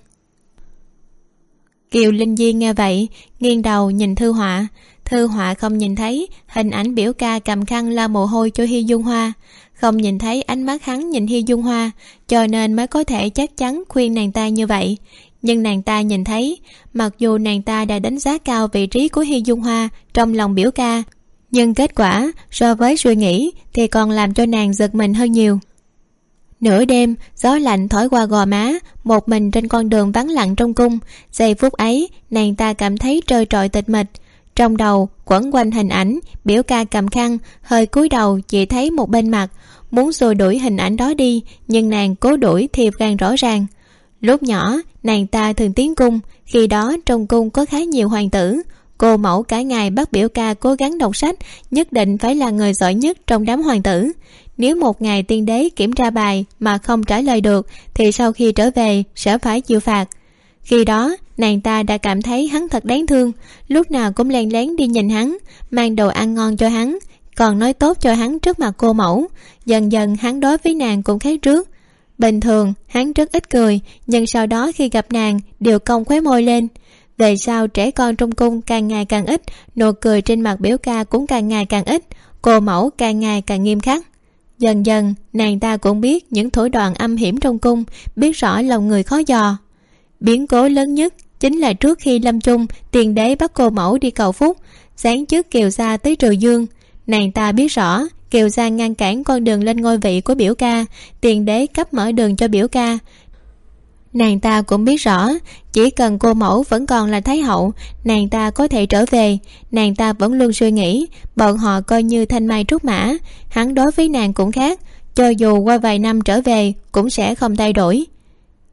Speaker 2: Kiều linh di nghe vậy, nghiêng đầu nhìn thư họa. Thư họa không nhìn thấy, hình ảnh biểu ca cầm khăn la mồ hôi cho hi dung hoa. Không nhìn thấy ánh mắt hắn nhìn hi dung hoa, cho nên mới có thể chắc chắn khuyên nàng ta như vậy. Nhưng nàng ta nhìn thấy, mặc dù nàng ta đã đánh giá cao vị trí của hi dung hoa trong lòng biểu ca nhưng kết quả, so với suy nghĩ, thì còn làm cho nàng giật mình hơn nhiều. Nửa đêm, gió lạnh thổi qua gò má, một mình trên con đường vắng lặng trong cung. Giây phút ấy, nàng ta cảm thấy trơi trọi tịch mịch. Trong đầu, quẩn quanh hình ảnh, biểu ca cầm khăn, hơi cúi đầu chỉ thấy một bên mặt. Muốn xua đuổi hình ảnh đó đi, nhưng nàng cố đuổi thì càng rõ ràng. Lúc nhỏ, nàng ta thường tiến cung, khi đó trong cung có khá nhiều hoàng tử cô mẫu cả ngày bắt biểu ca cố gắng đọc sách, nhất định phải là người giỏi nhất trong đám hoàng tử. Nếu một ngày tiên đế kiểm tra bài mà không trả lời được, thì sau khi trở về, sẽ phải chịu phạt. Khi đó, nàng ta đã cảm thấy hắn thật đáng thương, lúc nào cũng len lén đi nhìn hắn, mang đồ ăn ngon cho hắn, còn nói tốt cho hắn trước mặt cô mẫu. Dần dần hắn đối với nàng cũng khác trước. Bình thường, hắn rất ít cười, nhưng sau đó khi gặp nàng, đều cong khóe môi lên về sau, trẻ con trong cung càng ngày càng ít, nụ cười trên mặt biểu ca cũng càng ngày càng ít, cô mẫu càng ngày càng nghiêm khắc. Dần dần, nàng ta cũng biết những thủ đoạn âm hiểm trong cung, biết rõ lòng người khó dò. Biến cố lớn nhất chính là trước khi lâm chung, tiền đế bắt cô mẫu đi cầu phúc sáng trước kiều gia tới triều dương. Nàng ta biết rõ, kiều gia ngăn cản con đường lên ngôi vị của biểu ca, tiền đế cấp mở đường cho biểu ca nàng ta cũng biết rõ, chỉ cần cô mẫu vẫn còn là thái hậu, nàng ta có thể trở về. Nàng ta vẫn luôn suy nghĩ, bọn họ coi như thanh mai trúc mã. Hắn đối với nàng cũng khác, cho dù qua vài năm trở về cũng sẽ không thay đổi.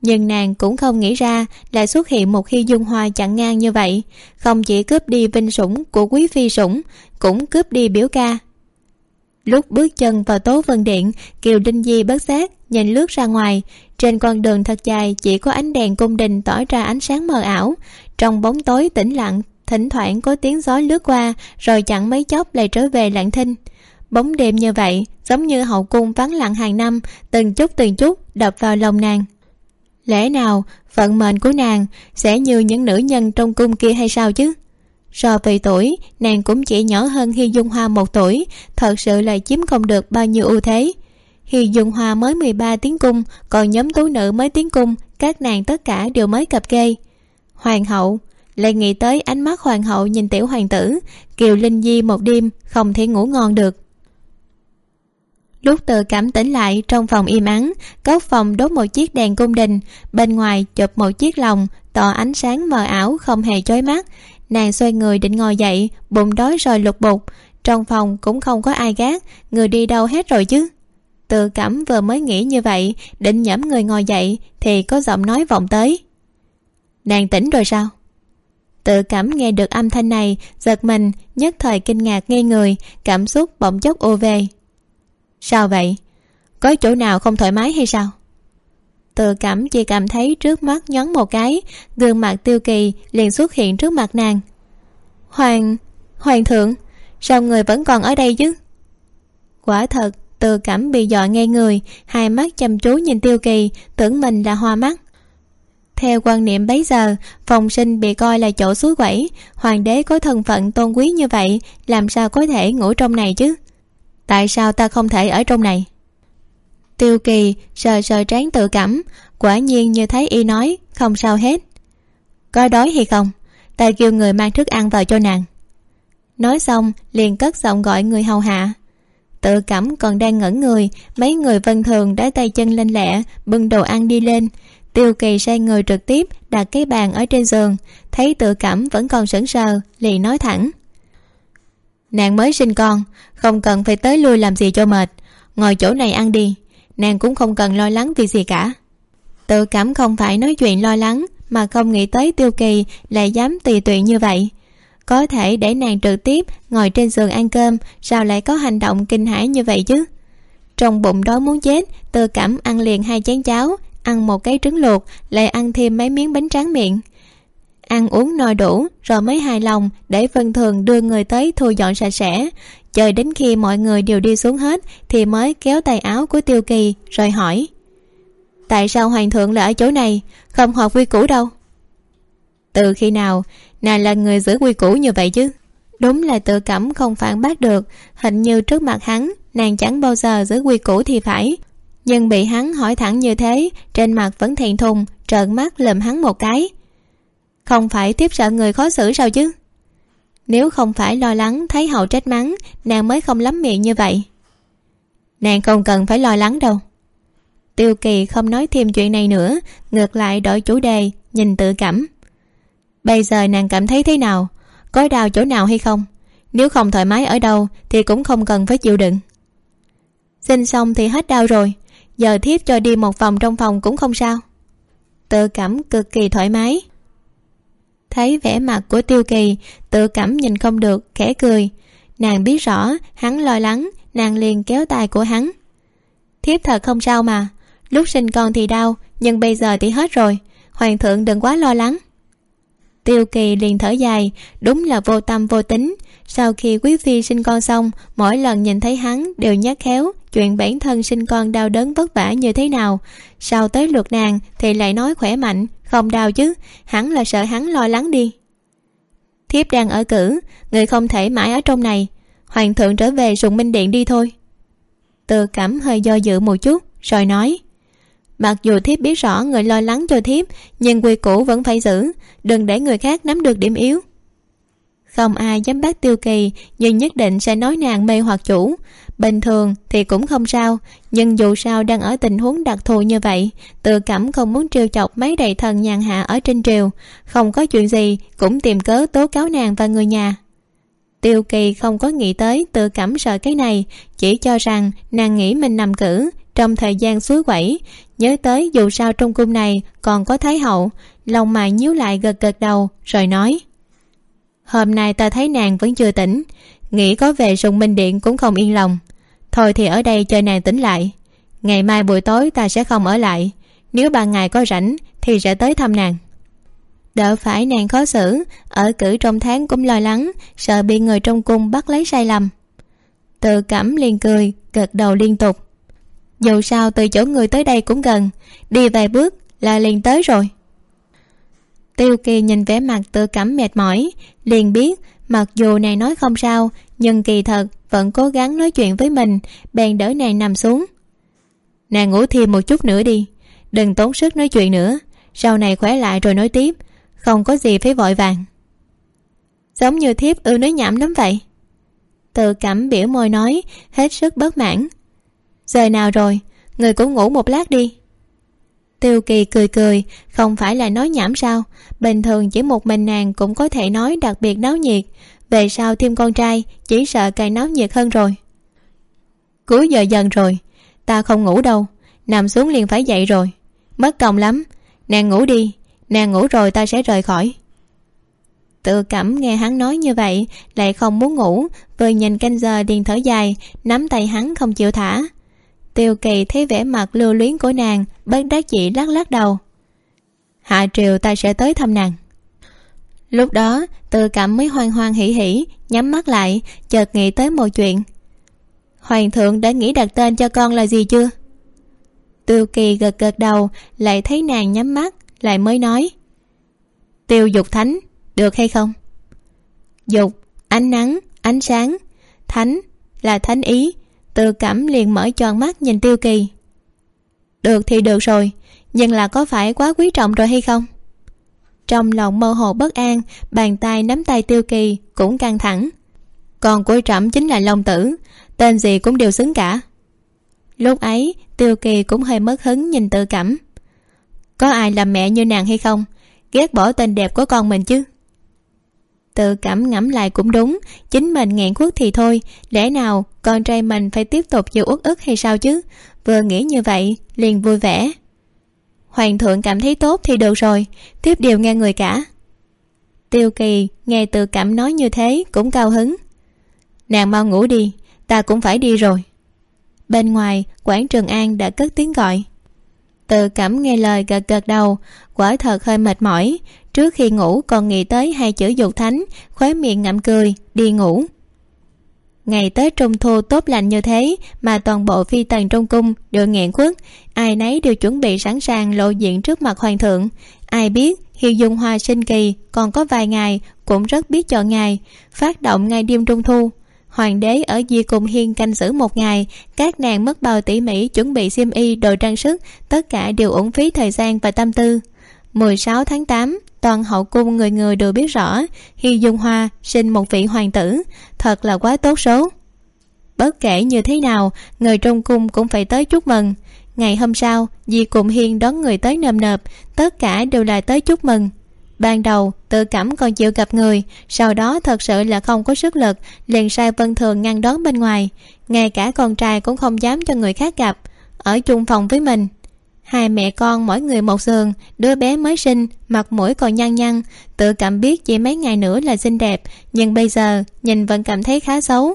Speaker 2: Nhưng nàng cũng không nghĩ ra lại xuất hiện một khi dung hoa chặn ngang như vậy. Không chỉ cướp đi vinh sủng của quý phi sủng, cũng cướp đi biểu ca. Lúc bước chân vào tố vân điện, kiều đinh di bất giác nhìn lướt ra ngoài trên con đường thật dài, chỉ có ánh đèn cung đình tỏ ra ánh sáng mờ ảo. Trong bóng tối tĩnh lặng, thỉnh thoảng có tiếng gió lướt qua, rồi chẳng mấy chốc lại trở về lặng thinh. Bóng đêm như vậy, giống như hậu cung vắng lặng hàng năm, từng chút từng chút đập vào lòng nàng. Lẽ nào vận mệnh của nàng sẽ như những nữ nhân trong cung kia hay sao chứ? So về tuổi, nàng cũng chỉ nhỏ hơn hi dung hoa một tuổi, thật sự là chiếm không được bao nhiêu ưu thế. Hiền dùng hòa mới mười ba tiếng cung, còn nhóm tú nữ mới tiếng cung, các nàng tất cả đều mới cập kê. Hoàng hậu, lại nghĩ tới ánh mắt hoàng hậu nhìn tiểu hoàng tử, kiều linh di một đêm không thể ngủ ngon được. Lúc từ cảm tỉnh lại trong phòng im ắng, góc phòng đốt một chiếc đèn cung đình, bên ngoài chụp một chiếc lồng, tỏ ánh sáng mờ ảo không hề chói mắt. Nàng xoay người định ngồi dậy, bụng đói rồi lục bục. Trong phòng cũng không có ai gác, người đi đâu hết rồi chứ? Tự cảm vừa mới nghĩ như vậy, định nhẫm người ngồi dậy, thì có giọng nói vọng tới. Nàng tỉnh rồi sao? Tự cảm nghe được âm thanh này, giật mình, nhất thời kinh ngạc ngây người, cảm xúc bỗng chốc ô về sao vậy? Có chỗ nào không thoải mái hay sao? Tự cảm chỉ cảm thấy trước mắt nhón một cái, gương mặt tiêu kỳ liền xuất hiện trước mặt nàng. Hoàng hoàng thượng, sao người vẫn còn ở đây chứ? Quả thật tự cảm bị dọa ngay người, hai mắt chăm chú nhìn tiêu kỳ, tưởng mình là hoa mắt. Theo quan niệm bấy giờ, phòng sinh bị coi là chỗ suối quẩy. Hoàng đế có thân phận tôn quý như vậy, làm sao có thể ngủ trong này chứ? Tại sao ta không thể ở trong này? Tiêu kỳ sờ sờ trán tự cảm, quả nhiên như thấy y nói, không sao hết. Có đói hay không? Ta kêu người mang thức ăn vào cho nàng. Nói xong, liền cất giọng gọi người hầu hạ tự cảm còn đang ngẩn người, mấy người vân thường đã tay chân lên lẹ, bưng đồ ăn đi lên. Tiêu kỳ sai người trực tiếp, đặt cái bàn ở trên giường. Thấy tự cảm vẫn còn sững sờ, liền nói thẳng. Nàng mới sinh con, không cần phải tới lui làm gì cho mệt. Ngồi chỗ này ăn đi, nàng cũng không cần lo lắng vì gì cả. Tự cảm không phải nói chuyện lo lắng, mà không nghĩ tới tiêu kỳ lại dám tùy tiện như vậy có thể để nàng trực tiếp ngồi trên giường ăn cơm, sao lại có hành động kinh hãi như vậy chứ? Trong bụng đói muốn chết, tư cảm ăn liền hai chén cháo, ăn một cái trứng luộc, lại ăn thêm mấy miếng bánh tráng miệng. Ăn uống no đủ, rồi mới hài lòng để vân thường đưa người tới thu dọn sạch sẽ. Chờ đến khi mọi người đều đi xuống hết, thì mới kéo tay áo của tiêu kỳ, rồi hỏi, tại sao hoàng thượng lại ở chỗ này? Không hợp quy củ đâu từ khi nào? Nàng là người giữ quy củ như vậy chứ? Đúng là tự cảm không phản bác được. Hình như trước mặt hắn, nàng chẳng bao giờ giữ quy củ thì phải. Nhưng bị hắn hỏi thẳng như thế, trên mặt vẫn thẹn thùng, trợn mắt lườm hắn một cái. Không phải tiếp sợ người khó xử sao chứ? Nếu không phải lo lắng thấy hậu trách mắng, nàng mới không lắm miệng như vậy. Nàng không cần phải lo lắng đâu. Tiêu kỳ không nói thêm chuyện này nữa, ngược lại đổi chủ đề, nhìn tự cảm bây giờ nàng cảm thấy thế nào? Có đau chỗ nào hay không? Nếu không thoải mái ở đâu thì cũng không cần phải chịu đựng. Xin xong thì hết đau rồi, giờ thiếp cho đi một vòng trong phòng cũng không sao. Tự cảm cực kỳ thoải mái. Thấy vẻ mặt của tiêu kỳ, tự cảm nhìn không được, khẽ cười. Nàng biết rõ, hắn lo lắng, nàng liền kéo tay của hắn. Thiếp thật không sao mà, lúc sinh con thì đau, nhưng bây giờ thì hết rồi. Hoàng thượng đừng quá lo lắng tiêu kỳ liền thở dài. Đúng là vô tâm vô tính. Sau khi quý phi sinh con xong, mỗi lần nhìn thấy hắn đều nhắc khéo, chuyện bản thân sinh con đau đớn vất vả như thế nào. Sau tới lượt nàng thì lại nói khỏe mạnh, không đau chứ hắn là sợ hắn lo lắng đi. Thiếp đang ở cử, người không thể mãi ở trong này. Hoàng thượng trở về sùng minh điện đi thôi. Từ cảm hơi do dự một chút, rồi nói mặc dù thiếp biết rõ người lo lắng cho thiếp, nhưng quy củ vẫn phải giữ. Đừng để người khác nắm được điểm yếu. Không ai dám bắt tiêu kỳ, nhưng nhất định sẽ nói nàng mê hoặc chủ. Bình thường thì cũng không sao, nhưng dù sao đang ở tình huống đặc thù như vậy, tự cảm không muốn trêu chọc mấy đầy thần nhàn hạ ở trên triều. Không có chuyện gì, cũng tìm cớ tố cáo nàng và người nhà. Tiêu kỳ không có nghĩ tới tự cảm sợ cái này, chỉ cho rằng nàng nghĩ mình nằm cử trong thời gian suối quẩy. Nhớ tới dù sao trong cung này còn có thái hậu, lòng mày nhíu lại gật gật đầu, rồi nói, hôm nay ta thấy nàng vẫn chưa tỉnh, nghĩ có về sùng minh điện cũng không yên lòng. Thôi thì ở đây chờ nàng tỉnh lại. Ngày mai buổi tối ta sẽ không ở lại. Nếu ban ngày có rảnh thì sẽ tới thăm nàng. Đỡ phải nàng khó xử, ở cử trong tháng cũng lo lắng, sợ bị người trong cung bắt lấy sai lầm. Tự cảm liền cười, gật đầu liên tục dù sao từ chỗ người tới đây cũng gần. Đi vài bước là liền tới rồi. Tiêu kỳ nhìn vẻ mặt tự cảm mệt mỏi, liền biết mặc dù nàng nói không sao, nhưng kỳ thật vẫn cố gắng nói chuyện với mình, bèn đỡ nàng nằm xuống. Nàng ngủ thêm một chút nữa đi, đừng tốn sức nói chuyện nữa. Sau này khỏe lại rồi nói tiếp, không có gì phải vội vàng. Giống như thiếp ưa nói nhảm lắm vậy. Tự cảm biểu môi nói, hết sức bất mãn giờ nào rồi? Người cũng ngủ một lát đi. Tiêu kỳ cười cười, không phải là nói nhảm sao? Bình thường chỉ một mình nàng cũng có thể nói đặc biệt náo nhiệt. Về sau thêm con trai, chỉ sợ càng náo nhiệt hơn rồi. Cuối giờ dần rồi, ta không ngủ đâu. Nằm xuống liền phải dậy rồi. Mất công lắm. Nàng ngủ đi. Nàng ngủ rồi ta sẽ rời khỏi. Tự cảm nghe hắn nói như vậy, lại không muốn ngủ, vừa nhìn canh giờ điền thở dài, nắm tay hắn không chịu thả tiêu kỳ thấy vẻ mặt lưu luyến của nàng, bất đắc dĩ lắc lắc đầu. Hạ triều ta sẽ tới thăm nàng. Lúc đó tự cảm mới hoang hoang hỉ hỉ, nhắm mắt lại, chợt nghĩ tới một chuyện. Hoàng thượng đã nghĩ đặt tên cho con là gì chưa? Tiêu kỳ gật gật đầu, lại thấy nàng nhắm mắt, lại mới nói. Tiêu dục thánh, được hay không? Dục, ánh nắng, ánh sáng. Thánh là thánh ý tự cảm liền mở tròn mắt nhìn tiêu kỳ. Được thì được rồi, nhưng là có phải quá quý trọng rồi hay không? Trong lòng mơ hồ bất an, bàn tay nắm tay tiêu kỳ cũng căng thẳng. Còn của trẫm chính là long tử, tên gì cũng đều xứng cả. Lúc ấy, tiêu kỳ cũng hơi mất hứng nhìn tự cảm có ai làm mẹ như nàng hay không? Ghét bỏ tên đẹp của con mình chứ tự cảm ngẫm lại cũng đúng, chính mình nghẹn khuất thì thôi, lẽ nào con trai mình phải tiếp tục chịu uất ức hay sao chứ? Vừa nghĩ như vậy, liền vui vẻ. Hoàng thượng cảm thấy tốt thì được rồi, tiếp điều nghe người cả. Tiêu kỳ nghe tự cảm nói như thế cũng cao hứng. Nàng mau ngủ đi, ta cũng phải đi rồi. Bên ngoài, quảng trường an đã cất tiếng gọi. Tự cảm nghe lời gật gật đầu, quả thật hơi mệt mỏi trước khi ngủ còn nghĩ tới hai chữ dục thánh, khóe miệng ngậm cười, đi ngủ. Ngày tết trung thu tốt lành như thế, mà toàn bộ phi tần trong cung đều nghẹn khuất. Ai nấy đều chuẩn bị sẵn sàng lộ diện trước mặt hoàng thượng. Ai biết hiệu dung hoa sinh kỳ, còn có vài ngày cũng rất biết chọn ngày phát động ngày đêm trung thu, hoàng đế ở di cùng hiên canh giữ một ngày, các nàng mất bao tỉ mỉ chuẩn bị xiêm y, đồ trang sức, tất cả đều uổng phí thời gian và tâm tư. 16 tháng 8 toàn hậu cung người người đều biết rõ, hy dung hoa sinh một vị hoàng tử, thật là quá tốt số. Bất kể như thế nào, người trong cung cũng phải tới chúc mừng. Ngày hôm sau, di cùng hiên đón người tới nơm nợp, tất cả đều là tới chúc mừng. Ban đầu, tự cảm còn chịu gặp người, sau đó thật sự là không có sức lực, liền sai vân thường ngăn đón bên ngoài. Ngay cả con trai cũng không dám cho người khác gặp, ở chung phòng với mình hai mẹ con mỗi người một giường, đứa bé mới sinh, mặt mũi còn nhăn nhăn. Tự cảm biết chỉ mấy ngày nữa là xinh đẹp, nhưng bây giờ nhìn vẫn cảm thấy khá xấu.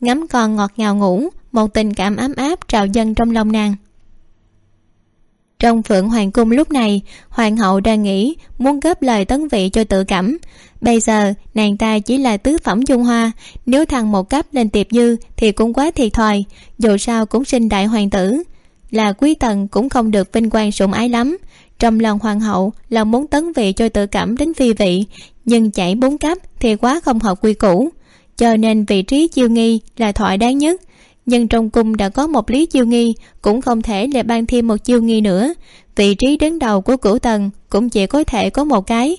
Speaker 2: Ngắm con ngọt ngào ngủ, một tình cảm ấm áp trào dâng trong lòng nàng. Trong phượng hoàng cung lúc này, hoàng hậu đang nghĩ muốn góp lời tấn vị cho tự cảm. Bây giờ, nàng ta chỉ là tứ phẩm dung hoa, nếu thằng một cấp lên tiệp dư thì cũng quá thiệt thòi, dù sao cũng sinh đại hoàng tử là quý tần cũng không được vinh quang sủng ái lắm. Trong lòng hoàng hậu là muốn tấn vị cho tự cảm đến phi vị, nhưng chảy bốn cấp thì quá không hợp quy củ. Cho nên vị trí chiêu nghi là thoại đáng nhất. Nhưng trong cung đã có một lý chiêu nghi, cũng không thể lại ban thêm một chiêu nghi nữa. Vị trí đứng đầu của cửu tần cũng chỉ có thể có một cái.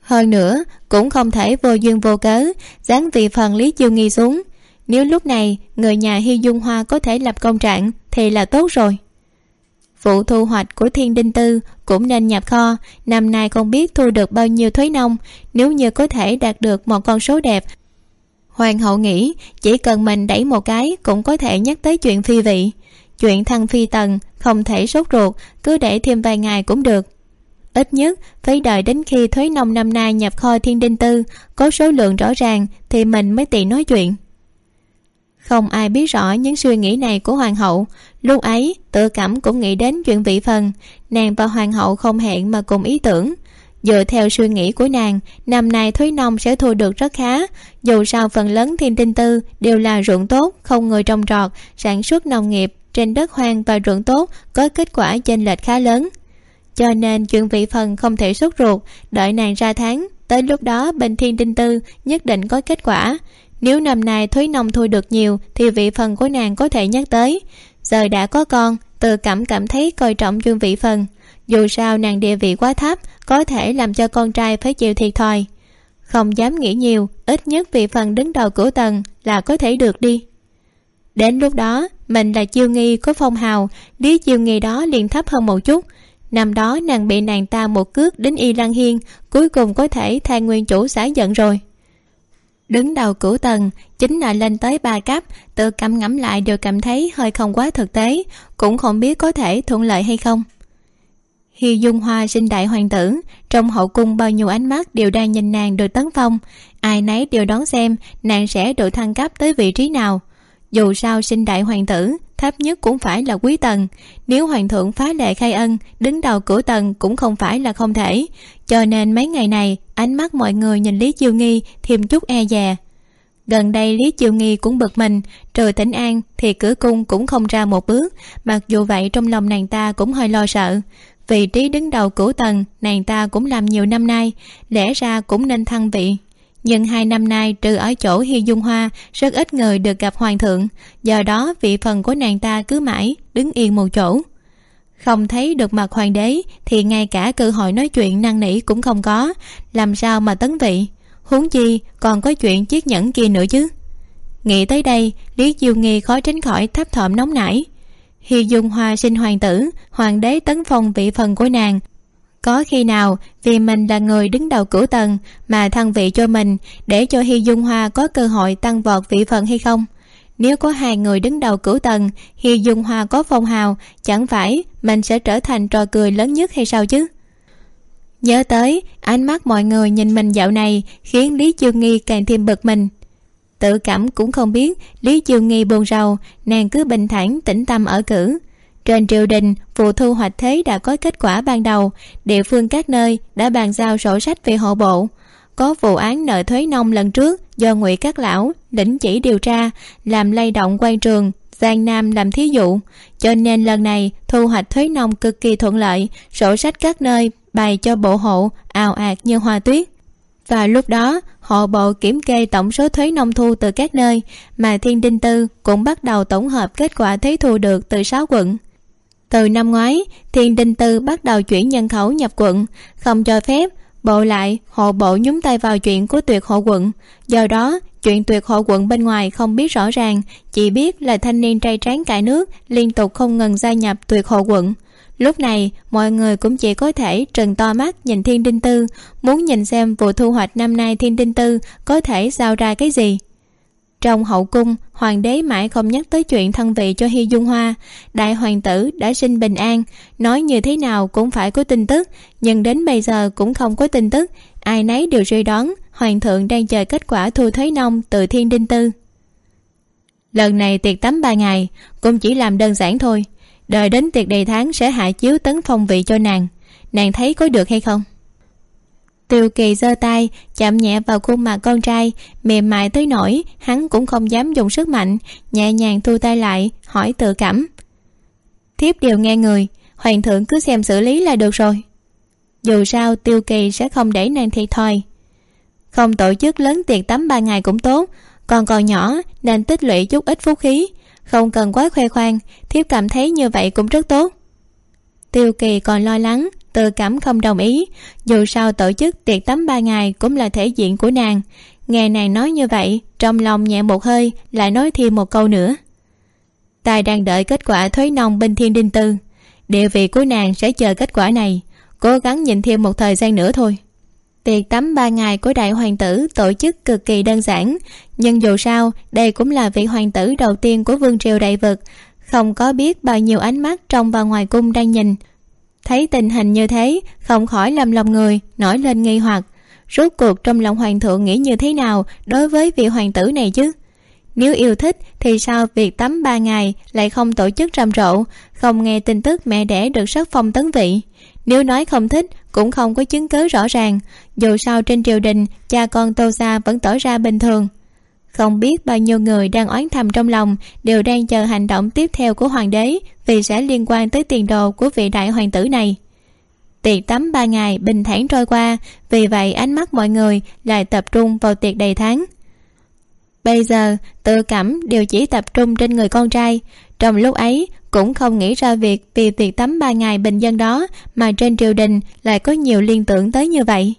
Speaker 2: Hơn nữa, cũng không thể vô duyên vô cớ, dán vị phần lý chiêu nghi xuống. Nếu lúc này người nhà hy dung hoa có thể lập công trạng thì là tốt rồi vụ thu hoạch của thiên đinh tư cũng nên nhập kho. Năm nay không biết thu được bao nhiêu thuế nông. Nếu như có thể đạt được một con số đẹp, hoàng hậu nghĩ chỉ cần mình đẩy một cái cũng có thể nhắc tới chuyện phi vị. Chuyện thăng phi tần không thể sốt ruột, cứ để thêm vài ngày cũng được. Ít nhất phải đợi đến khi thuế nông năm nay nhập kho thiên đinh tư, có số lượng rõ ràng thì mình mới tiện nói chuyện không ai biết rõ những suy nghĩ này của hoàng hậu. Lúc ấy, tự cảm cũng nghĩ đến chuyện vị phần. Nàng và hoàng hậu không hẹn mà cùng ý tưởng. Dựa theo suy nghĩ của nàng, năm nay thúy nông sẽ thu được rất khá. Dù sao phần lớn thiên tinh tư đều là ruộng tốt, không người trồng trọt, sản xuất nông nghiệp. Trên đất hoang và ruộng tốt, có kết quả chênh lệch khá lớn. Cho nên chuyện vị phần không thể sốt ruột, đợi nàng ra tháng. Tới lúc đó, bên thiên tinh tư nhất định có kết quả nếu năm nay thúy nông thu được nhiều, thì vị phần của nàng có thể nhắc tới. Giờ đã có con, từ cảm cảm thấy coi trọng chương vị phần. Dù sao nàng địa vị quá thấp, có thể làm cho con trai phải chịu thiệt thòi. Không dám nghĩ nhiều, ít nhất vị phần đứng đầu của tầng là có thể được đi. Đến lúc đó, mình là chiêu nghi có phong hào, lý chiêu nghi đó liền thấp hơn một chút. Năm đó nàng bị nàng ta một cước đến y lan hiên, cuối cùng có thể thay nguyên chủ xả giận rồi đứng đầu cửu tầng chính là lên tới ba cấp, tự cảm ngẫm lại đều cảm thấy hơi không quá thực tế, cũng không biết có thể thuận lợi hay không. Khi dung hoa sinh đại hoàng tử, trong hậu cung bao nhiêu ánh mắt đều đang nhìn nàng được tấn phong, ai nấy đều đón xem nàng sẽ được thăng cấp tới vị trí nào. Dù sao sinh đại hoàng tử, thấp nhất cũng phải là quý tần nếu hoàng thượng phá lệ khai ân, đứng đầu cửa tần cũng không phải là không thể cho nên mấy ngày này, ánh mắt mọi người nhìn lý chiêu nghi, thêm chút e dè. Gần đây lý chiêu nghi cũng bực mình, trừ tỉnh an thì cửa cung cũng không ra một bước. Mặc dù vậy, trong lòng nàng ta cũng hơi lo sợ. Vị trí đứng đầu cửu tần nàng ta cũng làm nhiều năm nay, lẽ ra cũng nên thăng vị. Nhưng hai năm nay, trừ ở chỗ hi dung hoa, rất ít người được gặp hoàng thượng. Do đó, vị phần của nàng ta cứ mãi đứng yên một chỗ không thấy được mặt hoàng đế, thì ngay cả cơ hội nói chuyện năn nỉ cũng không có. Làm sao mà tấn vị? Huống chi còn có chuyện chiếc nhẫn kia nữa chứ. Nghĩ tới đây, lý diêu nghi khó tránh khỏi thấp thỏm nóng nảy. Hi dung hoa sinh hoàng tử, hoàng đế tấn phong vị phần của nàng. Có khi nào vì mình là người đứng đầu cửu tầng mà thăng vị cho mình, để cho hi dung hoa có cơ hội tăng vọt vị phần hay không? Nếu có hai người đứng đầu cửu tầng, thì dùng hòa có phong hào, chẳng phải mình sẽ trở thành trò cười lớn nhất hay sao chứ? Nhớ tới, ánh mắt mọi người nhìn mình dạo này khiến lý chiêu nghi càng thêm bực mình. Tự cảm cũng không biết, lý chiêu nghi buồn rầu, nàng cứ bình thản tĩnh tâm ở cử. Trên triều đình, vụ thu hoạch thế đã có kết quả ban đầu, địa phương các nơi đã bàn giao sổ sách về hộ bộ. Có vụ án nợ thuế nông lần trước do ngụy các lão lĩnh chỉ điều tra, làm lay động quan trường, giang nam làm thí dụ. Cho nên lần này, thu hoạch thuế nông cực kỳ thuận lợi, sổ sách các nơi bày cho bộ hộ ào ạt như hoa tuyết. Và lúc đó hộ bộ kiểm kê tổng số thuế nông thu từ các nơi mà thiên đinh tư cũng bắt đầu tổng hợp kết quả thuế thu được từ sáu quận. Từ năm ngoái, thiên đinh tư bắt đầu chuyển nhân khẩu nhập quận, không cho phép bộ lại, hộ bộ nhúng tay vào chuyện của tuyệt hộ quận. Do đó, chuyện tuyệt hộ quận bên ngoài không biết rõ ràng, chỉ biết là thanh niên trai tráng cả nước liên tục không ngừng gia nhập tuyệt hộ quận. Lúc này, mọi người cũng chỉ có thể trừng to mắt nhìn thiên đinh tư, muốn nhìn xem vụ thu hoạch năm nay thiên đinh tư có thể giao ra cái gì trong hậu cung, hoàng đế mãi không nhắc tới chuyện thân vị cho hi dung hoa. Đại hoàng tử đã sinh bình an, nói như thế nào cũng phải có tin tức, nhưng đến bây giờ cũng không có tin tức. Ai nấy đều suy đoán, hoàng thượng đang chờ kết quả thu thuế nông từ thiên đinh tư. Lần này tiệc tắm ba ngày, cũng chỉ làm đơn giản thôi. Đợi đến tiệc đầy tháng sẽ hạ chiếu tấn phong vị cho nàng. Nàng thấy có được hay không? Tiêu kỳ giơ tay, chạm nhẹ vào khuôn mặt con trai, mềm mại tới nỗi hắn cũng không dám dùng sức mạnh, nhẹ nhàng thu tay lại, hỏi tự cảm. Thiếp đều nghe người, hoàng thượng cứ xem xử lý là được rồi. Dù sao, tiêu kỳ sẽ không để nàng thiệt thòi. Không tổ chức lớn tiệc tắm ba ngày cũng tốt, còn còn nhỏ nên tích lũy chút ít phúc khí, không cần quá khoe khoang, thiếp cảm thấy như vậy cũng rất tốt. Tiêu kỳ còn lo lắng tự cảm không đồng ý. Dù sao tổ chức tiệc tắm ba ngày cũng là thể diện của nàng. Nghe nàng nói như vậy, trong lòng nhẹ một hơi, lại nói thêm một câu nữa. Tài đang đợi kết quả thuế nông bên thiên đinh tư. Địa vị của nàng sẽ chờ kết quả này. Cố gắng nhìn thêm một thời gian nữa thôi. Tiệc tắm ba ngày của đại hoàng tử tổ chức cực kỳ đơn giản. Nhưng dù sao, đây cũng là vị hoàng tử đầu tiên của vương triều đại vực. Không có biết bao nhiêu ánh mắt trong và ngoài cung đang nhìn thấy tình hình như thế, không khỏi lầm lòng người, nổi lên nghi hoặc. Rốt cuộc trong lòng hoàng thượng nghĩ như thế nào đối với vị hoàng tử này chứ? Nếu yêu thích, thì sao việc tắm ba ngày lại không tổ chức rầm rộ, không nghe tin tức mẹ đẻ được sắc phong tấn vị? Nếu nói không thích, cũng không có chứng cứ rõ ràng. Dù sao trên triều đình, cha con tô gia vẫn tỏ ra bình thường không biết bao nhiêu người đang oán thầm trong lòng đều đang chờ hành động tiếp theo của hoàng đế vì sẽ liên quan tới tiền đồ của vị đại hoàng tử này. Tiệc tắm ba ngày bình thản trôi qua, vì vậy ánh mắt mọi người lại tập trung vào tiệc đầy tháng. Bây giờ, tự cảm đều chỉ tập trung trên người con trai, trong lúc ấy cũng không nghĩ ra việc vì tiệc tắm ba ngày bình dân đó mà trên triều đình lại có nhiều liên tưởng tới như vậy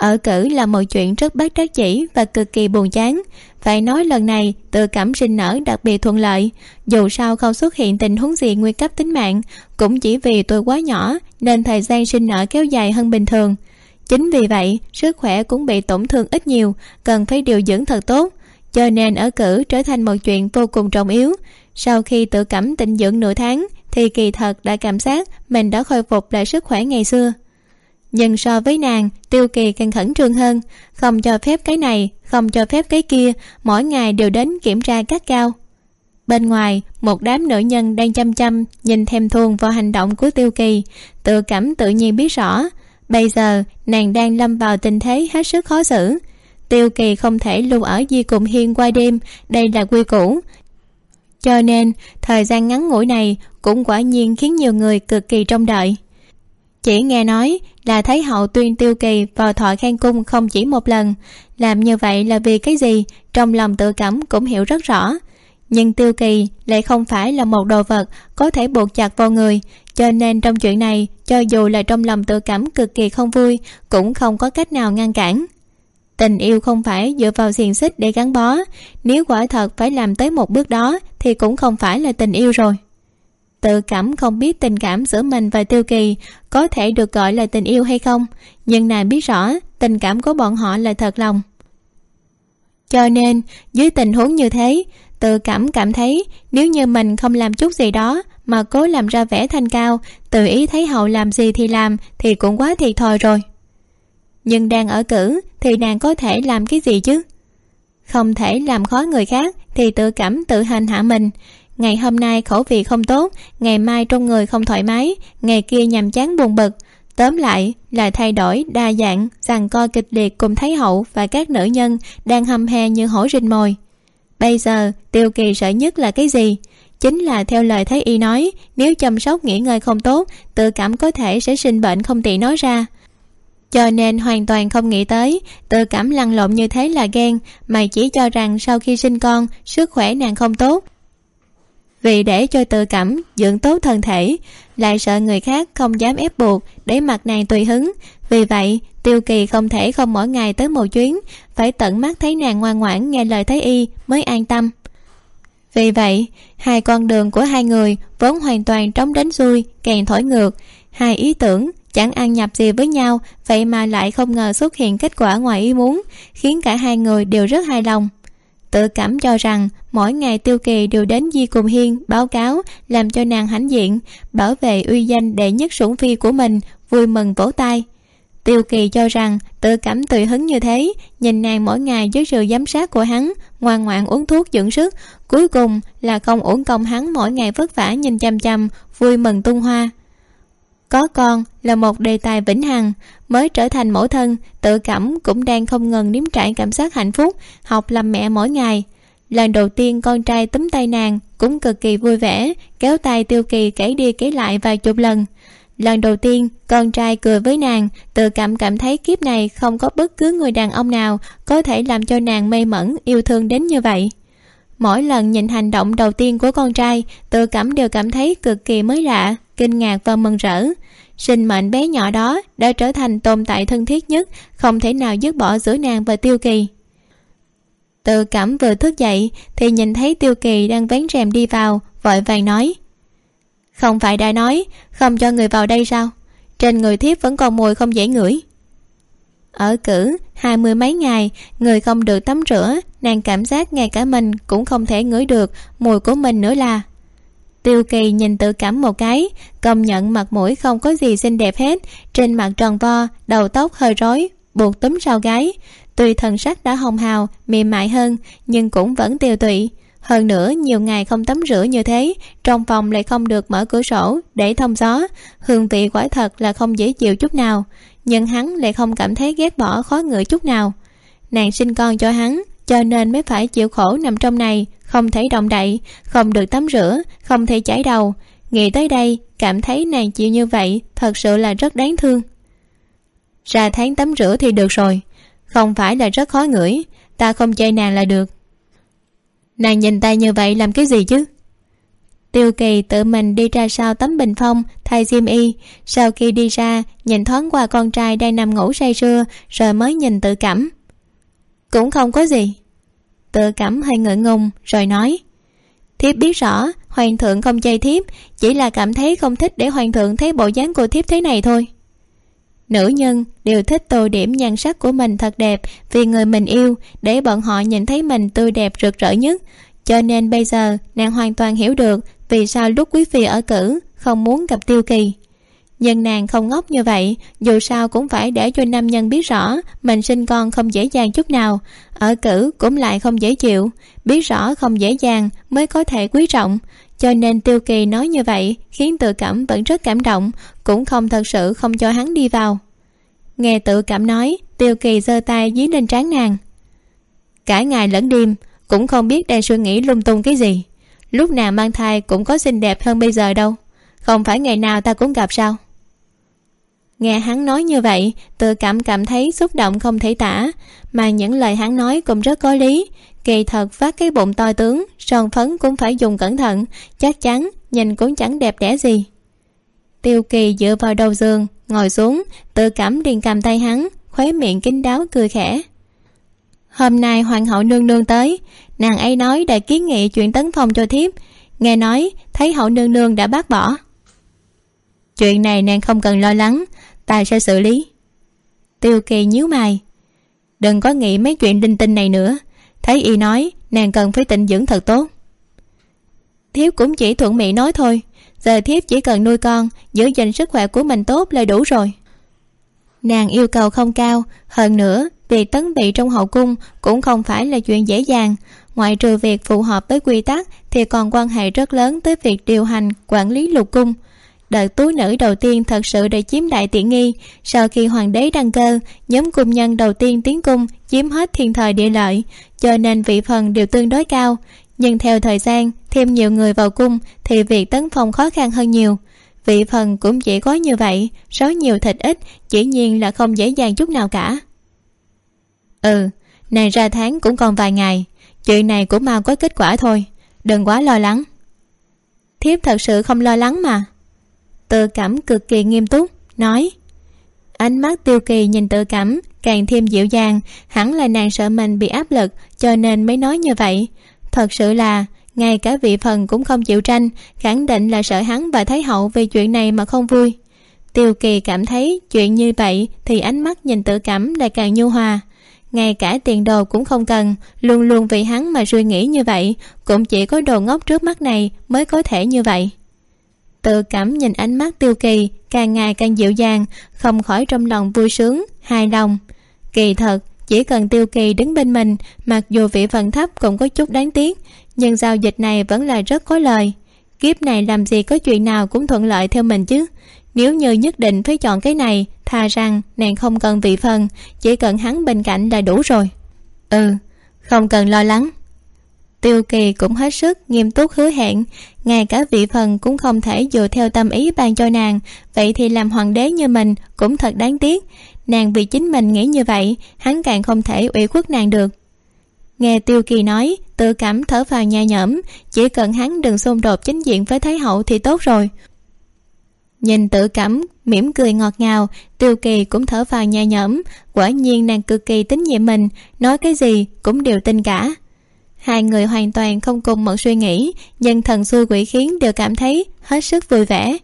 Speaker 2: ở cử là một chuyện rất bất đắc chỉ và cực kỳ buồn chán. Phải nói lần này tự cảm sinh nở đặc biệt thuận lợi. Dù sao không xuất hiện tình huống gì nguy cấp tính mạng, cũng chỉ vì tôi quá nhỏ, nên thời gian sinh nở kéo dài hơn bình thường. Chính vì vậy, sức khỏe cũng bị tổn thương ít nhiều, cần phải điều dưỡng thật tốt. Cho nên ở cử trở thành một chuyện vô cùng trọng yếu. Sau khi tự cảm tịnh dưỡng nửa tháng, thì kỳ thật đã cảm giác mình đã khôi phục lại sức khỏe ngày xưa nhưng so với nàng, tiêu kỳ càng khẩn trương hơn. Không cho phép cái này, không cho phép cái kia, mỗi ngày đều đến kiểm tra các cao. Bên ngoài, một đám nữ nhân đang chăm chăm nhìn thèm thuồng vào hành động của tiêu kỳ. Tự cảm tự nhiên biết rõ, bây giờ nàng đang lâm vào tình thế hết sức khó xử. Tiêu kỳ không thể lưu ở di cùng hiên qua đêm, đây là quy củ. Cho nên, thời gian ngắn ngủi này cũng quả nhiên khiến nhiều người cực kỳ trông đợi chỉ nghe nói là thấy hậu tuyên tiêu kỳ vào thọ khen cung không chỉ một lần. Làm như vậy là vì cái gì? Trong lòng tự cảm cũng hiểu rất rõ. Nhưng tiêu kỳ lại không phải là một đồ vật có thể buộc chặt vào người. Cho nên trong chuyện này, cho dù là trong lòng tự cảm cực kỳ không vui, cũng không có cách nào ngăn cản. Tình yêu không phải dựa vào xiềng xích để gắn bó. Nếu quả thật phải làm tới một bước đó, thì cũng không phải là tình yêu rồi tự cảm không biết tình cảm giữa mình và tiêu kỳ có thể được gọi là tình yêu hay không, nhưng nàng biết rõ tình cảm của bọn họ là thật lòng. Cho nên, dưới tình huống như thế, tự cảm cảm thấy nếu như mình không làm chút gì đó mà cố làm ra vẻ thanh cao, tự ý thấy hậu làm gì thì làm thì cũng quá thiệt thòi rồi. Nhưng đang ở cử thì nàng có thể làm cái gì chứ? Không thể làm khó người khác thì tự cảm tự hành hạ mình ngày hôm nay khẩu vị không tốt, ngày mai trong người không thoải mái, ngày kia nhàm chán buồn bực. Tóm lại là thay đổi đa dạng, rằng co kịch liệt cùng thái hậu và các nữ nhân đang hâm he như hổ rình mồi. Bây giờ, tiêu kỳ sợ nhất là cái gì? Chính là theo lời thái y nói, nếu chăm sóc nghỉ ngơi không tốt, tự cảm có thể sẽ sinh bệnh không tiện nói ra. Cho nên hoàn toàn không nghĩ tới, tự cảm lăn lộn như thế là ghen, mà chỉ cho rằng sau khi sinh con, sức khỏe nàng không tốt vì để cho tự cảm, dưỡng tốt thân thể, lại sợ người khác không dám ép buộc để mặt nàng tùy hứng. Vì vậy, tiêu kỳ không thể không mỗi ngày tới một chuyến, phải tận mắt thấy nàng ngoan ngoãn nghe lời thái y mới an tâm. Vì vậy, hai con đường của hai người vốn hoàn toàn trống đến xuôi kèn thổi ngược. Hai ý tưởng, chẳng ăn nhập gì với nhau, vậy mà lại không ngờ xuất hiện kết quả ngoài ý muốn, khiến cả hai người đều rất hài lòng tự cảm cho rằng mỗi ngày tiêu kỳ đều đến di cùng hiên báo cáo, làm cho nàng hãnh diện, bảo vệ uy danh đệ nhất sủng phi của mình, vui mừng vỗ tay. Tiêu kỳ cho rằng tự cảm tùy hứng như thế, nhìn nàng mỗi ngày dưới sự giám sát của hắn, ngoan ngoãn uống thuốc dưỡng sức, cuối cùng là không uổng công hắn mỗi ngày vất vả nhìn chăm chăm vui mừng tung hoa. Có con là một đề tài vĩnh hằng mới trở thành mẫu thân, tự cảm cũng đang không ngừng nếm trải cảm giác hạnh phúc, học làm mẹ mỗi ngày. Lần đầu tiên con trai túm tay nàng cũng cực kỳ vui vẻ, kéo tay tiêu kỳ kể đi kể lại vài chục lần. Lần đầu tiên, con trai cười với nàng, tự cảm cảm thấy kiếp này không có bất cứ người đàn ông nào có thể làm cho nàng mê mẩn, yêu thương đến như vậy. Mỗi lần nhìn hành động đầu tiên của con trai, tự cảm đều cảm thấy cực kỳ mới lạ, kinh ngạc và mừng rỡ sinh mệnh bé nhỏ đó đã trở thành tồn tại thân thiết nhất, không thể nào dứt bỏ giữa nàng và tiêu kỳ. Tự cảm vừa thức dậy thì nhìn thấy tiêu kỳ đang vén rèm đi vào, vội vàng nói, không phải đã nói, không cho người vào đây sao? Trên người thiếp vẫn còn mùi không dễ ngửi. Ở cử, hai mươi mấy ngày, người không được tắm rửa, nàng cảm giác ngay cả mình cũng không thể ngửi được mùi của mình nữa là tiêu kỳ nhìn tự cảm một cái, công nhận mặt mũi không có gì xinh đẹp hết, trên mặt tròn vo, đầu tóc hơi rối, buộc túm sau gáy tuy thần sắc đã hồng hào, mềm mại hơn, nhưng cũng vẫn tiêu tụy. Hơn nữa, nhiều ngày không tắm rửa như thế, trong phòng lại không được mở cửa sổ để thông gió, hương vị quả thật là không dễ chịu chút nào. Nhưng hắn lại không cảm thấy ghét bỏ khó ngửi chút nào. Nàng sinh con cho hắn, cho nên mới phải chịu khổ nằm trong này không thể động đậy, không được tắm rửa, không thể chải đầu. Nghĩ tới đây, cảm thấy nàng chịu như vậy thật sự là rất đáng thương. Ra tháng tắm rửa thì được rồi, không phải là rất khó ngửi, ta không chơi nàng là được. Nàng nhìn ta như vậy làm cái gì chứ? Tiêu kỳ tự mình đi ra sau tấm bình phong, thay diêm y. Sau khi đi ra, nhìn thoáng qua con trai đang nằm ngủ say sưa, rồi mới nhìn tự cảm. Cũng không có gì tự cảm hơi ngượng ngùng, rồi nói, thiếp biết rõ, hoàng thượng không chơi thiếp, chỉ là cảm thấy không thích để hoàng thượng thấy bộ dáng của thiếp thế này thôi. Nữ nhân đều thích tô điểm nhan sắc của mình thật đẹp vì người mình yêu, để bọn họ nhìn thấy mình tươi đẹp rực rỡ nhất. Cho nên bây giờ nàng hoàn toàn hiểu được vì sao lúc quý phi ở cử không muốn gặp tiêu kỳ nhưng nàng không ngốc như vậy, dù sao cũng phải để cho nam nhân biết rõ mình sinh con không dễ dàng chút nào. Ở cử cũng lại không dễ chịu, biết rõ không dễ dàng mới có thể quý trọng. Cho nên tiêu kỳ nói như vậy khiến tự cảm vẫn rất cảm động, cũng không thật sự không cho hắn đi vào. Nghe tự cảm nói, tiêu kỳ giơ tay dí lên trán nàng. Cả ngày lẫn đêm, cũng không biết đang suy nghĩ lung tung cái gì. Lúc nào mang thai cũng có xinh đẹp hơn bây giờ đâu. Không phải ngày nào ta cũng gặp sao? Nghe hắn nói như vậy tự cảm cảm thấy xúc động không thể tả, mà những lời hắn nói cũng rất có lý. Kỳ thật phát cái bụng to tướng, son phấn cũng phải dùng cẩn thận, chắc chắn nhìn cũng chẳng đẹp đẽ gì. Tiêu kỳ dựa vào đầu giường, ngồi xuống tự cảm liền cầm tay hắn, khóe miệng kín đáo cười khẽ. Hôm nay hoàng hậu nương nương tới, nàng ấy nói đã kiến nghị chuyện tấn phong cho thiếp, nghe nói thấy hậu nương nương đã bác bỏ. Chuyện này nàng không cần lo lắng ta sẽ xử lý. Tiêu kỳ nhíu mày. Đừng có nghĩ mấy chuyện đinh tinh này nữa. Thấy y nói, nàng cần phải tịnh dưỡng thật tốt. Thiếp cũng chỉ thuận miệng nói thôi. Giờ thiếp chỉ cần nuôi con, giữ gìn sức khỏe của mình tốt là đủ rồi. Nàng yêu cầu không cao. Hơn nữa, việc tấn vị trong hậu cung cũng không phải là chuyện dễ dàng. Ngoại trừ việc phù hợp với quy tắc thì còn quan hệ rất lớn tới việc điều hành, quản lý lục cung đợt tú nữ đầu tiên thật sự đã chiếm đại tiện nghi. Sau khi hoàng đế đăng cơ, nhóm cung nhân đầu tiên tiến cung chiếm hết thiên thời địa lợi, cho nên vị phần đều tương đối cao. Nhưng theo thời gian, thêm nhiều người vào cung thì việc tấn phong khó khăn hơn nhiều. Vị phần cũng chỉ có như vậy, số nhiều thịt ít, chỉ nhiên là không dễ dàng chút nào cả. Ừ này ra tháng cũng còn vài ngày. Chuyện này cũng mau có kết quả thôi. Đừng quá lo lắng. Thiếp thật sự không lo lắng mà tự cảm cực kỳ nghiêm túc, nói, ánh mắt tiêu kỳ nhìn tự cảm càng thêm dịu dàng, hẳn là nàng sợ mình bị áp lực, cho nên mới nói như vậy. Thật sự là, ngay cả vị phần cũng không chịu tranh, khẳng định là sợ hắn và thái hậu vì chuyện này mà không vui. Tiêu kỳ cảm thấy chuyện như vậy thì ánh mắt nhìn tự cảm lại càng nhu hòa. Ngay cả tiền đồ cũng không cần, luôn luôn vì hắn mà suy nghĩ như vậy, cũng chỉ có đồ ngốc trước mắt này mới có thể như vậy tự cảm nhìn ánh mắt tiêu kỳ, càng ngày càng dịu dàng, không khỏi trong lòng vui sướng, hài lòng. Kỳ thật, chỉ cần tiêu kỳ đứng bên mình, mặc dù vị phần thấp cũng có chút đáng tiếc, nhưng giao dịch này vẫn là rất có lời kiếp này làm gì có chuyện nào cũng thuận lợi theo mình chứ. Nếu như nhất định phải chọn cái này, thà rằng nàng không cần vị phần, chỉ cần hắn bên cạnh là đủ rồi. Ừ không cần lo lắng tiêu kỳ cũng hết sức nghiêm túc hứa hẹn, ngay cả vị phần cũng không thể dựa theo tâm ý ban cho nàng, vậy thì làm hoàng đế như mình cũng thật đáng tiếc. Nàng vì chính mình nghĩ như vậy, hắn càng không thể ủy khuất nàng được. Nghe tiêu kỳ nói tự cảm thở vào nhà nhõm, chỉ cần hắn đừng xung đột chính diện với thái hậu thì tốt rồi. Nhìn tự cảm mỉm cười ngọt ngào, tiêu kỳ cũng thở vào nhà nhõm, quả nhiên nàng cực kỳ tín nhiệm mình, nói cái gì cũng đều tin cả hai người hoàn toàn không cùng một suy nghĩ nhưng thần xui quỷ khiến đều cảm thấy hết sức vui vẻ.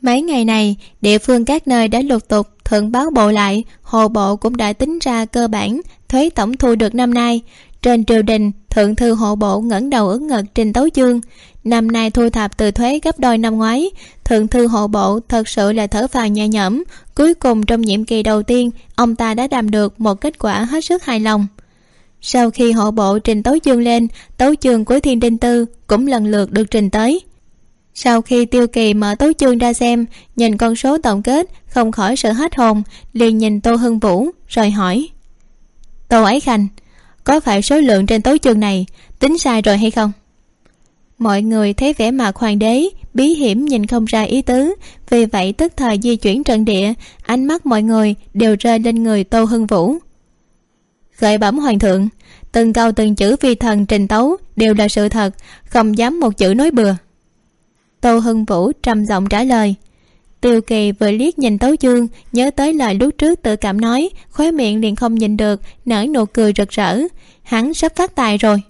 Speaker 2: Mấy ngày này, địa phương các nơi đã lục tục thượng báo bộ lại, hồ bộ cũng đã tính ra cơ bản, thuế tổng thu được năm nay. Trên triều đình, thượng thư hộ bộ ngẩng đầu ứng ngực trình tấu chương. Năm nay thu thập từ thuế gấp đôi năm ngoái, thượng thư hộ bộ thật sự là thở phào nhẹ nhõm. Cuối cùng trong nhiệm kỳ đầu tiên, ông ta đã đàm được một kết quả hết sức hài lòng sau khi hộ bộ trình tấu chương lên, tấu chương của thiên đinh tư cũng lần lượt được trình tới. Sau khi tiêu kỳ mở tấu chương ra xem, nhìn con số tổng kết, không khỏi sợ hết hồn, liền nhìn tô hưng vũ, rồi hỏi. Tô ấy khanh, có phải số lượng trên tấu chương này tính sai rồi hay không? Mọi người thấy vẻ mặt hoàng đế, bí hiểm nhìn không ra ý tứ, vì vậy tức thời di chuyển trận địa, ánh mắt mọi người đều rơi lên người tô hưng vũ. Khởi bẩm hoàng thượng từng câu từng chữ vi thần trình tấu đều là sự thật, không dám một chữ nói bừa. Tô hưng vũ trầm giọng trả lời. Tiêu kỳ vừa liếc nhìn tấu chương, nhớ tới lời lúc trước tự cảm nói, khóe miệng liền không nhìn được, nở nụ cười rực rỡ. Hắn sắp phát tài rồi.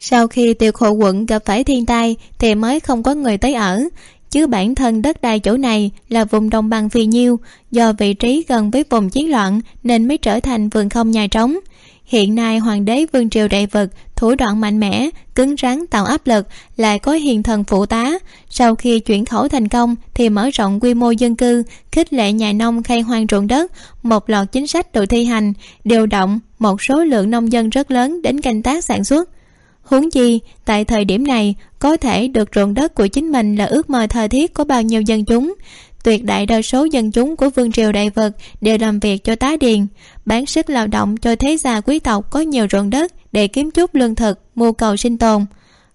Speaker 2: Sau khi tiêu khổ quận gặp phải thiên tai, thì mới không có người tới ở. Chứ bản thân đất đai chỗ này là vùng đồng bằng phì nhiêu, do vị trí gần với vùng chiến loạn nên mới trở thành vườn không nhà trống hiện nay hoàng đế vương triều đại vật thủ đoạn mạnh mẽ, cứng rắn, tạo áp lực, lại có hiền thần phụ tá. Sau khi chuyển khẩu thành công thì mở rộng quy mô dân cư, khích lệ nhà nông khai hoang ruộng đất, một loạt chính sách được thi hành, điều động một số lượng nông dân rất lớn đến canh tác sản xuất. Huống chi, tại thời điểm này, có thể được ruộng đất của chính mình là ước mơ thời thiết của bao nhiêu dân chúng tuyệt đại đa số dân chúng của vương triều đại vật đều làm việc cho tá điền, bán sức lao động cho thế gia quý tộc có nhiều ruộng đất để kiếm chút lương thực, mưu cầu sinh tồn.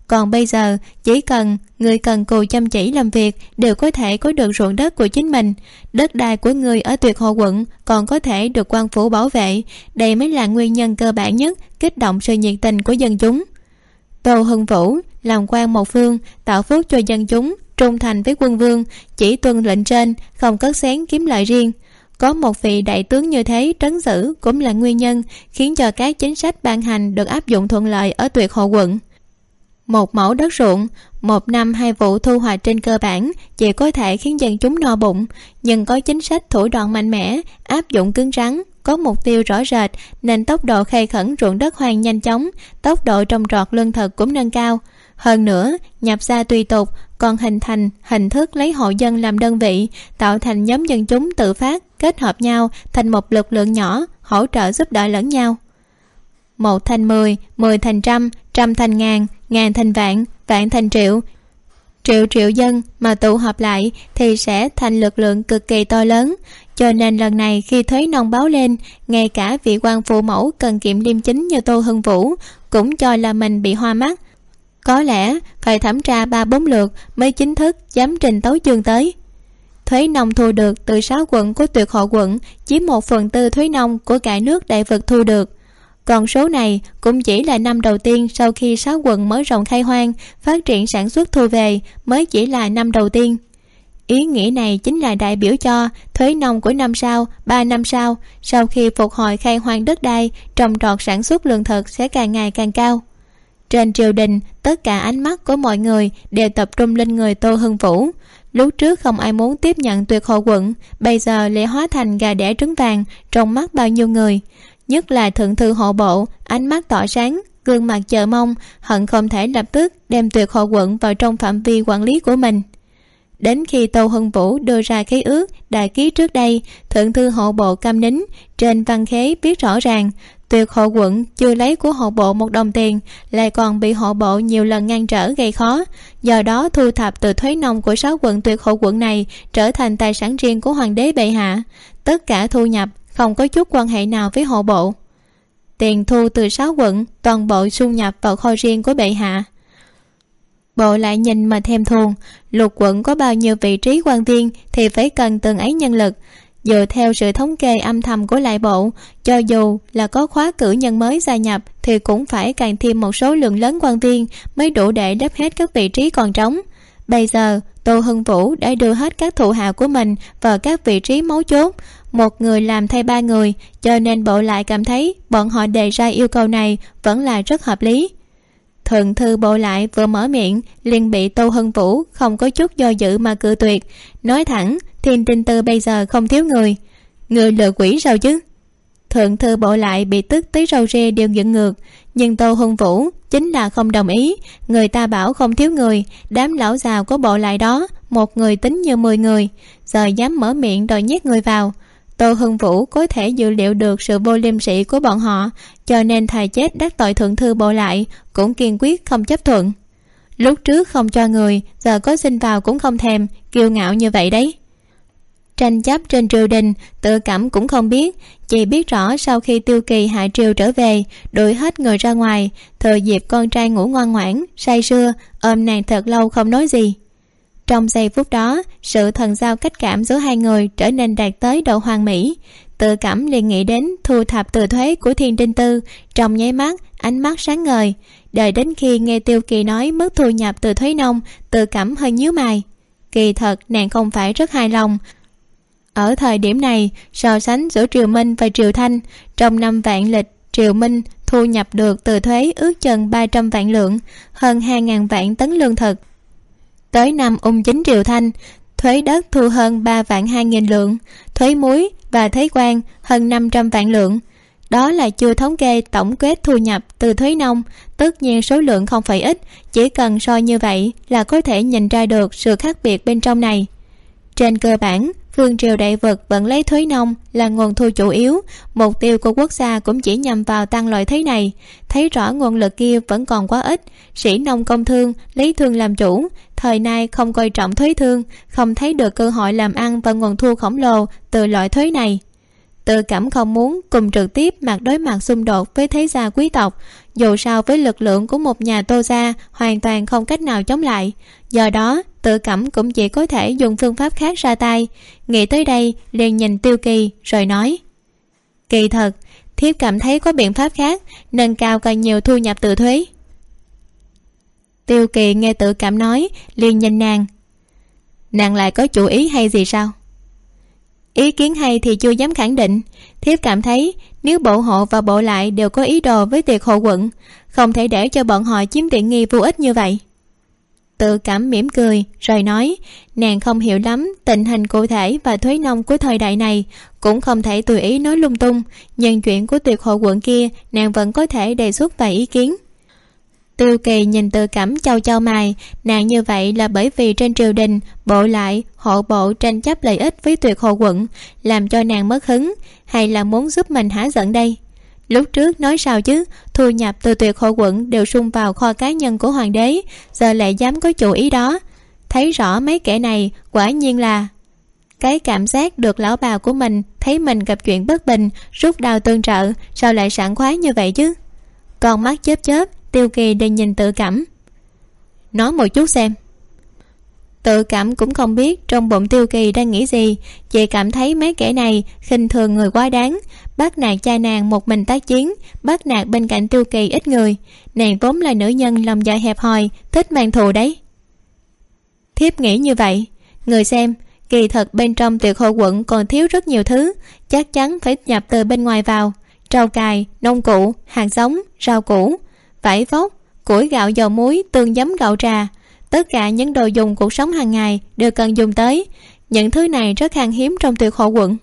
Speaker 2: Còn bây giờ, chỉ cần người cần cù chăm chỉ làm việc đều có thể có được ruộng đất của chính mình. Đất đai của người ở tuyệt hồ quận còn có thể được quan phủ bảo vệ. Đây mới là nguyên nhân cơ bản nhất kích động sự nhiệt tình của dân chúng. Tô hưng vũ, làm quan một phương, tạo phúc cho dân chúng trung thành với quân vương, chỉ tuân lệnh trên, không cất xén kiếm lợi riêng. Có một vị đại tướng như thế trấn giữ cũng là nguyên nhân khiến cho các chính sách ban hành được áp dụng thuận lợi ở tuyệt hộ quận. Một mẫu đất ruộng, một năm hai vụ thu hoạch trên cơ bản chỉ có thể khiến dân chúng no bụng, nhưng có chính sách thủ đoạn mạnh mẽ, áp dụng cứng rắn, có mục tiêu rõ rệt nên tốc độ khai khẩn ruộng đất hoang nhanh chóng, tốc độ trồng trọt lương thực cũng nâng cao. Hơn nữa, nhập ra tùy tục còn hình thành hình thức lấy hộ dân làm đơn vị, tạo thành nhóm dân chúng tự phát, kết hợp nhau thành một lực lượng nhỏ, hỗ trợ giúp đỡ lẫn nhau. Một thành mười mười thành trăm trăm thành ngàn ngàn thành vạn vạn thành triệu. Triệu triệu dân mà tụ họp lại thì sẽ thành lực lượng cực kỳ to lớn. Cho nên lần này khi thuế nông báo lên, ngay cả vị quan phụ mẫu cần kiệm liêm chính như tô hưng vũ cũng cho là mình bị hoa mắt có lẽ phải thẩm tra ba bốn lượt mới chính thức dám trình tấu chương tới. Thuế nông thu được từ sáu quận của tuyệt hộ quận chiếm một phần tư thuế nông của cả nước đại vực thu được. Còn số này cũng chỉ là năm đầu tiên sau khi sáu quận mở rộng khai hoang, phát triển sản xuất thu về mới chỉ là năm đầu tiên. Ý nghĩa này chính là đại biểu cho thuế nông của năm sau, ba năm sau sau khi phục hồi khai hoang đất đai, trồng trọt sản xuất lương thực sẽ càng ngày càng cao trên triều đình, tất cả ánh mắt của mọi người đều tập trung lên người tô hưng vũ. Lúc trước không ai muốn tiếp nhận tuyệt hồ quận, bây giờ lại hóa thành gà đẻ trứng vàng trong mắt bao nhiêu người. Nhất là thượng thư hộ bộ, ánh mắt tỏ sáng, gương mặt chờ mong, hận không thể lập tức đem tuyệt hộ quận vào trong phạm vi quản lý của mình. Đến khi tô hưng vũ đưa ra khế ước, đại ký trước đây, thượng thư hộ bộ cam nín, trên văn khế viết rõ ràng tuyệt hộ quận, chưa lấy của hộ bộ một đồng tiền, lại còn bị hộ bộ nhiều lần ngăn trở gây khó. Do đó, thu thập từ thuế nông của sáu quận tuyệt hộ quận này trở thành tài sản riêng của hoàng đế bệ hạ. Tất cả thu nhập, không có chút quan hệ nào với hộ bộ. Tiền thu từ sáu quận, toàn bộ xung nhập vào kho riêng của bệ hạ. Bộ lại nhìn mà thèm thuồng, lục quận có bao nhiêu vị trí quan viên thì phải cần từng ấy nhân lực dựa theo sự thống kê âm thầm của lại bộ, cho dù là có khóa cử nhân mới gia nhập thì cũng phải càng thêm một số lượng lớn quan viên mới đủ để đắp hết các vị trí còn trống. Bây giờ, tô hưng vũ đã đưa hết các thụ hạ của mình vào các vị trí mấu chốt. Một người làm thay ba người, cho nên bộ lại cảm thấy bọn họ đề ra yêu cầu này vẫn là rất hợp lý. Thượng thư bộ lại vừa mở miệng, liền bị tô hưng vũ không có chút do dự mà cự tuyệt, nói thẳng thiên tinh tư bây giờ không thiếu người. Người lừa quỷ sao chứ? Thượng thư bộ lại bị tức tới râu rê đều dựng ngược. Nhưng tô hưng vũ chính là không đồng ý. Người ta bảo không thiếu người. Đám lão già của bộ lại đó, một người tính như mười người. Giờ dám mở miệng đòi nhét người vào. Tô hưng vũ có thể dự liệu được sự vô liêm sĩ của bọn họ, cho nên thầy chết đắc tội thượng thư bộ lại, cũng kiên quyết không chấp thuận. Lúc trước không cho người, giờ có xin vào cũng không thèm, kiêu ngạo như vậy đấy tranh chấp trên triều đình, tự cảm cũng không biết. Chỉ biết rõ sau khi tiêu kỳ hạ triều trở về đuổi hết người ra ngoài, thừa dịp con trai ngủ ngoan ngoãn, say sưa, ôm nàng thật lâu không nói gì. Trong giây phút đó, sự thần giao cách cảm giữa hai người trở nên đạt tới độ hoàn mỹ. Tự cảm liền nghĩ đến thu thập từ thuế của thiên đinh tư, trong nháy mắt, ánh mắt sáng ngời. Đợi đến khi nghe tiêu kỳ nói mức thu nhập từ thuế nông, tự cảm hơi nhíu mày. Kỳ thật, nàng không phải rất hài lòng ở thời điểm này, so sánh giữa triều minh và triều thanh, trong năm vạn lịch, triều minh thu nhập được từ thuế ước chừng ba trăm vạn lượng, hơn hai ngàn vạn tấn lương thực. Tới năm ung chính triều thanh, thuế đất thu hơn ba vạn hai nghìn lượng, thuế muối và thuế quan hơn năm trăm vạn lượng. Đó là chưa thống kê tổng kết thu nhập từ thuế nông, tất nhiên số lượng không phải ít, chỉ cần so như vậy là có thể nhìn ra được sự khác biệt bên trong này. Trên cơ bản vương triều đại vật vẫn lấy thuế nông là nguồn thu chủ yếu. Mục tiêu của quốc gia cũng chỉ nhằm vào tăng loại thuế này. Thấy rõ nguồn lực kia vẫn còn quá ít, sĩ nông công thương lấy thương làm chủ. Thời nay không coi trọng thuế thương, không thấy được cơ hội làm ăn và nguồn thu khổng lồ từ loại thuế này. Tự cảm không muốn cùng trực tiếp mặt đối mặt xung đột với thế gia quý tộc, dù sao với lực lượng của một nhà tô gia hoàn toàn không cách nào chống lại. Do đó tự cảm cũng chỉ có thể dùng phương pháp khác ra tay. Nghĩ tới đây, liền nhìn tiêu kỳ, rồi nói. Kỳ thật, thiếp cảm thấy có biện pháp khác nâng cao càng nhiều thu nhập từ thuế. Tiêu kỳ nghe tự cảm nói, liền nhìn nàng. Nàng lại có chủ ý hay gì sao? Ý kiến hay thì chưa dám khẳng định. Thiếp cảm thấy, nếu bộ hộ và bộ lại đều có ý đồ với tiệc hộ quận, không thể để cho bọn họ chiếm tiện nghi vô ích như vậy tự cảm mỉm cười, rồi nói, nàng không hiểu lắm tình hình cụ thể và thuế nông của thời đại này, cũng không thể tùy ý nói lung tung, nhưng chuyện của tiệc hộ quận kia nàng vẫn có thể đề xuất vài ý kiến. Tiêu kỳ nhìn tự cảm châu châu mài, nàng như vậy là bởi vì trên triều đình bộ lại, hộ bộ tranh chấp lợi ích với tuyệt hộ quận, làm cho nàng mất hứng, hay là muốn giúp mình hả giận đây? Lúc trước nói sao chứ, thu nhập từ tuyệt hội quận đều sung vào kho cá nhân của hoàng đế, giờ lại dám có chủ ý đó. Thấy rõ mấy kẻ này, quả nhiên là cái cảm giác được lão bà của mình thấy mình gặp chuyện bất bình, rút đào tương trợ, sao lại sảng khoái như vậy chứ? Còn mắt chớp chớp, tiêu kỳ đều nhìn tự cảm. Nói một chút xem tự cảm cũng không biết trong bụng tiêu kỳ đang nghĩ gì. Chị cảm thấy mấy kẻ này khinh thường người quá đáng. Bắt nạt cha nàng một mình tác chiến, bắt nạt bên cạnh tiêu kỳ ít người. Nàng vốn là nữ nhân lòng dạ hẹp hòi, thích mang thù đấy. Thiếp nghĩ như vậy. Người xem, kỳ thật bên trong tuyệt hội quận còn thiếu rất nhiều thứ. Chắc chắn phải nhập từ bên ngoài vào. Rau cài, nông cụ hạt giống rau củ. Vải vóc, củi gạo dầu muối, tương giấm gạo trà tất cả những đồ dùng cuộc sống hàng ngày đều cần dùng tới. Những thứ này rất khan hiếm trong tuyệt hộ quận.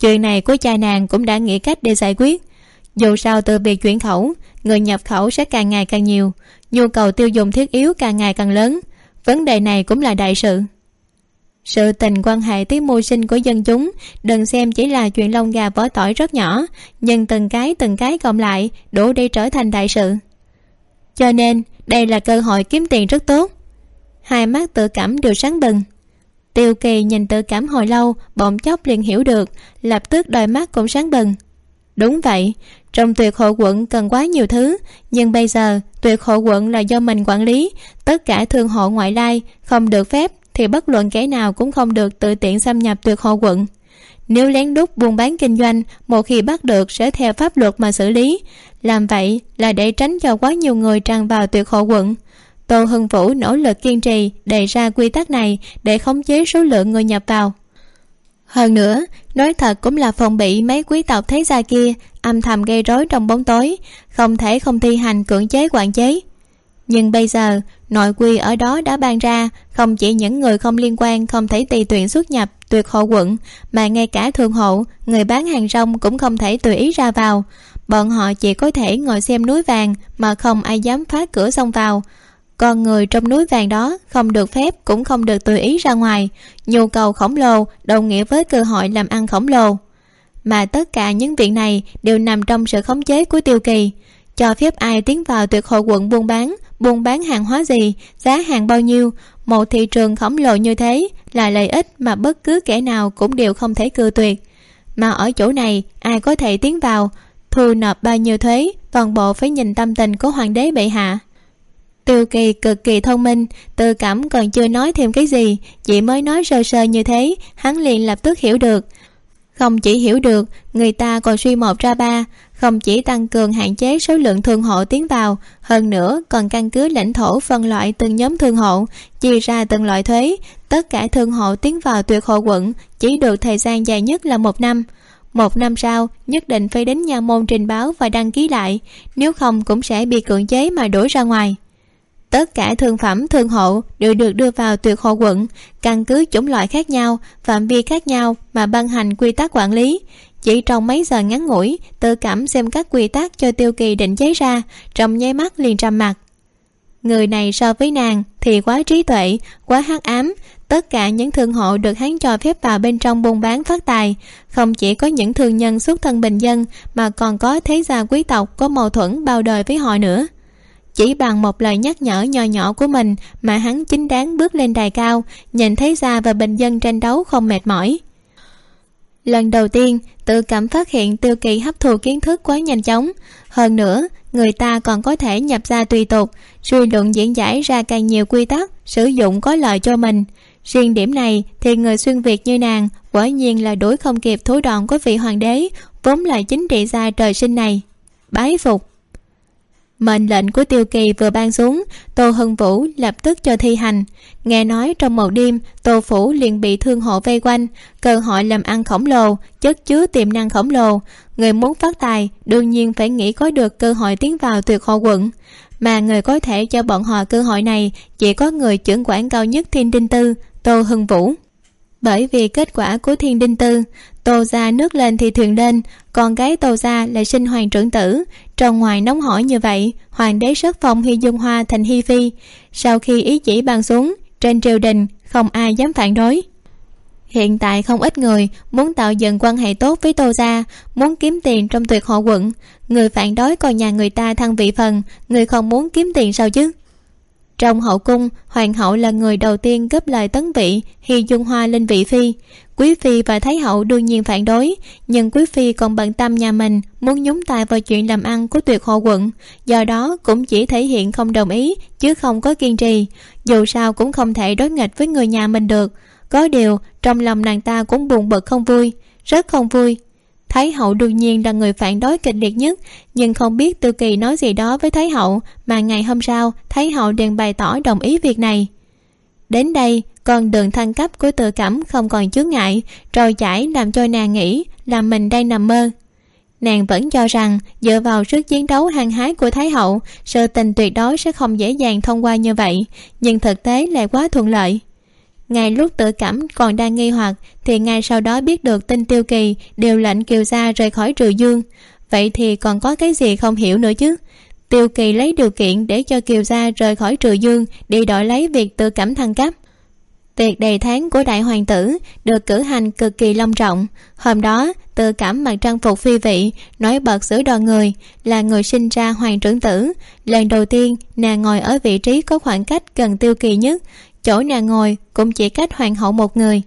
Speaker 2: Chuyện này của cha nàng cũng đã nghĩ cách để giải quyết. Dù sao từ việc chuyển khẩu, người nhập khẩu sẽ càng ngày càng nhiều, nhu cầu tiêu dùng thiết yếu càng ngày càng lớn. Vấn đề này cũng là đại sự. Sự tình quan hệ tới mưu sinh của dân chúng, đừng xem chỉ là chuyện lông gà vỏ tỏi rất nhỏ, nhưng từng cái từng cái cộng lại, đủ để trở thành đại sự. Cho nên đây là cơ hội kiếm tiền rất tốt. Hai mắt tự cảm đều sáng bừng. Tiêu kỳ nhìn tự cảm hồi lâu, bỗng chốc liền hiểu được, lập tức đôi mắt cũng sáng bừng. Đúng vậy, trong tuyệt hộ quận cần quá nhiều thứ, nhưng bây giờ tuyệt hộ quận là do mình quản lý, tất cả thương hộ ngoại lai, không được phép thì bất luận kẻ nào cũng không được tự tiện xâm nhập tuyệt hộ quận nếu lén đút buôn bán kinh doanh, một khi bắt được sẽ theo pháp luật mà xử lý. Làm vậy là để tránh cho quá nhiều người tràn vào tuyệt hộ quận. Tô hưng vũ nỗ lực kiên trì, đề ra quy tắc này để khống chế số lượng người nhập vào. Hơn nữa, nói thật cũng là phòng bị mấy quý tộc thế gia kia âm thầm gây rối trong bóng tối, không thể không thi hành cưỡng chế quản chế nhưng bây giờ, nội quy ở đó đã ban ra, không chỉ những người không liên quan, không thể tùy tuyển xuất nhập, tuyệt hộ quận, mà ngay cả thương hộ, người bán hàng rong cũng không thể tùy ý ra vào. Bọn họ chỉ có thể ngồi xem núi vàng, mà không ai dám phá cửa xông vào. Còn người trong núi vàng đó không được phép, cũng không được tùy ý ra ngoài. Nhu cầu khổng lồ, đồng nghĩa với cơ hội làm ăn khổng lồ. Mà tất cả những việc này đều nằm trong sự khống chế của tiêu kỳ. Cho phép ai tiến vào tuyệt hội quận buôn bán buôn bán hàng hóa gì, giá hàng bao nhiêu, một thị trường khổng lồ như thế là lợi ích mà bất cứ kẻ nào cũng đều không thể cư tuyệt. Mà ở chỗ này, ai có thể tiến vào, thu nộp bao nhiêu thuế, toàn bộ phải nhìn tâm tình của hoàng đế bệ hạ. Tiêu kỳ cực kỳ thông minh tự cảm còn chưa nói thêm cái gì, chỉ mới nói sơ sơ như thế, hắn liền lập tức hiểu được không chỉ hiểu được, người ta còn suy một ra ba. Không chỉ tăng cường hạn chế số lượng thương hộ tiến vào, hơn nữa còn căn cứ lãnh thổ phân loại từng nhóm thương hộ, chia ra từng loại thuế. Tất cả thương hộ tiến vào tuyệt hộ quận chỉ được thời gian dài nhất là một năm. Một năm sau, nhất định phải đến nhà môn trình báo và đăng ký lại, nếu không cũng sẽ bị cưỡng chế mà đuổi ra ngoài tất cả thương phẩm, thương hộ đều được đưa vào tuyệt hộ quận, căn cứ chủng loại khác nhau, phạm vi khác nhau mà ban hành quy tắc quản lý. Chỉ trong mấy giờ ngắn ngủi tự cảm xem các quy tắc cho tiêu kỳ định giấy ra, trong nháy mắt liền trầm mặt người này so với nàng thì quá trí tuệ, quá hắc ám. Tất cả những thương hộ được hắn cho phép vào bên trong buôn bán phát tài. Không chỉ có những thương nhân xuất thân bình dân, mà còn có thế gia quý tộc có mâu thuẫn bao đời với họ nữa chỉ bằng một lời nhắc nhở nho nhỏ của mình mà hắn chính đáng bước lên đài cao, nhìn thấy gia và bình dân tranh đấu không mệt mỏi. Lần đầu tiên, tự cảm phát hiện tiêu kỳ hấp thụ kiến thức quá nhanh chóng. Hơn nữa, người ta còn có thể nhập ra tùy tục, suy luận diễn giải ra càng nhiều quy tắc, sử dụng có lợi cho mình. Riêng điểm này thì người xuyên việt như nàng quả nhiên là đuổi không kịp thối đoạn của vị hoàng đế, vốn là chính trị gia trời sinh này. Bái phục mệnh lệnh của tiêu kỳ vừa ban xuống, tô hưng vũ lập tức cho thi hành. Nghe nói trong một đêm, tô phủ liền bị thương hộ vây quanh, cơ hội làm ăn khổng lồ, chất chứa tiềm năng khổng lồ. Người muốn phát tài, đương nhiên phải nghĩ có được cơ hội tiến vào tuyệt hộ quận. Mà người có thể cho bọn họ cơ hội này, chỉ có người trưởng quản cao nhất thiên đinh tư, tô hưng vũ. Bởi vì kết quả của thiên đinh tư, tô gia nước lên thì thuyền lên con gái tô gia lại sinh hoàng trưởng tử trong ngoài nóng hổi như vậy, hoàng đế sớt phong hy dung hoa thành hi phi. Sau khi ý chỉ ban xuống, trên triều đình, không ai dám phản đối. Hiện tại không ít người muốn tạo dựng quan hệ tốt với tô gia, muốn kiếm tiền trong tuyệt họ quận. Người phản đối coi nhà người ta thăng vị phần, người không muốn kiếm tiền sao chứ? Trong hậu cung, hoàng hậu là người đầu tiên gấp lời tấn vị, hy dung hoa lên vị phi quý phi và thái hậu đương nhiên phản đối, nhưng quý phi còn bận tâm nhà mình, muốn nhúng tay vào chuyện làm ăn của tuyệt hộ quận. Do đó cũng chỉ thể hiện không đồng ý, chứ không có kiên trì. Dù sao cũng không thể đối nghịch với người nhà mình được. Có điều, trong lòng nàng ta cũng buồn bực không vui, rất không vui. Thái hậu đương nhiên là người phản đối kịch liệt nhất, nhưng không biết tư kỳ nói gì đó với thái hậu, mà ngày hôm sau, thái hậu liền bày tỏ đồng ý việc này. Đến đây con đường thăng cấp của tự cảm không còn chướng ngại, trôi chảy làm cho nàng nghĩ là mình đang nằm mơ. Nàng vẫn cho rằng, dựa vào sức chiến đấu hăng hái của thái hậu, sự tình tuyệt đối sẽ không dễ dàng thông qua như vậy, nhưng thực tế lại quá thuận lợi. Ngay lúc tự cảm còn đang nghi hoặc, thì ngay sau đó biết được tin tiêu kỳ đều lệnh kiều gia rời khỏi trừ dương. Vậy thì còn có cái gì không hiểu nữa chứ? Tiêu kỳ lấy điều kiện để cho kiều gia rời khỏi trừ dương, đi đổi lấy việc tự cảm thăng cấp tiệc đầy tháng của đại hoàng tử được cử hành cực kỳ long trọng. Hôm đó tự cảm mặc trang phục phi vị, nói bật giữa đoàn người, là người sinh ra hoàng trưởng tử. Lần đầu tiên, nàng ngồi ở vị trí có khoảng cách gần tiêu kỳ nhất. Chỗ nàng ngồi cũng chỉ cách hoàng hậu một người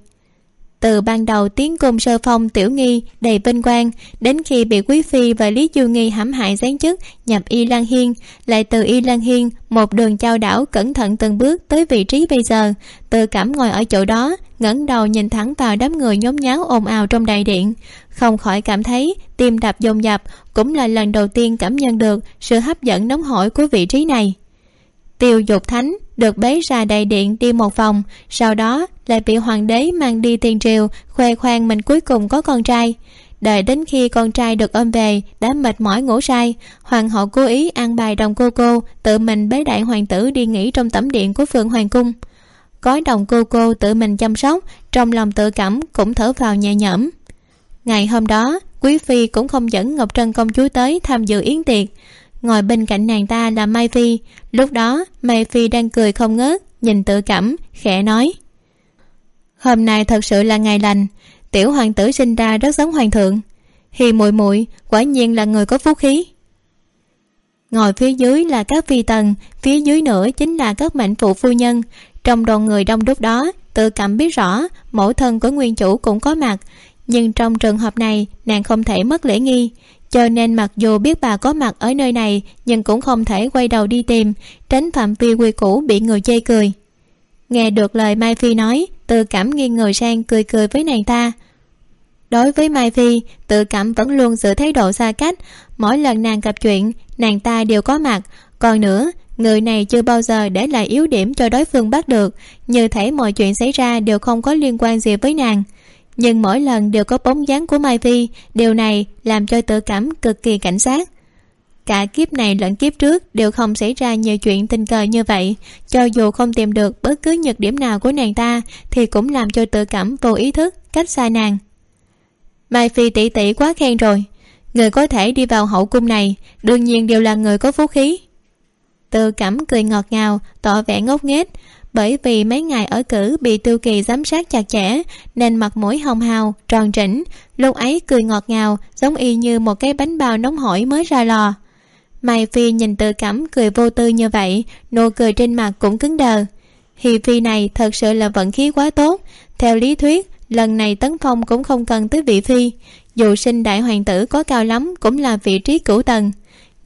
Speaker 2: từ ban đầu tiến cung sơ phong tiểu nghi, đầy vinh quang, đến khi bị quý phi và lý du nghi hãm hại giáng chức, nhập y lan hiên. Lại từ y lan hiên, một đường trao đảo cẩn thận từng bước tới vị trí bây giờ. Tự cảm ngồi ở chỗ đó, ngẩng đầu nhìn thẳng vào đám người nhốn nháo ồn ào trong đại điện. Không khỏi cảm thấy tim đập dồn dập, cũng là lần đầu tiên cảm nhận được sự hấp dẫn nóng hổi của vị trí này. Tiêu dục thánh được bế ra đại điện đi một vòng, sau đó lại bị hoàng đế mang đi tiền triều, khoe khoang mình cuối cùng có con trai. Đợi đến khi con trai được ôm về, đã mệt mỏi ngủ say, hoàng hậu cố ý ăn bài đồng cô cô, tự mình bế đại hoàng tử đi nghỉ trong tẩm điện của phượng hoàng cung. Có đồng cô cô tự mình chăm sóc, trong lòng tự cảm cũng thở vào nhẹ nhõm. Ngày hôm đó, quý phi cũng không dẫn ngọc trân công chúa tới tham dự yến tiệc ngồi bên cạnh nàng ta là mai phi. Lúc đó, mai phi đang cười không ngớt, nhìn tự cảm khẽ nói. Hôm nay thật sự là ngày lành. Tiểu hoàng tử sinh ra rất giống hoàng thượng. Hi muội muội, quả nhiên là người có phúc khí. Ngồi phía dưới là các phi tần, phía dưới nữa chính là các mạnh phụ phu nhân. Trong đoàn người đông đúc đó tự cảm biết rõ mẫu thân của nguyên chủ cũng có mặt. Nhưng trong trường hợp này, nàng không thể mất lễ nghi cho nên mặc dù biết bà có mặt ở nơi này, nhưng cũng không thể quay đầu đi tìm, tránh phạm vi quy củ bị người chê cười. Nghe được lời mai phi nói tự cảm nghiêng người sang cười cười với nàng ta. Đối với mai phi tự cảm vẫn luôn giữ thái độ xa cách. Mỗi lần nàng gặp chuyện, nàng ta đều có mặt. Còn nữa, người này chưa bao giờ để lại yếu điểm cho đối phương bắt được. Như thể mọi chuyện xảy ra đều không có liên quan gì với nàng nhưng mỗi lần đều có bóng dáng của mai Vi, điều này làm cho tự cảm cực kỳ cảnh giác. Cả kiếp này lẫn kiếp trước đều không xảy ra nhiều chuyện tình cờ như vậy. Cho dù không tìm được bất cứ nhược điểm nào của nàng ta thì cũng làm cho tự cảm vô ý thức cách xa nàng. Mai phi tỷ tỷ quá khen rồi. Người có thể đi vào hậu cung này đương nhiên đều là người có phú khí. Tự cảm cười ngọt ngào tỏ vẻ ngốc nghếch bởi vì mấy ngày ở cử bị tiêu kỳ giám sát chặt chẽ, nên mặt mũi hồng hào, tròn trĩnh, lúc ấy cười ngọt ngào, giống y như một cái bánh bao nóng hổi mới ra lò. Mai phi nhìn tự cảm cười vô tư như vậy, nụ cười trên mặt cũng cứng đờ. Hi phi này thật sự là vận khí quá tốt. Theo lý thuyết, lần này tấn phong cũng không cần tới vị phi. Dù sinh đại hoàng tử có cao lắm cũng là vị trí cửu tầng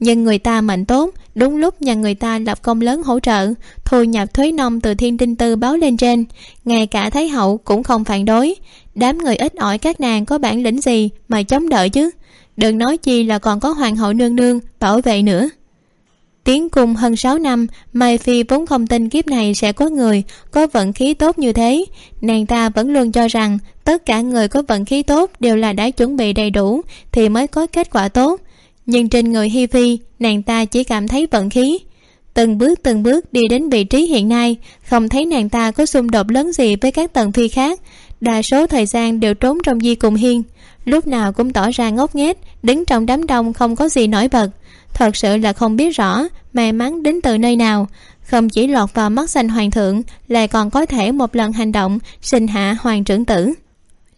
Speaker 2: nhưng người ta mệnh tốt, đúng lúc nhà người ta lập công lớn hỗ trợ, thu nhập thuế nông từ thiên tinh tư báo lên trên. Ngay cả thái hậu cũng không phản đối. Đám người ít ỏi các nàng có bản lĩnh gì mà chống đợi chứ? Đừng nói chi là còn có hoàng hậu nương nương bảo vệ nữa. Tiến cung hơn sáu năm, mai phi vốn không tin kiếp này sẽ có người, có vận khí tốt như thế. Nàng ta vẫn luôn cho rằng tất cả người có vận khí tốt đều là đã chuẩn bị đầy đủ thì mới có kết quả tốt nhưng trên người hi phi, nàng ta chỉ cảm thấy vận khí. Từng bước từng bước đi đến vị trí hiện nay, không thấy nàng ta có xung đột lớn gì với các tầng phi khác. Đa số thời gian đều trốn trong di cùng hiên. Lúc nào cũng tỏ ra ngốc nghếch, đứng trong đám đông không có gì nổi bật. Thật sự là không biết rõ, may mắn đến từ nơi nào. Không chỉ lọt vào mắt xanh hoàng thượng, lại còn có thể một lần hành động, sinh hạ hoàng trưởng tử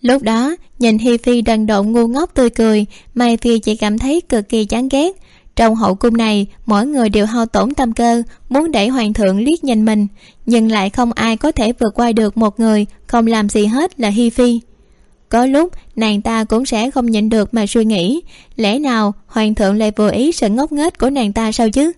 Speaker 2: lúc đó, nhìn hi phi đần độn ngu ngốc tươi cười, mai phi chỉ cảm thấy cực kỳ chán ghét. Trong hậu cung này, mỗi người đều hao tổn tâm cơ, muốn đẩy hoàng thượng liếc nhìn mình, nhưng lại không ai có thể vượt qua được một người không làm gì hết là hi phi. Có lúc, nàng ta cũng sẽ không nhịn được mà suy nghĩ, lẽ nào hoàng thượng lại vừa ý sự ngốc nghếch của nàng ta sao chứ?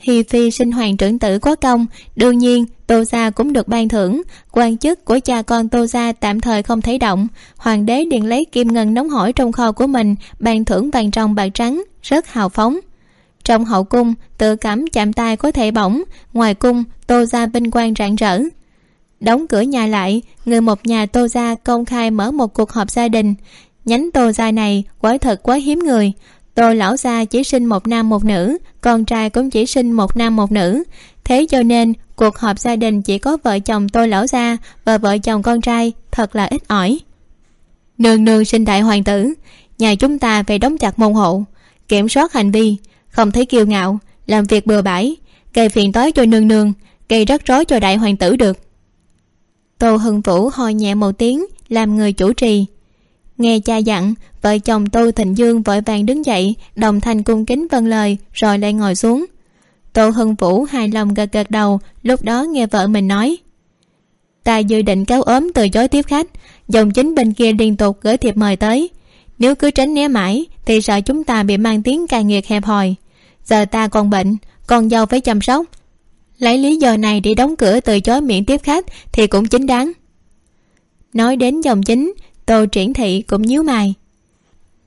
Speaker 2: Hi phi sinh hoàng trưởng tử có công. Đương nhiên, tô gia cũng được ban thưởng. Quan chức của cha con tô gia tạm thời không thấy động. Hoàng đế liền lấy kim ngân nóng hổi trong kho của mình, ban thưởng vàng trong bạc trắng, rất hào phóng. Trong hậu cung, tự cảm chạm tay có thể bỏng. Ngoài cung, tô gia vinh quang rạng rỡ. Đóng cửa nhà lại, người một nhà tô gia công khai mở một cuộc họp gia đình. Nhánh tô gia này, quả thật quá hiếm người tôi lão gia chỉ sinh một nam một nữ, con trai cũng chỉ sinh một nam một nữ. Thế cho nên, cuộc họp gia đình chỉ có vợ chồng tôi lão gia và vợ chồng con trai thật là ít ỏi. Nương nương sinh đại hoàng tử, nhà chúng ta phải đóng chặt môn hộ, kiểm soát hành vi, không thấy kiêu ngạo, làm việc bừa bãi, gây phiền toái cho nương nương, gây rắc rối cho đại hoàng tử được. Tô hưng vũ ho nhẹ một tiếng, làm người chủ trì nghe cha dặn, vợ chồng tô thịnh dương vội vàng đứng dậy, đồng thanh cung kính vâng lời, rồi lại ngồi xuống. Tô hưng vũ hài lòng gật gật đầu, lúc đó nghe vợ mình nói. Ta dự định cáo ốm từ chối tiếp khách, dòng chính bên kia liên tục gửi thiệp mời tới. Nếu cứ tránh né mãi, thì sợ chúng ta bị mang tiếng cai nghiệt hẹp hòi. Giờ ta còn bệnh con dâu phải chăm sóc. Lấy lý do này để đóng cửa từ chối miệng tiếp khách thì cũng chính đáng. Nói đến dòng chính tô triển thị cũng nhíu mày.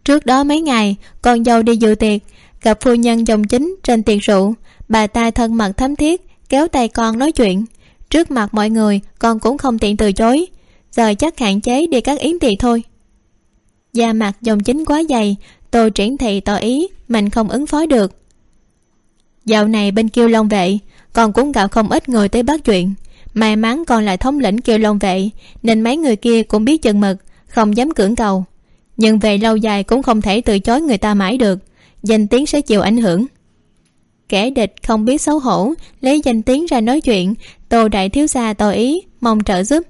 Speaker 2: Trước đó mấy ngày, con dâu đi dự tiệc, gặp phu nhân dòng chính trên tiệc rượu. Bà ta thân mật thấm thiết, kéo tay con nói chuyện. Trước mặt mọi người, con cũng không tiện từ chối. Giờ chắc hạn chế đi các yến tiệc thôi. Da mặt dòng chính quá dày, tô triển thị tỏ ý mình không ứng phó được. Dạo này bên kiêu long vệ, con cũng gặp không ít người tới bắt chuyện. May mắn con là thống lĩnh kiêu long vệ, nên mấy người kia cũng biết chừng mực không dám cưỡng cầu. Nhưng về lâu dài cũng không thể từ chối người ta mãi được. Danh tiếng sẽ chịu ảnh hưởng. Kẻ địch không biết xấu hổ, lấy danh tiếng ra nói chuyện. Tô đại thiếu gia tỏ ý, mong trợ giúp.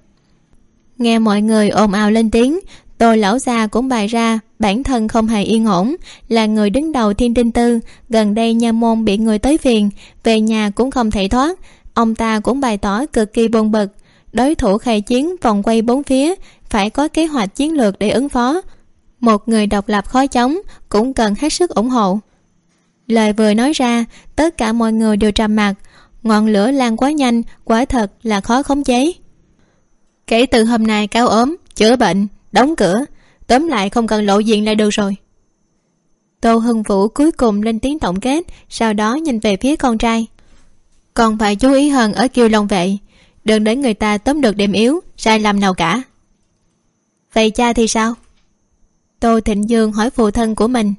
Speaker 2: Nghe mọi người ồn ào lên tiếng, tô lão gia cũng bày ra, bản thân không hề yên ổn, là người đứng đầu thiên đinh tư. Gần đây nha môn bị người tới phiền, về nhà cũng không thể thoát. Ông ta cũng bày tỏ cực kỳ bồn bực. Đối thủ khai chiến vòng quay bốn phía phải có kế hoạch chiến lược để ứng phó. Một người độc lập khó chống cũng cần hết sức ủng hộ. Lời vừa nói ra, tất cả mọi người đều trầm mặt ngọn lửa lan quá nhanh, quả thật là khó khống chế. Kể từ hôm nay cao ốm, chữa bệnh, đóng cửa, tóm lại không cần lộ diện là được rồi. Tô hưng vũ cuối cùng lên tiếng tổng kết, sau đó nhìn về phía con trai. Còn phải chú ý hơn ở kiều long vệ, đừng để người ta tóm được điểm yếu, sai lầm nào cả vậy cha thì sao? Tô thịnh dương hỏi phụ thân của mình.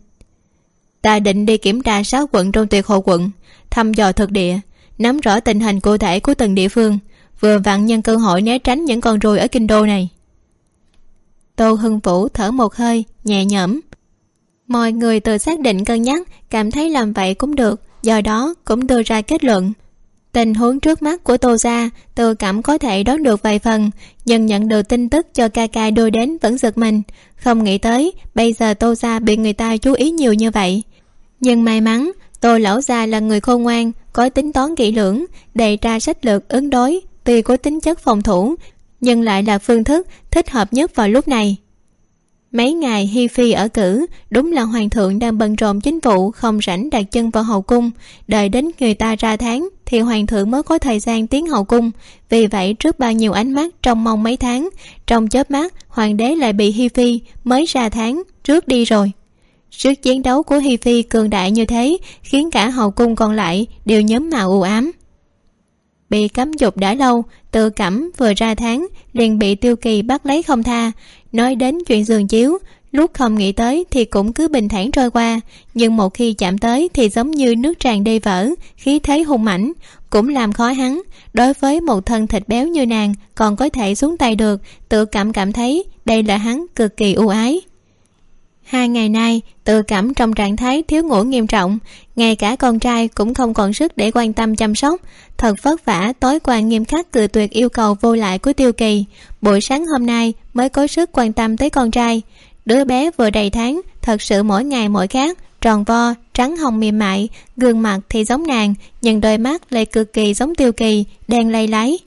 Speaker 2: Ta định đi kiểm tra sáu quận trong tuyệt hộ quận, thăm dò thực địa, nắm rõ tình hình cụ thể của từng địa phương, vừa vặn nhân cơ hội né tránh những con ruồi ở kinh đô này. Tô hưng vũ thở một hơi, nhẹ nhõm. Mọi người tự xác định cân nhắc, cảm thấy làm vậy cũng được, do đó cũng đưa ra kết luận tình huống trước mắt của tô gia tự cảm có thể đoán được vài phần, nhưng nhận được tin tức cho ca ca đưa đến vẫn giật mình. Không nghĩ tới, bây giờ tô gia bị người ta chú ý nhiều như vậy. Nhưng may mắn, tô lão gia là người khôn ngoan, có tính toán kỹ lưỡng, đề ra sách lược ứng đối, tuy có tính chất phòng thủ, nhưng lại là phương thức thích hợp nhất vào lúc này mấy ngày hi phi ở cử, đúng là hoàng thượng đang bận rộn chính vụ, không rảnh đặt chân vào hậu cung. Đợi đến người ta ra tháng, thì hoàng thượng mới có thời gian tiến hậu cung. Vì vậy, trước bao nhiêu ánh mắt trong mong mấy tháng, trong chớp mắt, hoàng đế lại bị hi phi mới ra tháng, trước đi rồi. Sức chiến đấu của hi phi cường đại như thế, khiến cả hậu cung còn lại đều nhóm màu u ám. Bị cấm dục đã lâu, tự cẩm vừa ra tháng, liền bị tiêu kỳ bắt lấy không tha nói đến chuyện giường chiếu, lúc không nghĩ tới thì cũng cứ bình thản trôi qua. Nhưng một khi chạm tới thì giống như nước tràn đê vỡ, khí thế hung mãnh. Cũng làm khó hắn, đối với một thân thịt béo như nàng, còn có thể xuống tay được. Tự cảm cảm thấy đây là hắn cực kỳ ưu ái hai ngày nay, tự cảm trong trạng thái thiếu ngủ nghiêm trọng. Ngay cả con trai cũng không còn sức để quan tâm chăm sóc. Thật vất vả, tối qua nghiêm khắc cự tuyệt yêu cầu vô lại của tiêu kỳ. Buổi sáng hôm nay mới có sức quan tâm tới con trai. Đứa bé vừa đầy tháng, thật sự mỗi ngày mỗi khác. Tròn vo, trắng hồng mềm mại, gương mặt thì giống nàng, nhưng đôi mắt lại cực kỳ giống tiêu kỳ, đen lay láy